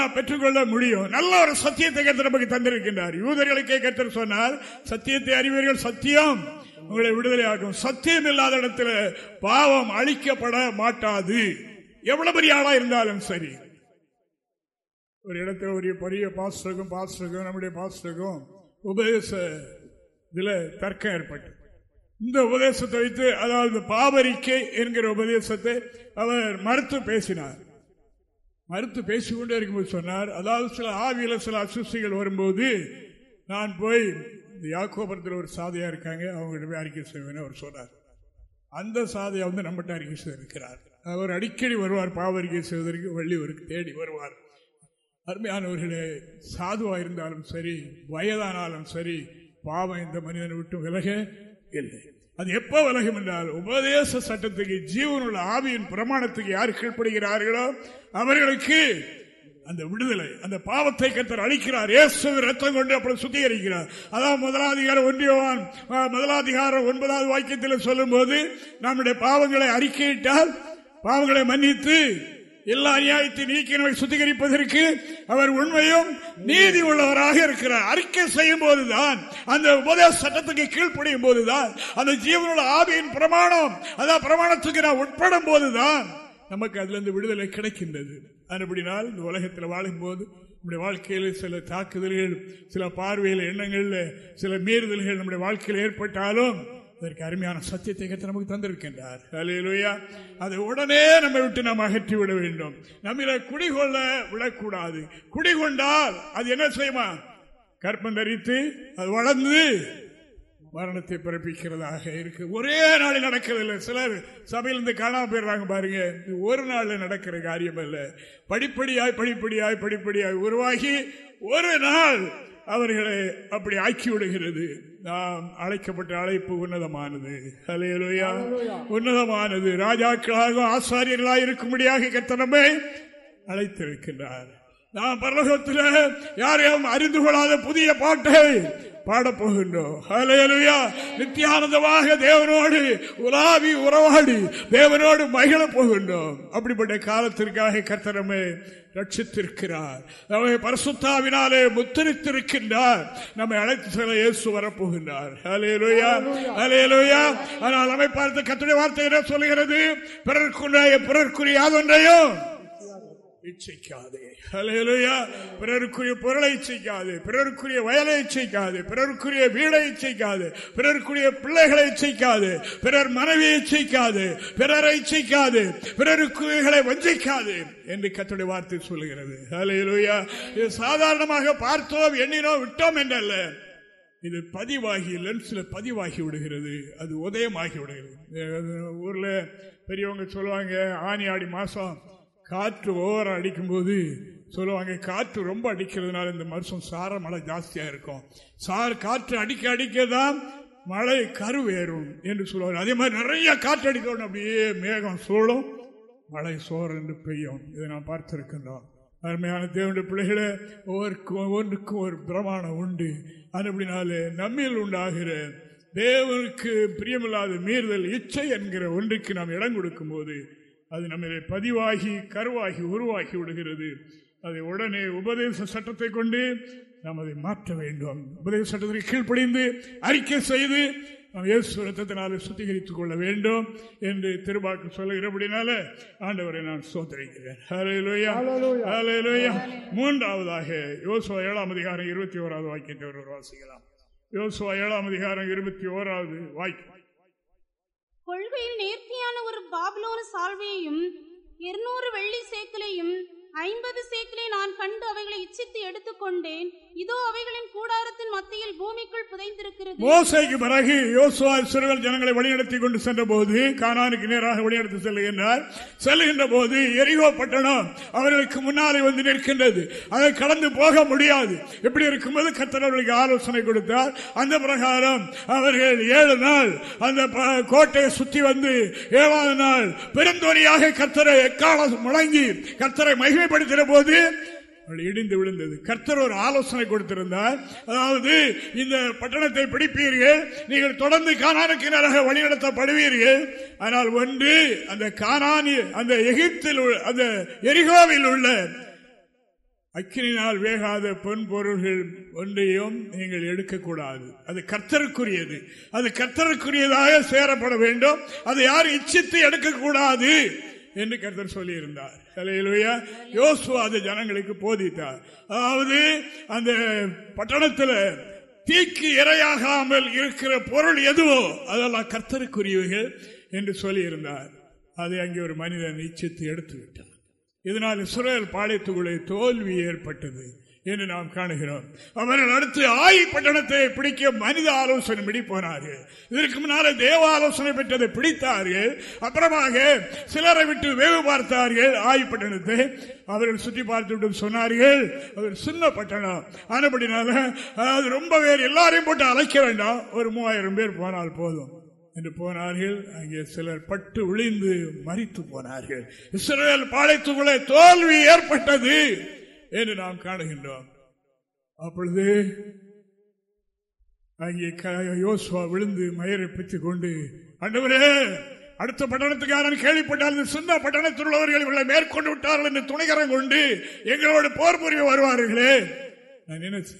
நான் பெற்றுக்கொள்ள முடியும். நல்ல ஒரு சத்தியத்தை கற்று நமக்கு தந்திருக்கின்றார். யூதர்களுக்கே கற்று சொன்னால் சத்தியத்தை அறிவீர்கள் சத்தியம் உங்களை விடுதலை ஆகும் சத்தியம் இல்லாத இடத்துல பாவம் அழிக்கப்பட மாட்டாது. எவ்வளவு பெரிய ஆளா இருந்தாலும் சரி. ஒரு இடத்துல ஒரு பெரிய பாஸ்டருக்கும் பாஸ்டருக்கும் நம்முடைய பாஸ்டருக்கும் உபதேச இதுல தர்க்கம் ஏற்பட்டு இந்த உபதேசத்தை வைத்து அதாவது பாபரிக்கை என்கிற உபதேசத்தை அவர் மறுத்து பேசினார். மறுத்து பேசிக்கொண்டே இருக்கும்போது சொன்னார் அதாவது சில ஆவியில சில அசுசிகள் வரும்போது நான் போய் யாக்கோபுரத்தில் ஒரு சாதையா இருக்காங்க அவங்ககிட்ட போய் அறிக்கை செய்வேன் அவர் சொன்னார். அந்த சாதையை வந்து நம்மகிட்ட அறிக்கை செய்திருக்கிறார். அவர் அடிக்கடி வருவார் பாவரிக்கை செய்வதற்கு வள்ளிவருக்கு தேடி வருவார். அருமையானவர்களே சாதுவா இருந்தாலும் சரி வயதானாலும் சரி பாவம் இந்த மனிதனை விட்டு விலக இல்லை. அது எப்போ விலகும் என்றால் உபதேச சட்டத்துக்கு ஜீவனுள்ள ஆவியின் பிரமாணத்துக்கு யார் கீழ்ப்படுகிறார்களோ அவர்களுக்கு அந்த விடுதலை அந்த பாவத்தை கத்தர் அழிக்கிறார் இயேசு ரத்தம் கொண்டு அப்படி சுத்திகரிக்கிறார். அதான் முதலாதிகார ஒன்றியவான் முதலாதிகாரம் ஒன்பதாவது வாக்கியத்தில் சொல்லும் போது நம்முடைய பாவங்களை அறிக்கையிட்டால் பாவங்களை மன்னித்து எல்லா அநியாயத்தை நீக்கி நம்மை சுத்திகரிப்பதற்கு அவர் உண்மையும் நீதி உள்ளவராக இருக்கிறார். அறிக்கை செய்யும் போதுதான் அந்த உபதேச சட்டத்துக்கு கீழ்ப்படியும் போதுதான் அந்த ஜீவனுள்ள ஆவியின் பிரமாணம் அதான் பிரமாணத்துக்கு நான் உட்படும் போதுதான் நமக்கு அதுல இருந்து விடுதலை கிடைக்கின்றது. அதுபடினால் இந்த உலகத்தில் வாழும் போது நம்முடைய வாழ்க்கையில் சில தாக்குதல்கள் சில பார்வையில் எண்ணங்கள்ல சில மீறுதல்கள் நம்முடைய வாழ்க்கையில் ஏற்பட்டாலும் அதற்கு அருமையான சத்தியத்தை கற்று நமக்கு தந்திருக்கின்றார். அலையிலுயா அதை உடனே நம்ம விட்டு நாம் அகற்றி விட வேண்டும். நம்மள குடிகொள்ள விடக்கூடாது குடிகொண்டால் அது என்ன செய்யுமா? கற்பம் தரித்து அது வளர்ந்து மரணத்தை பிறப்பிக்கிறதாக இருக்கு. ஒரே நாளில் நடக்கிறதில்ல. சிலர் சபையிலிருந்து காணாம போயிடுறாங்க பாருங்க. இது ஒரு நாளில் நடக்கிற காரியம் அல்ல. படிப்படியாய் படிப்படியாய் படிப்படியாய் உருவாகி ஒரு நாள் அவர்களை அப்படி ஆக்கி விடுகிறது நாம் அழைக்கப்பட்ட அழைப்பு உன்னதமானது. அலையலுயா உன்னதமானது. ராஜாக்களாக ஆசாரியர்களாக இருக்கும்படியாக கத்தனமே அழைத்திருக்கின்றார். நாம் பரலோகத்தில் யாரையும் அறிந்து கொள்ளாத புதிய பாட்டை பாடப்போகின்றோம். நித்தியானந்தமாக தேவனோடு உலாவி உறவாடி தேவனோடு மகிழ போகின்றோம். அப்படிப்பட்ட காலத்திற்காக கர்த்தனமே ரட்சித்திருக்கிறார் நம்மை பரசுத்தாவினாலே முத்தரித்திருக்கின்றார். நம்மை அழைத்து செல்ல இயேசு வரப்போகின்றார். ஆனால் நம்மை பார்த்து கத்துடைய வார்த்தை என்ன சொல்லுகிறது? பிறர்க்குரிய பிறர்க்குரிய யாதொன்றையும் இச்சைக்காதே பிறருக்குரிய பொருளை செய்க்காது பிறருக்குரிய வயலை செய்க்காது பிறருக்குரிய வீடை செய்க்காது பிறருக்குரிய பிள்ளைகளை செய்க்காது பிறர் மனைவியை செய்க்காது பிறரை செய்க்காது பிறருக்குகளை வஞ்சிக்காது என்று கத்துடைய வார்த்தை சொல்லுகிறது. இது சாதாரணமாக பார்த்தோம் எண்ணினோம் விட்டோம் என்றல்ல. இது பதிவாகி லென்ஸில் பதிவாகி விடுகிறது. அது உதயமாகி விடுகிறது. ஊரில் பெரியவங்க சொல்லுவாங்க ஆணி ஆடி மாதம் காற்று ஓவராக அடிக்கும்போது சொல்லுவாங்க காற்று ரொம்ப அடிக்கிறதுனால இந்த வருஷம் சார மழை ஜாஸ்தியாக இருக்கும். சார் காற்று அடிக்க அடிக்க தான் மழை கருவேறும் என்று சொல்லுவாங்க அதே மாதிரி நிறைய காற்று அடிக்கணும் அப்படியே மேகம் சூழும் மழை சோர் என்று பெய்யும். இதை நான் பார்த்திருக்கின்றோம். அருமையான தேவனுடைய பிள்ளைகளை ஒவ்வொருக்கும் ஒவ்வொன்றுக்கும் ஒரு பிரமாணம் உண்டு. அப்படினாலே நம்மில் உண்டாகிற தேவனுக்கு பிரியமில்லாத மீறுதல் இச்சை என்கிற ஒன்றுக்கு நாம் இடம் கொடுக்கும் போது அது நம்மளை பதிவாகி கருவாகி உருவாகி விடுகிறது. அதை உடனே உபதேச சட்டத்தை கொண்டு நாம் அதை மாற்ற வேண்டும். உபதேச சட்டத்திற்கு கீழ்ப்படிந்து அறிக்கை செய்து நாம் இயேசு ரத்தத்தினால சுத்திகரித்துக் கொள்ள வேண்டும் என்று திருவாக்கு சொல்லுகிறபடினால ஆண்டவரை நான் சோதரிக்கிறேன். மூன்றாவதாக யோசுவா ஏழாம் அதிகாரம் இருபத்தி ஓராவது வாக்கியத்தை ஒரு வாசிக்கலாம். யோசுவா ஏழாம் அதிகாரம் இருபத்தி ஓராவது வாக்கியம். கொள்கையில் நேர்த்தியான ஒரு பாபிலோன சால்வையையும் இருநூறு வெள்ளி சேக்கலையும் ஐம்பது சேக்கலை நான் கண்டு அவைகளை இச்சித்து எடுத்துக்கொண்டேன். இதோ அவைகளின் கூடாரத்தின் மத்தியில் பூமிக்குள் புதைந்திருக்கிறது. மோசைக்கு பிறகு யோசுவா சிறுவர் ஜனங்களை வழிநடத்தி கொண்டு சென்ற போது கானானுக்கு நேராக வழிநடத்தி செல்லுகின்றார் செல்லுகின்ற போது எரிகோ பட்டணம் அவர்களுக்கு முன்னாலே வந்து நிற்கின்றது. அதை கடந்து போக முடியாது. எப்படி இருக்கும்போது கத்தர் ஆலோசனை கொடுத்தார். அந்த பிரகாரம் அவர்கள் ஏழு நாள் அந்த கோட்டையை சுற்றி வந்து ஏழாவது நாள் பெருந்தோனியாக கத்தரை எக்காலம் முழங்கி கத்தரை மகிமைப்படுத்தின போது இடிந்து விழுந்தது. கர்த்தர் ஒரு ஆலோசனை கொடுத்திருந்தார். அதாவது இந்த பட்டணத்தை பிடிப்பீர்கள். நீங்கள் தொடர்ந்து காணானுக்கு நேராக வழிநடத்தப்படுவீர்கள். ஆனால் ஒன்று அந்த காணானி அந்த எகிப்தில் அந்த எரிகோவில் உள்ள அக்கினால் வேகாத பொன் பொருள்கள் ஒன்றையும் நீங்கள் எடுக்கக்கூடாது. அது கர்த்தருக்குரியது. அது கர்த்தருக்குரியதாக சேரப்பட வேண்டும். அதை யாரும் இச்சித்து எடுக்கக்கூடாது. என்று கருத்தர் சொல்லியிருந்தார். யோசுவா அது ஜனங்களுக்கு போதித்தார். அதாவது அந்த பட்டணத்தில் தீக்கு இரையாகாமல் இருக்கிற பொருள் எதுவோ அதெல்லாம் கர்த்தருக்குரியவைகள் என்று சொல்லியிருந்தார். அதை அங்கே ஒரு மனிதன் நிச்சயத்தை எடுத்து விட்டார் இதனால் இஸ்ரேல் பாளையத்துக்குள்ளே தோல்வி ஏற்பட்டது. என்று நாம் காணுகிறோம். அவர்கள் அடுத்து ஆய் பட்டணத்தை பிடிக்க மனித ஆலோசனை பிடி போனார்கள் இதற்கு முன்னால தேவ ஆலோசனை பெற்றதை பிடித்தார்கள். அப்புறமாக சிலரை விட்டு வேவு பார்த்தார்கள். ஆய் பட்டணத்தை அவர்கள் சுற்றி பார்த்து விட்டு சொன்னார்கள். அவர் சின்ன பட்டணம். ஆனப்படினால அதாவது ரொம்ப பேர் எல்லாரையும் போட்டு அழைக்க வேண்டாம். ஒரு மூவாயிரம் பேர் போனால் போதும் என்று போனார்கள். அங்கே சிலர் பட்டு விழிந்து மறித்து போனார்கள். இஸ்ரேல் பாளையத்துக்குள்ளே தோல்வி ஏற்பட்டது. என்று நாம் காணுகின்றோம். அப்பொழுது அங்கே யோசுவா விழுந்து மயரை பித்துக் கொண்டு அண்டவரே அடுத்த பட்டணத்துக்காரன் கேள்விப்பட்டால் சுந்தா பட்டணத்தில் உள்ளவர்கள் இவர்களை மேற்கொண்டு விட்டார்கள் என்று துணைகரம் கொண்டு எங்களோடு போர் புரிய வருவார்களே. நான் நினைச்சு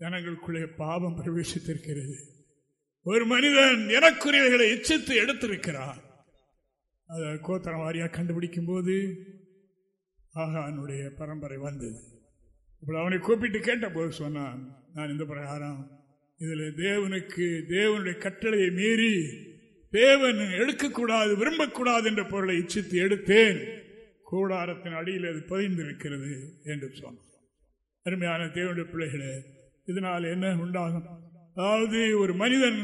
ஜனங்களுக்குள்ளே பாவம் பிரவேசித்திருக்கிறது. ஒரு மனிதன் எனக்குரியவைகளை இச்சித்து எடுத்திருக்கிறான். அதை கோத்தரம் வாரியா கண்டுபிடிக்கும் போது ஆகானுடைய பரம்பரை வந்தது. இப்போ அவனை கூப்பிட்டு கேட்ட போது சொன்னான் நான் இந்த பிரகாரம் இதில் தேவனுக்கு தேவனுடைய கட்டளையை மீறி தேவன் எடுக்கக்கூடாது விரும்பக்கூடாது என்ற பொருளை இச்சித்து எடுத்தேன். கூடாரத்தின் அடியில் அது பதிந்திருக்கிறது என்று சொன்னான். அருமையான தேவனுடைய பிள்ளைகளே இதனால் என்ன உண்டாகும்? அதாவது ஒரு மனிதன்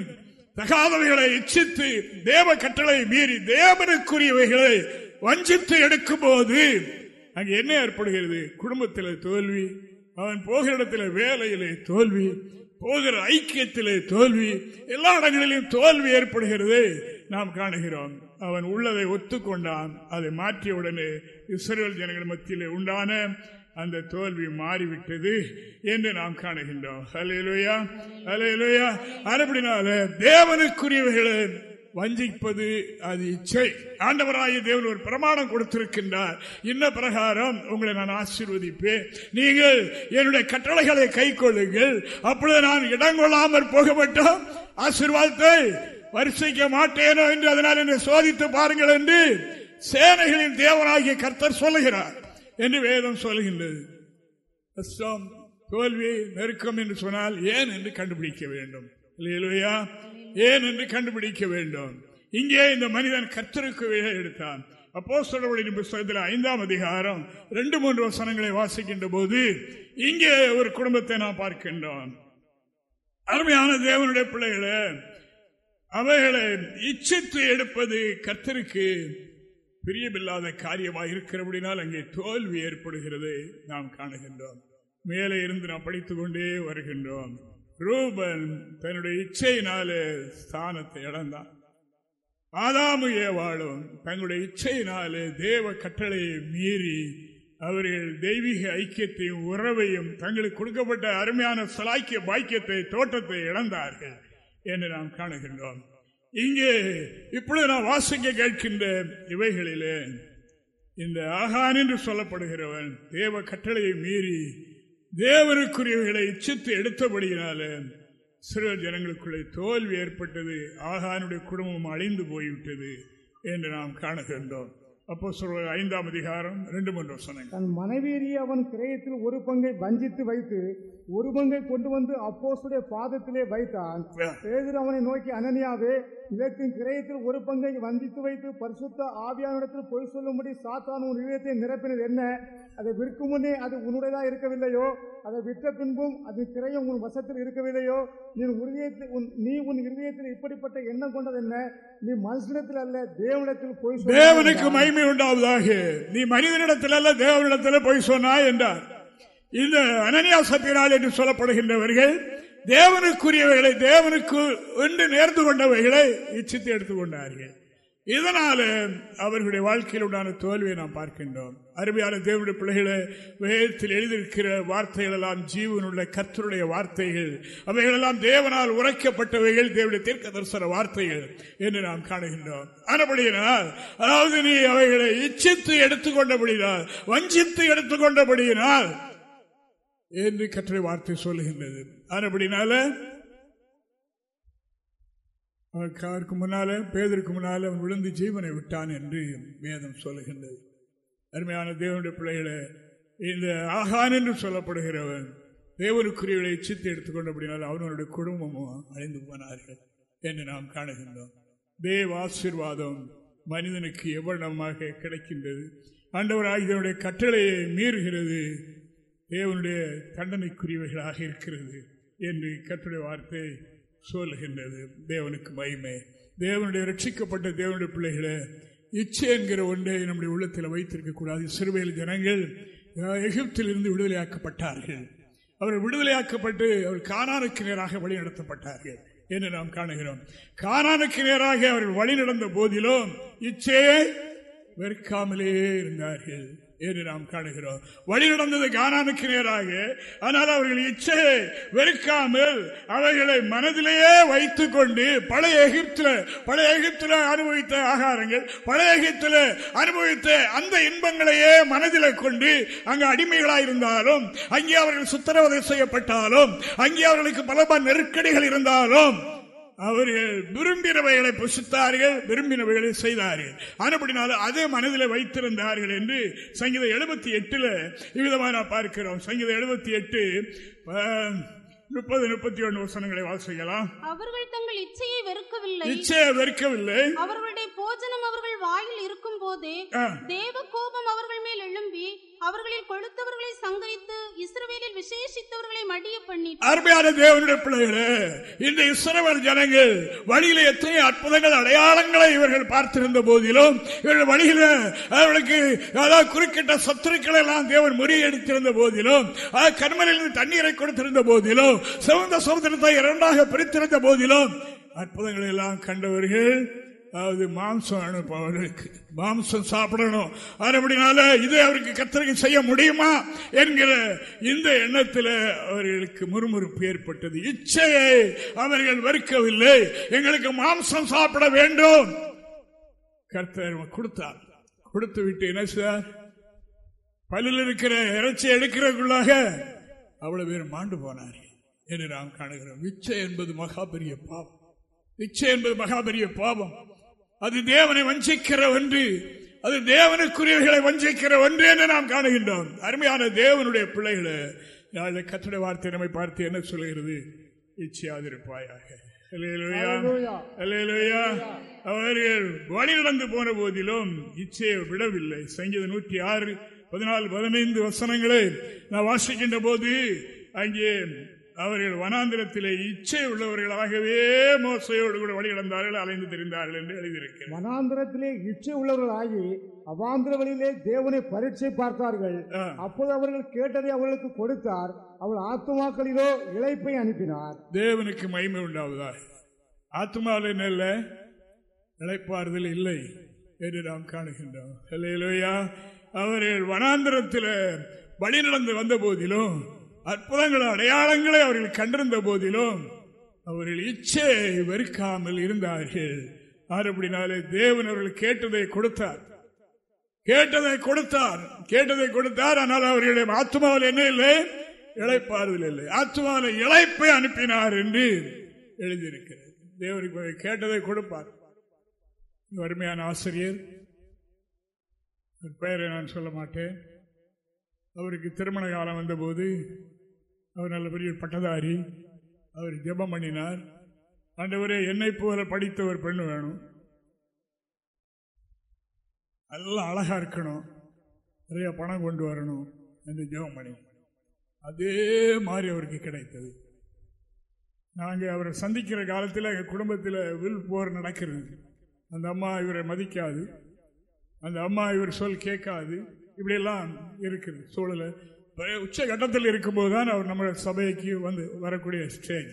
தகாதவைகளை இச்சித்து தேவ கட்டளை மீறி தேவனுக்குரியவைகளை வஞ்சித்து எடுக்கும் போது அங்கு என்ன ஏற்படுகிறது? குடும்பத்தில் தோல்வி அவன் போகிற இடத்துல வேலையிலே தோல்வி போகிற ஐக்கியத்திலே தோல்வி எல்லா இடங்களிலும் தோல்வி ஏற்படுகிறது. நாம் காணுகிறோம் அவன் உள்ளதை ஒத்துக்கொண்டான். அதை மாற்றியவுடனே இஸ்ரேல் ஜனங்கள் மத்தியிலே உண்டான அந்த தோல்வி மாறிவிட்டது என்று நாம் காணுகின்றோம். அலையிலுயா அலையிலுயா அப்படினால தேவனுக்குரியவைகளை வஞ்சிப்பது அது இச்சை. ஆண்டவராய தேவன் ஒரு பிரமாணம் கொடுத்திருக்கின்றார். இன்ன பிரகாரம் உங்களை நான் ஆசீர்வதிப்பேன். நீங்கள் என்னுடைய கட்டளைகளை கை கொள்ளுங்கள். அப்பொழுது நான் இடங்கொள்ளாமல் போகப்பட்டோம் ஆசீர்வாதத்தை வரிசைக்க மாட்டேனோ என்று அதனால் என்னை சோதித்து பாருங்கள் என்று சேனைகளின் தேவனாகிய கர்த்தர் சொல்லுகிறார் என்று வேதம் சொல்லுகின்றது. கஷ்டம் தோல்வி நெருக்கம் என்று சொன்னால் ஏன் என்று கண்டுபிடிக்க வேண்டும்? இல்லையா ஏன் என்று கண்டுபிடிக்க வேண்டும். இங்கே இந்த மனிதன் கத்தருக்கு எடுத்தான். அப்போ சொல்றவழின் புத்தகத்தில் ஐந்தாம் அதிகாரம் ரெண்டு மூன்று வசனங்களை வாசிக்கின்ற போது இங்கே ஒரு குடும்பத்தை நான் பார்க்கின்றோம். அருமையான தேவனுடைய பிள்ளைகளை அவைகளை இச்சித்து எடுப்பது கத்தருக்கு பிரியமில்லாத காரியமாக இருக்கிறபடினால் அங்கே தோல்வி ஏற்படுகிறது. நாம் காணுகின்றோம். மேலே இருந்து நாம் படித்துக் கொண்டே வருகின்றோம். ரூபன் தன்னுடைய இச்சையினாலே ஸ்தானத்தை இழந்தான். ஆதாமு ஏவாளும் தங்களுடைய இச்சையினாலே தேவ கட்டளையை மீறி அவர்கள் தெய்வீக ஐக்கியத்தையும் உறவையும் தங்களுக்கு கொடுக்கப்பட்ட அருமையான சலாக்கிய பாக்கியத்தை தோட்டத்தை இழந்தார்கள் என்று நாம் காணுகின்றோம். இங்கே இப்பொழுது நான் வாசிக்க கேட்கின்ற இவைகளிலே இந்த ஆகான் என்று சொல்லப்படுகிறவன் தேவ கட்டளையை மீறி தேவனுக்குரியவைகளை இச்சித்து எடுத்தபடியினால சிறு ஜனங்களுக்குள்ளே தோல்வி ஏற்பட்டது ஆகானுடைய குடும்பம் அழிந்து போய்விட்டது என்று நாம் காணுகின்றோம். அப்போ சொல்ற ஐந்தாம் அதிகாரம் ரெண்டு மூன்று வசனங்கள். தன் மனைவியரிய அவன் கிரயத்தில் ஒரு பங்கை வஞ்சித்து வைத்து ஒரு பங்கை கொண்டு வந்து அப்போசுடைய பாதத்திலே வைத்தான். பேதர் அவனை நோக்கி அனனியாவே இதற்கு கிரயத்தில் ஒரு பங்கை வஞ்சித்து வைத்து பரிசுத்த ஆவியானிடத்தில் பொய் சொல்லும்படி சாத்தான் உன் இதயத்தை நிரப்பினது என்ன? அதை விற்கும் முன்னே அது உன்னுடையதா இருக்கவில்லையோ? அதை விற்ற பின்பும் அது கிரயம் உன் வசத்தில் இருக்கவில்லையோ? நீ உருவியத்தில் உன் நீ உன் இருதயத்தில் இப்படிப்பட்ட எண்ணம் கொண்டது என்ன? நீ மனுஷனிடத்தில் அல்ல தேவனிடத்தில் பொய் தேவனுக்கு. மகிமை உண்டாவதாக. நீ மனிதனிடத்தில் அல்ல தேவனிடத்தில் போய் சொன்னாய் என்றார். இந்த அனனியா சத்தியரால் என்று சொல்லப்படுகின்றவர்கள் தேவனுக்குரியவைகளை தேவனுக்கு என்று நேர்ந்து கொண்டவைகளை இச்சித்து எடுத்துக்கொண்டார்கள். இதனால அவர்களுடைய வாழ்க்கையில் உண்டான தோல்வியை நாம் பார்க்கின்றோம். அருமையான தேவனுடைய பிள்ளைகளை வேதத்தில் எழுதியிருக்கிற வார்த்தைகள் எல்லாம் ஜீவனுள்ள கர்த்தருடைய வார்த்தைகள். அவைகளெல்லாம் தேவனால் உரைக்கப்பட்டவைகள் தேவனுடைய தீர்க்க தரிசன வார்த்தைகள் என்று நாம் காணுகின்றோம். ஆனபடியினால் அதாவது நீ அவைகளை இச்சித்து எடுத்துக்கொண்டபடியினால் வஞ்சித்து எடுத்துக்கொண்டபடியினால் என்று கற்றை வார்த்தை சொல்லுகின்றது. ஆனபடினால அதற்கு முன்னால் பேதருக்கு முன்னால் அவன் விழுந்து ஜீவனை விட்டான் என்று வேதம் சொல்லுகின்றது. அருமையான தேவனுடைய பிள்ளைகளை இந்த ஆகான் என்று சொல்லப்படுகிறவன் தேவனுக்குரியவளை சித்து எடுத்துக்கொண்டபடினால் அவனுடைய குடும்பமும் அழிந்து போனார்கள் என்று நாம் காணுகின்றோம். தேவ ஆசீர்வாதம் மனிதனுக்கு எவ்வளமாக கிடைக்கின்றது. ஆண்டவர் ஆகியவனுடைய கட்டளையை மீறுகிறது. தேவனுடைய தண்டனைக்குரியவைகளாக இருக்கிறது என்று கட்டுரை வார்த்தை சொல்லுகின்றது. தேவனுக்கு மகிமை. தேவனுடைய ரட்சிக்கப்பட்ட தேவனுடைய பிள்ளைகளை இச்சை என்கிற ஒன்றை நம்முடைய உள்ளத்தில் வைத்திருக்க கூடாது சிறுவையில் ஜனங்கள் எகிப்திலிருந்து விடுதலையாக்கப்பட்டார்கள். அவர்கள் விடுதலையாக்கப்பட்டு அவர் காணானுக்கு நேராக வழி நடத்தப்பட்டார்கள் என்று நாம் காணுகிறோம். காணானுக்கு நேராக அவர்கள் வழி நடந்த போதிலும் இச்சையை வெறுக்காமலே இருந்தார்கள். என்று நாம் காணுகிறோம். வழி நடந்தது கானானுக்கு நேராக. ஆனால் அவர்கள் இச்சையை வெறுக்காமல் அவைகளை மனதிலேயே வைத்துக் கொண்டு பழைய எகிப்தில பழைய எகிப்தில அனுபவித்த ஆகாரங்கள் பழைய எகிப்தில அனுபவித்த அந்த இன்பங்களையே மனதில கொண்டு அங்கு அடிமைகளாயிருந்தாலும் அங்கே அவர்கள் சுத்தரவதை செய்யப்பட்டாலும் அங்கே அவர்களுக்கு பல நெருக்கடிகள் இருந்தாலும் அவர்கள் விரும்பினவைகளை புசித்தார்கள் விரும்பினவைகளை செய்தார்கள். அதுபடினால அதே மனதில் வைத்திருந்தார்கள் என்று சங்கீதம் எழுபத்தி எட்டுல இவ்விதமாக பார்க்கிறோம். சங்கீதம் எழுபத்தி எட்டு முப்பது முப்பத்தி ஒன்று வசனங்களை வாசிக்கலாம். அவர்கள் தங்கள் இச்சையை வெறுக்கவில்லை. இச்சையை வெறுக்கவில்லை. அவர்களுடைய போஜனம் அவர்கள் வாயில் இருக்கும் போதே. தேவ கோபம் அவர்கள் மேல் எழும்பி அவர்களில் கொழுத்தவர்களை சங்கரித்து இஸ்ரவேலில் விசேஷித்தவர்களை மடிய பண்ணி அருமையான தேவனுடைய பிள்ளைகளே இந்த இஸ்ரவேல் ஜனங்கள் வழியில எத்தனை அற்புதங்கள் அடையாளங்களை இவர்கள் பார்த்திருந்த போதிலும் இவர்கள் வழியில அவர்களுக்கு அதாவது குறுக்கிட்ட சத்துருக்களை எல்லாம் தேவன் முறியடித்திருந்த போதிலும் கண்மலையில் தண்ணீரை கொடுத்திருந்த போதிலும் சிவந்த சமுதிரத்தை இரண்டாக பிரித்திருந்த போதிலும் அற்புதங்களை எல்லாம் கண்டவர்கள் அதாவது மாம்சம் அனுப்பவர்களுக்கு மாம்சம் சாப்பிடணும். அப்படினால இதை அவருக்கு கத்திரிக்கை செய்ய முடியுமா என்கிற இந்த எண்ணத்தில் அவர்களுக்கு முறுமுறுப்பு ஏற்பட்டது. இச்சையை அவர்கள் வெறுக்கவில்லை. எங்களுக்கு மாம்சம் சாப்பிட வேண்டும். கர்த்தர் கொடுத்தார். கொடுத்து விட்டு என்ன சார் பல்லில் இருக்கிற இறைச்சி எடுக்கிறதுக்குள்ளாக அவ்வளவு பேர் மாண்டு போனார் என்று நாம் காணுகிறோம். இச்சை என்பது மகா பெரிய பாவம். இச்சை என்பது மகா பெரிய பாவம். அது தேவனை வஞ்சிக்கிற ஒன்று அது தேவனுக்குரியவர்களை வஞ்சிக்கிற ஒன்று என்று நாம் காணுகின்றோம். அருமையான தேவனுடைய பிள்ளைகளை கற்றுடைய வார்த்தை நம்மை பார்த்து என்ன சொல்கிறது இச்சையாதிருப்பாயாக. அவர்கள் வழி நடந்து போன போதிலும் இச்சையை விடவில்லை. சங்கீத நூற்றி ஆறு பதினாலு பதினைந்து வசனங்களை நான் வாசிக்கின்ற போது அங்கே அவர்கள் வனாந்திரத்திலே இச்சை உள்ளவர்களாகவே மோசையோடு கூட வழி நடந்தார்கள் அலைந்து தெரிந்தார்கள் என்று எழுதியிருக்கிறார் வனாந்திரத்திலே இச்சை உள்ளவர்களாகி அவாந்திர வழியிலே தேவனை பரீட்சை பார்த்தார்கள். அப்போது அவர்கள் கேட்டதை அவர்களுக்கு கொடுத்தார். அவர் ஆத்மாக்களிலோ இழைப்பை அனுப்பினார். தேவனுக்கு மகிமை உண்டாவதா? ஆத்மாவில் நெல்ல இழைப்பாறுதல் இல்லை என்று நாம் காணுகின்றோம். அவர்கள் வனாந்திரத்தில் வழி நடந்து வந்த போதிலும் அற்புதங்களும் அடையாளங்களை அவர்கள் கண்டிருந்த போதிலும் அவர்கள் இச்சையை வெறுக்காமல் இருந்தார்கள். அப்படினாலே தேவன் அவர்கள் கேட்டதை கொடுத்தார். கேட்டதை கொடுத்தார். கேட்டதை கொடுத்தார். ஆனால் அவர்களுடைய ஆத்மாவில் என்ன இல்லை? இழைப்பாறுதல் இல்லை. ஆத்மாவில் இழைப்பை அனுப்பினார் என்று எழுதியிருக்கிறது. தேவனுக்கு கேட்டதை கொடுப்பார். வறுமையான ஆசிரியர் பெயரை நான் சொல்ல மாட்டேன். அவருக்கு திருமண காலம் வந்தபோது அவர் நல்ல பெரிய பட்டதாரி. அவர் ஜெபம் பண்ணினார். ஆண்டவரே என்னை போல படித்த ஒரு பெண்ணு வேணும். எல்லாம் அழகா இருக்கணும். நிறைய பணம் கொண்டு வரணும் என்று ஜெபம் பண்ணி அதே மாதிரி அவருக்கு கிடைத்தது. நாங்கள் அவரை சந்திக்கிற காலத்தில் எங்கள் குடும்பத்தில் வில் போர் நடக்கிறது. அந்த அம்மா இவரை மதிக்காது. அந்த அம்மா இவர் சொல் கேட்காது. இப்படியெல்லாம் இருக்குது சூழலை. உச்ச கட்டத்தில் இருக்கும்போது தான் அவர் நம்ம சபைக்கு வந்து வரக்கூடிய ஸ்டேஜ்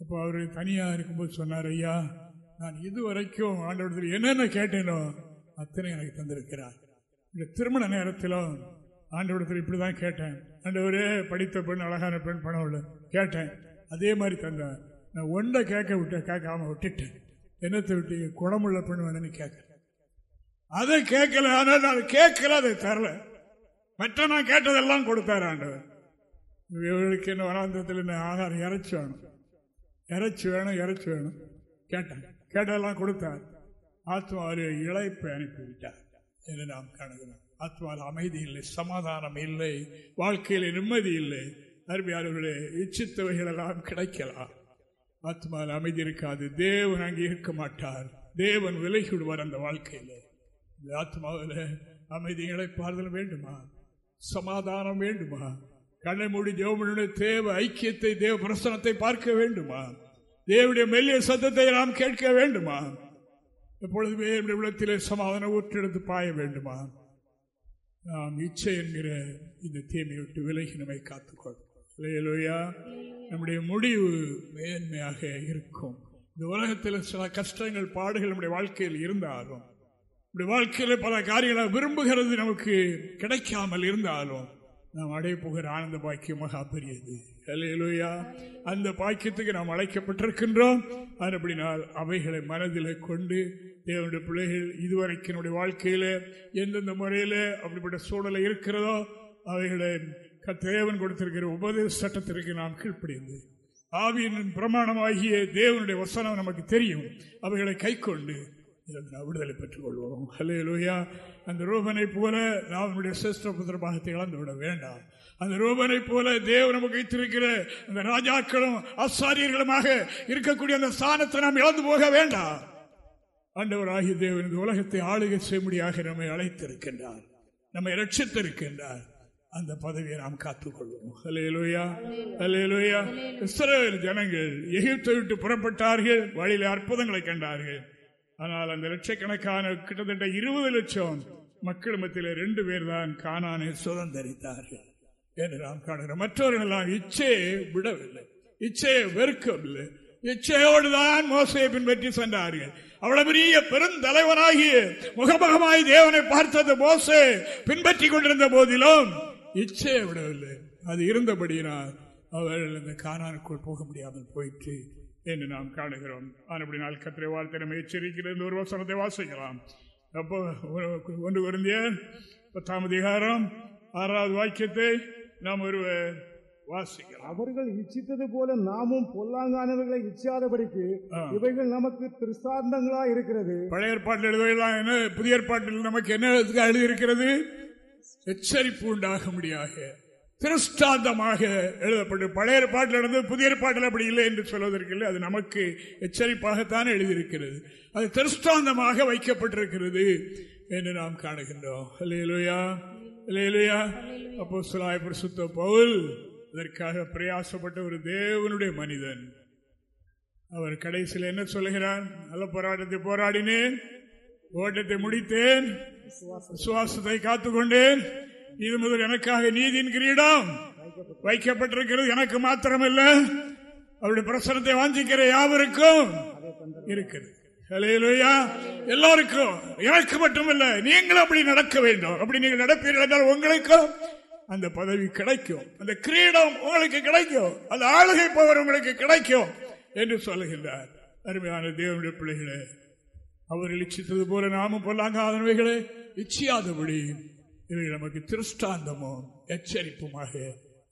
அப்போ அவர் தனியாக இருக்கும்போது சொன்னார் ஐயா நான் இது வரைக்கும் ஆண்டவரத்தில் என்னென்ன கேட்டேனோ அத்தனை எனக்கு தந்திருக்கிறார். இந்த திருமண நேரத்திலும் ஆண்டவரத்தில் இப்படி தான் கேட்டேன். ஆண்டவரே படித்த பெண் அழகான பெண் பணம் கேட்டேன். அதே மாதிரி தந்தார். நான் ஒன்றை கேட்க விட்ட கேட்காம விட்டுட்டேன். என்னத்தை விட்டு? குணமுள்ள பெண் வேணும்னு கேட்க அதை கேட்கல ஆனால் நான் கேட்கல அதை தரல. மற்ற நான் கேட்டதெல்லாம் கொடுத்தார் ஆண்டவர். இவர்களுக்கு என்ன வனாந்தத்தில் என்ன ஆகாரம் இறைச்சி வேணும். இறைச்சி வேணும் இறைச்சி வேணும். கேட்டேன் கேட்டதெல்லாம் கொடுத்தார். ஆத்மாவில் இழைப்பை அனுப்பிவிட்டார். என்று நாம் காணுகிறோம். ஆத்மாவில் அமைதி இல்லை சமாதானம் இல்லை வாழ்க்கையில் நிம்மதி இல்லை. அருமையாளர்களே இச்சித்தவைகள் எல்லாம் கிடைக்கலாம். ஆத்மாவில் அமைதி இருக்காது. தேவன் அங்கே இருக்க மாட்டார். தேவன் விலகி விடுவார் அந்த வாழ்க்கையில். ஆத்மாவில் அமைதி இழைப்பார்கள் வேண்டுமா? சமாதானம் வேண்டுமா? கண்ணை மூடி தேவனுடைய தேவ ஐக்கியத்தை தேவ பிரசனத்தை பார்க்க வேண்டுமா? தேவனுடைய மெல்லிய சத்தத்தை நாம் கேட்க வேண்டுமா? எப்பொழுதுமே என்னுடைய உள்ளத்திலே சமாதானம் ஊற்றெடுத்து பாய வேண்டுமா? நாம் இச்சை என்கிற இந்த தீமையை விட்டு விலகி நம்மை காத்துக்கொள்ளும் நம்முடைய முடிவு மேன்மையாக இருக்கும். இந்த உலகத்தில் சில கஷ்டங்கள் பாடுகள் நம்முடைய வாழ்க்கையில் இருந்தாலும் இப்படி வாழ்க்கையில் பல காரியங்களை விரும்புகிறது நமக்கு கிடைக்காமல் இருந்தாலும் நாம் அடைய போகிற ஆனந்த பாக்கியம் மகா பெரியது. அல்லேலூயா அந்த பாக்கியத்துக்கு நாம் அழைக்கப்பட்டிருக்கின்றோம். அப்படினால் அவைகளை மனதில் கொண்டு தேவனுடைய பிள்ளைகள் இதுவரைக்கும் என்னுடைய வாழ்க்கையில் எந்தெந்த முறையில் அப்படிப்பட்ட சூழலை இருக்கிறதோ அவைகளை க- தேவன் கொடுத்திருக்கிற உபதேச சட்டத்திற்கு நாம் கீழ்ப்படிந்து ஆவியின் பிரமாணமாகிய தேவனுடைய வசனம் நமக்கு தெரியும். அவைகளை கைக்கொண்டு கொண்டு விடுதலை பெற்றுக் கொள்வோம் ஹலே லூயா அந்த ரூபனை போல நாம் நம்முடைய சிஸ்ட புத்திரமாக பாகத்தை இழந்து விட வேண்டாம். அந்த ரூபனை போல தேவ நமக்கு வைத்திருக்கிற அந்த ராஜாக்களும் ஆசாரியர்களுமாக இருக்கக்கூடிய அந்த ஸ்தானத்தை நாம் இழந்து போக வேண்டாம். ஆண்டவராகிய தேவன் இந்த உலகத்தை ஆளுகை செய்யும்படியாக நம்மை அழைத்திருக்கின்றார். நம்மை ரட்சித்திருக்கின்றார் அந்த பதவியை நாம் காத்துக்கொள்வோம். ஹலேலூயா ஹலேலூயா இஸ்ரேல் ஜனங்கள் எகிப்தை விட்டு புறப்பட்டார்கள். வழியில் அற்புதங்களை கண்டார்கள். ஆனால் அந்த லட்சக்கணக்கான கிட்டத்தட்ட இருபது லட்சம் மக்கள் மத்தியில் ரெண்டு பேர் தான் காணானை சுதந்திரித்தார்கள் என்று நாம் காணுகிறோம். மற்றவர்கள் இச்சையை விடவில்லை இச்சையை வெறுக்கவில்லை. இச்சையோடு தான் மோசையை பின்பற்றி சென்றார்கள். அவ்வளவு பெரிய பெருந்தலைவனாகிய முகமுகமாய் தேவனை பார்த்தது மோசே. பின்பற்றி கொண்டிருந்த போதிலும் இச்சையை விடவில்லை. அது இருந்தபடியினால் அவர்கள் இந்த காணானுக்குள் போக முடியாமல் போயிற்று. என்று நாம் காணுகிறோம் அப்படி நாள் கத்திரை வாழ்த்தை நம்ம எச்சரிக்கிறது ஒரு வசனத்தை வாசிக்கலாம் அப்போ ஒன்று குருந்திய பத்தாம் அதிகாரம் ஆறாவது வாக்கியத்தை நாம் ஒருவர் வாசிக்கலாம் அவர்கள் இச்சித்தது போல நாமும் பொல்லாங்கானவர்களை இச்சாதபடிக்கு இவைகள் நமக்கு திருசார்ந்தங்களா இருக்கிறது பழைய ஏற்பாட்டில் எழுதுவதெல்லாம் என்ன புதிய ஏற்பாட்டில் நமக்கு என்ன எழுதியிருக்கிறது எச்சரிப்பு உண்டாக முடியாக திருஷ்டாந்தமாக எழுதப்பட்டு பழைய பாட்டில் நடந்தது புதிய பாட்டில் அப்படி இல்லை என்று சொல்வதற்கு இல்லை. அது நமக்கு எச்சரிப்பாகத்தான் எழுதியிருக்கிறது. அது திருஷ்டாந்தமாக வைக்கப்பட்டிருக்கிறது என்று நாம் காணுகின்றோம். இல்லையிலுயா இல்லையிலுயா அப்போ சுலாய் பிரசுத்த பவுல் இதற்காக பிரயாசப்பட்ட ஒரு தேவனுடைய மனிதன். அவர் கடைசியில் என்ன சொல்லுகிறார்? நல்ல போராட்டத்தை போராடினேன் ஓட்டத்தை முடித்தேன் சுவாசத்தை காத்துக்கொண்டேன் இது முதல் எனக்காக நீதியின் கிரீடம். வைக்கப்பட்டிருக்கிறது. எனக்கு மாத்திரமல்ல. அவருடைய பிரசனத்தை வாஞ்சிக்கிற யாவருக்கும் இருக்கிறது. எல்லாருக்கும். எனக்கு மட்டுமல்ல. நீங்களும் அப்படி நடக்க வேண்டும். அப்படி நீங்கள் நடப்பீர்கள் என்றால் உங்களுக்கும் அந்த பதவி கிடைக்கும். அந்த கிரீடம் உங்களுக்கு கிடைக்கும். அந்த ஆளுகை பவர் உங்களுக்கு கிடைக்கும் என்று சொல்லுகின்றார். அருமையான தேவனுடைய பிள்ளைகளே அவர்கள் இச்சித்தது போல நாமும் பொல்லாங்காதவைகளை இச்சியாதபடி இவை நமக்கு திருஷ்டாந்தமும் எச்சரிப்புமாக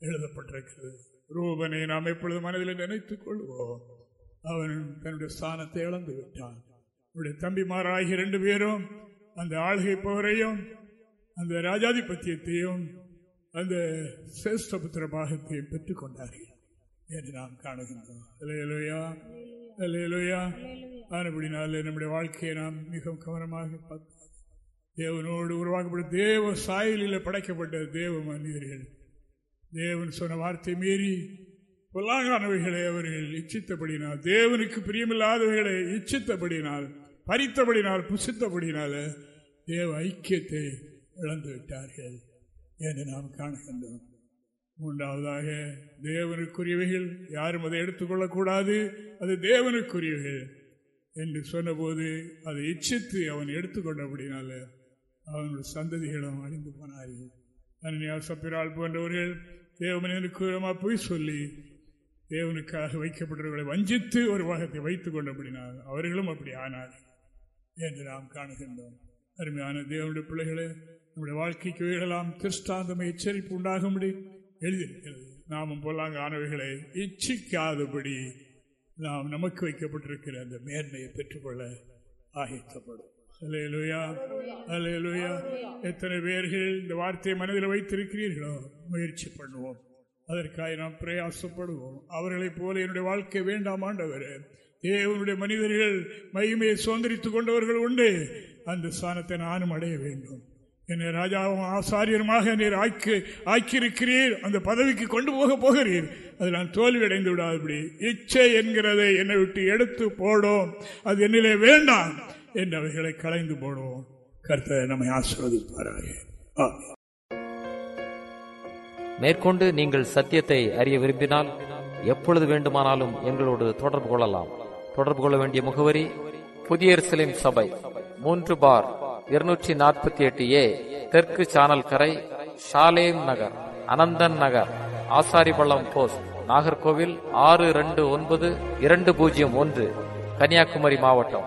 எழுதப்பட்டிருக்கிறது. ரூபனை நாம் எப்பொழுது மனதில் நினைத்துக் கொள்வோம்? அவன் தன்னுடைய ஸ்தானத்தை இழந்து விட்டான். அவருடைய தம்பிமாராகிய ரெண்டு பேரும் அந்த ஆளுகை போரையும் அந்த ராஜாதிபத்தியத்தையும் அந்த சேஷ்டபுத்திர பாகத்தையும் பெற்றுக் கொண்டார்கள் என்று நாம் காணுகின்றோம். அல்லேலூயா அல்லேலூயா. ஆனபடினாலே நம்முடைய வாழ்க்கையை நாம் மிகவும் கவனமாக பார்த்து தேவனோடு உருவாக்கப்பட்ட தேவ சாயலில் படைக்கப்பட்ட தேவ மனிதர்கள். தேவன் சொன்ன வார்த்தை மீறி பொல்லாங்கானவைகளை அவர்கள் இச்சித்தபடினால் தேவனுக்கு பிரியமில்லாதவைகளை இச்சித்தபடினால் பறித்தபடினால் புசித்தபடினால தேவ ஐக்கியத்தை இழந்து விட்டார்கள் என்று நாம் காணுகின்றோம். மூன்றாவதாக தேவனுக்குரியவைகள் யாரும் அதை எடுத்துக்கொள்ளக்கூடாது அது தேவனுக்குரியவைகள் என்று சொன்னபோது அதை இச்சித்து அவன் எடுத்துக்கொண்டபடினால அவனுடைய சந்ததிகளும் அழிந்து போனார்கள். அன்னியார் சப்பிரால் போன்றவர்கள் தேவமனிதனுக்கு பொய் சொல்லி தேவனுக்காக வைக்கப்பட்டவர்களை வஞ்சித்து ஒரு வாகத்தை வைத்துக் கொண்டபடினார் அவர்களும் அப்படி ஆனார்கள் என்று நாம் காணுகின்றோம். அருமையான தேவனுடைய பிள்ளைகளே நம்முடைய வாழ்க்கைக்கு வீழலாம் திருஷ்டாந்தம் எச்சரிப்பு உண்டாகும்படி எழுதியிருக்கிறது. நாமும் பொல்லாங்க ஆனவைகளை இச்சிக்காதபடி நாம் நமக்கு வைக்கப்பட்டிருக்கிற அந்த மேன்மையை பெற்றுக்கொள்ள ஆயத்தப்படும் அலையலுயா அலையலுயா எத்தனை பேர்கள் இந்த வார்த்தையை மனதில் வைத்திருக்கிறீர்களோ முயற்சி பண்ணுவோம். அதற்காக நாம் பிரயாசப்படுவோம். அவர்களைப் போல என்னுடைய வாழ்க்கை வேண்டாம் ஆண்டவர். தேவனுடைய மனிதர்கள் மகிமையை சுதந்திரித்துக் கொண்டவர்கள் உண்டு. அந்த ஸ்தானத்தை நானும் அடைய வேண்டும். என்னை ராஜாவும் ஆசாரியருமாக நீர் ஆக்கி ஆக்கியிருக்கிறீர். அந்த பதவிக்கு கொண்டு போக போகிறீர். அதில் நான் தோல்வி அடைந்து விடாதபடி இச்சை என்கிறதை என்னை விட்டு எடுத்து போடும். அது என்னிலே வேண்டாம். என்று அவைகளை கலைந்து போடுவோம். கர்த்தர் நம்மை ஆசிர்வதிப்பாராக. மேற்கொண்டு நீங்கள் சத்தியத்தை அறிய விரும்பினால் எப்பொழுது வேண்டுமானாலும் எங்களோடு தொடர்பு கொள்ளலாம். தொடர்பு கொள்ள வேண்டிய முகவரி புதிய சபை மூன்று பார் இருநூற்றி நாற்பத்தி எட்டு ஏ தெற்கு சானல் கரை ஷாலேம் நகர் அனந்தன் நகர் ஆசாரிபள்ளம் போஸ்ட் நாகர்கோவில் ஆறு ரெண்டு ஒன்பது இரண்டு பூஜ்ஜியம் ஒன்று கன்னியாகுமரி மாவட்டம்.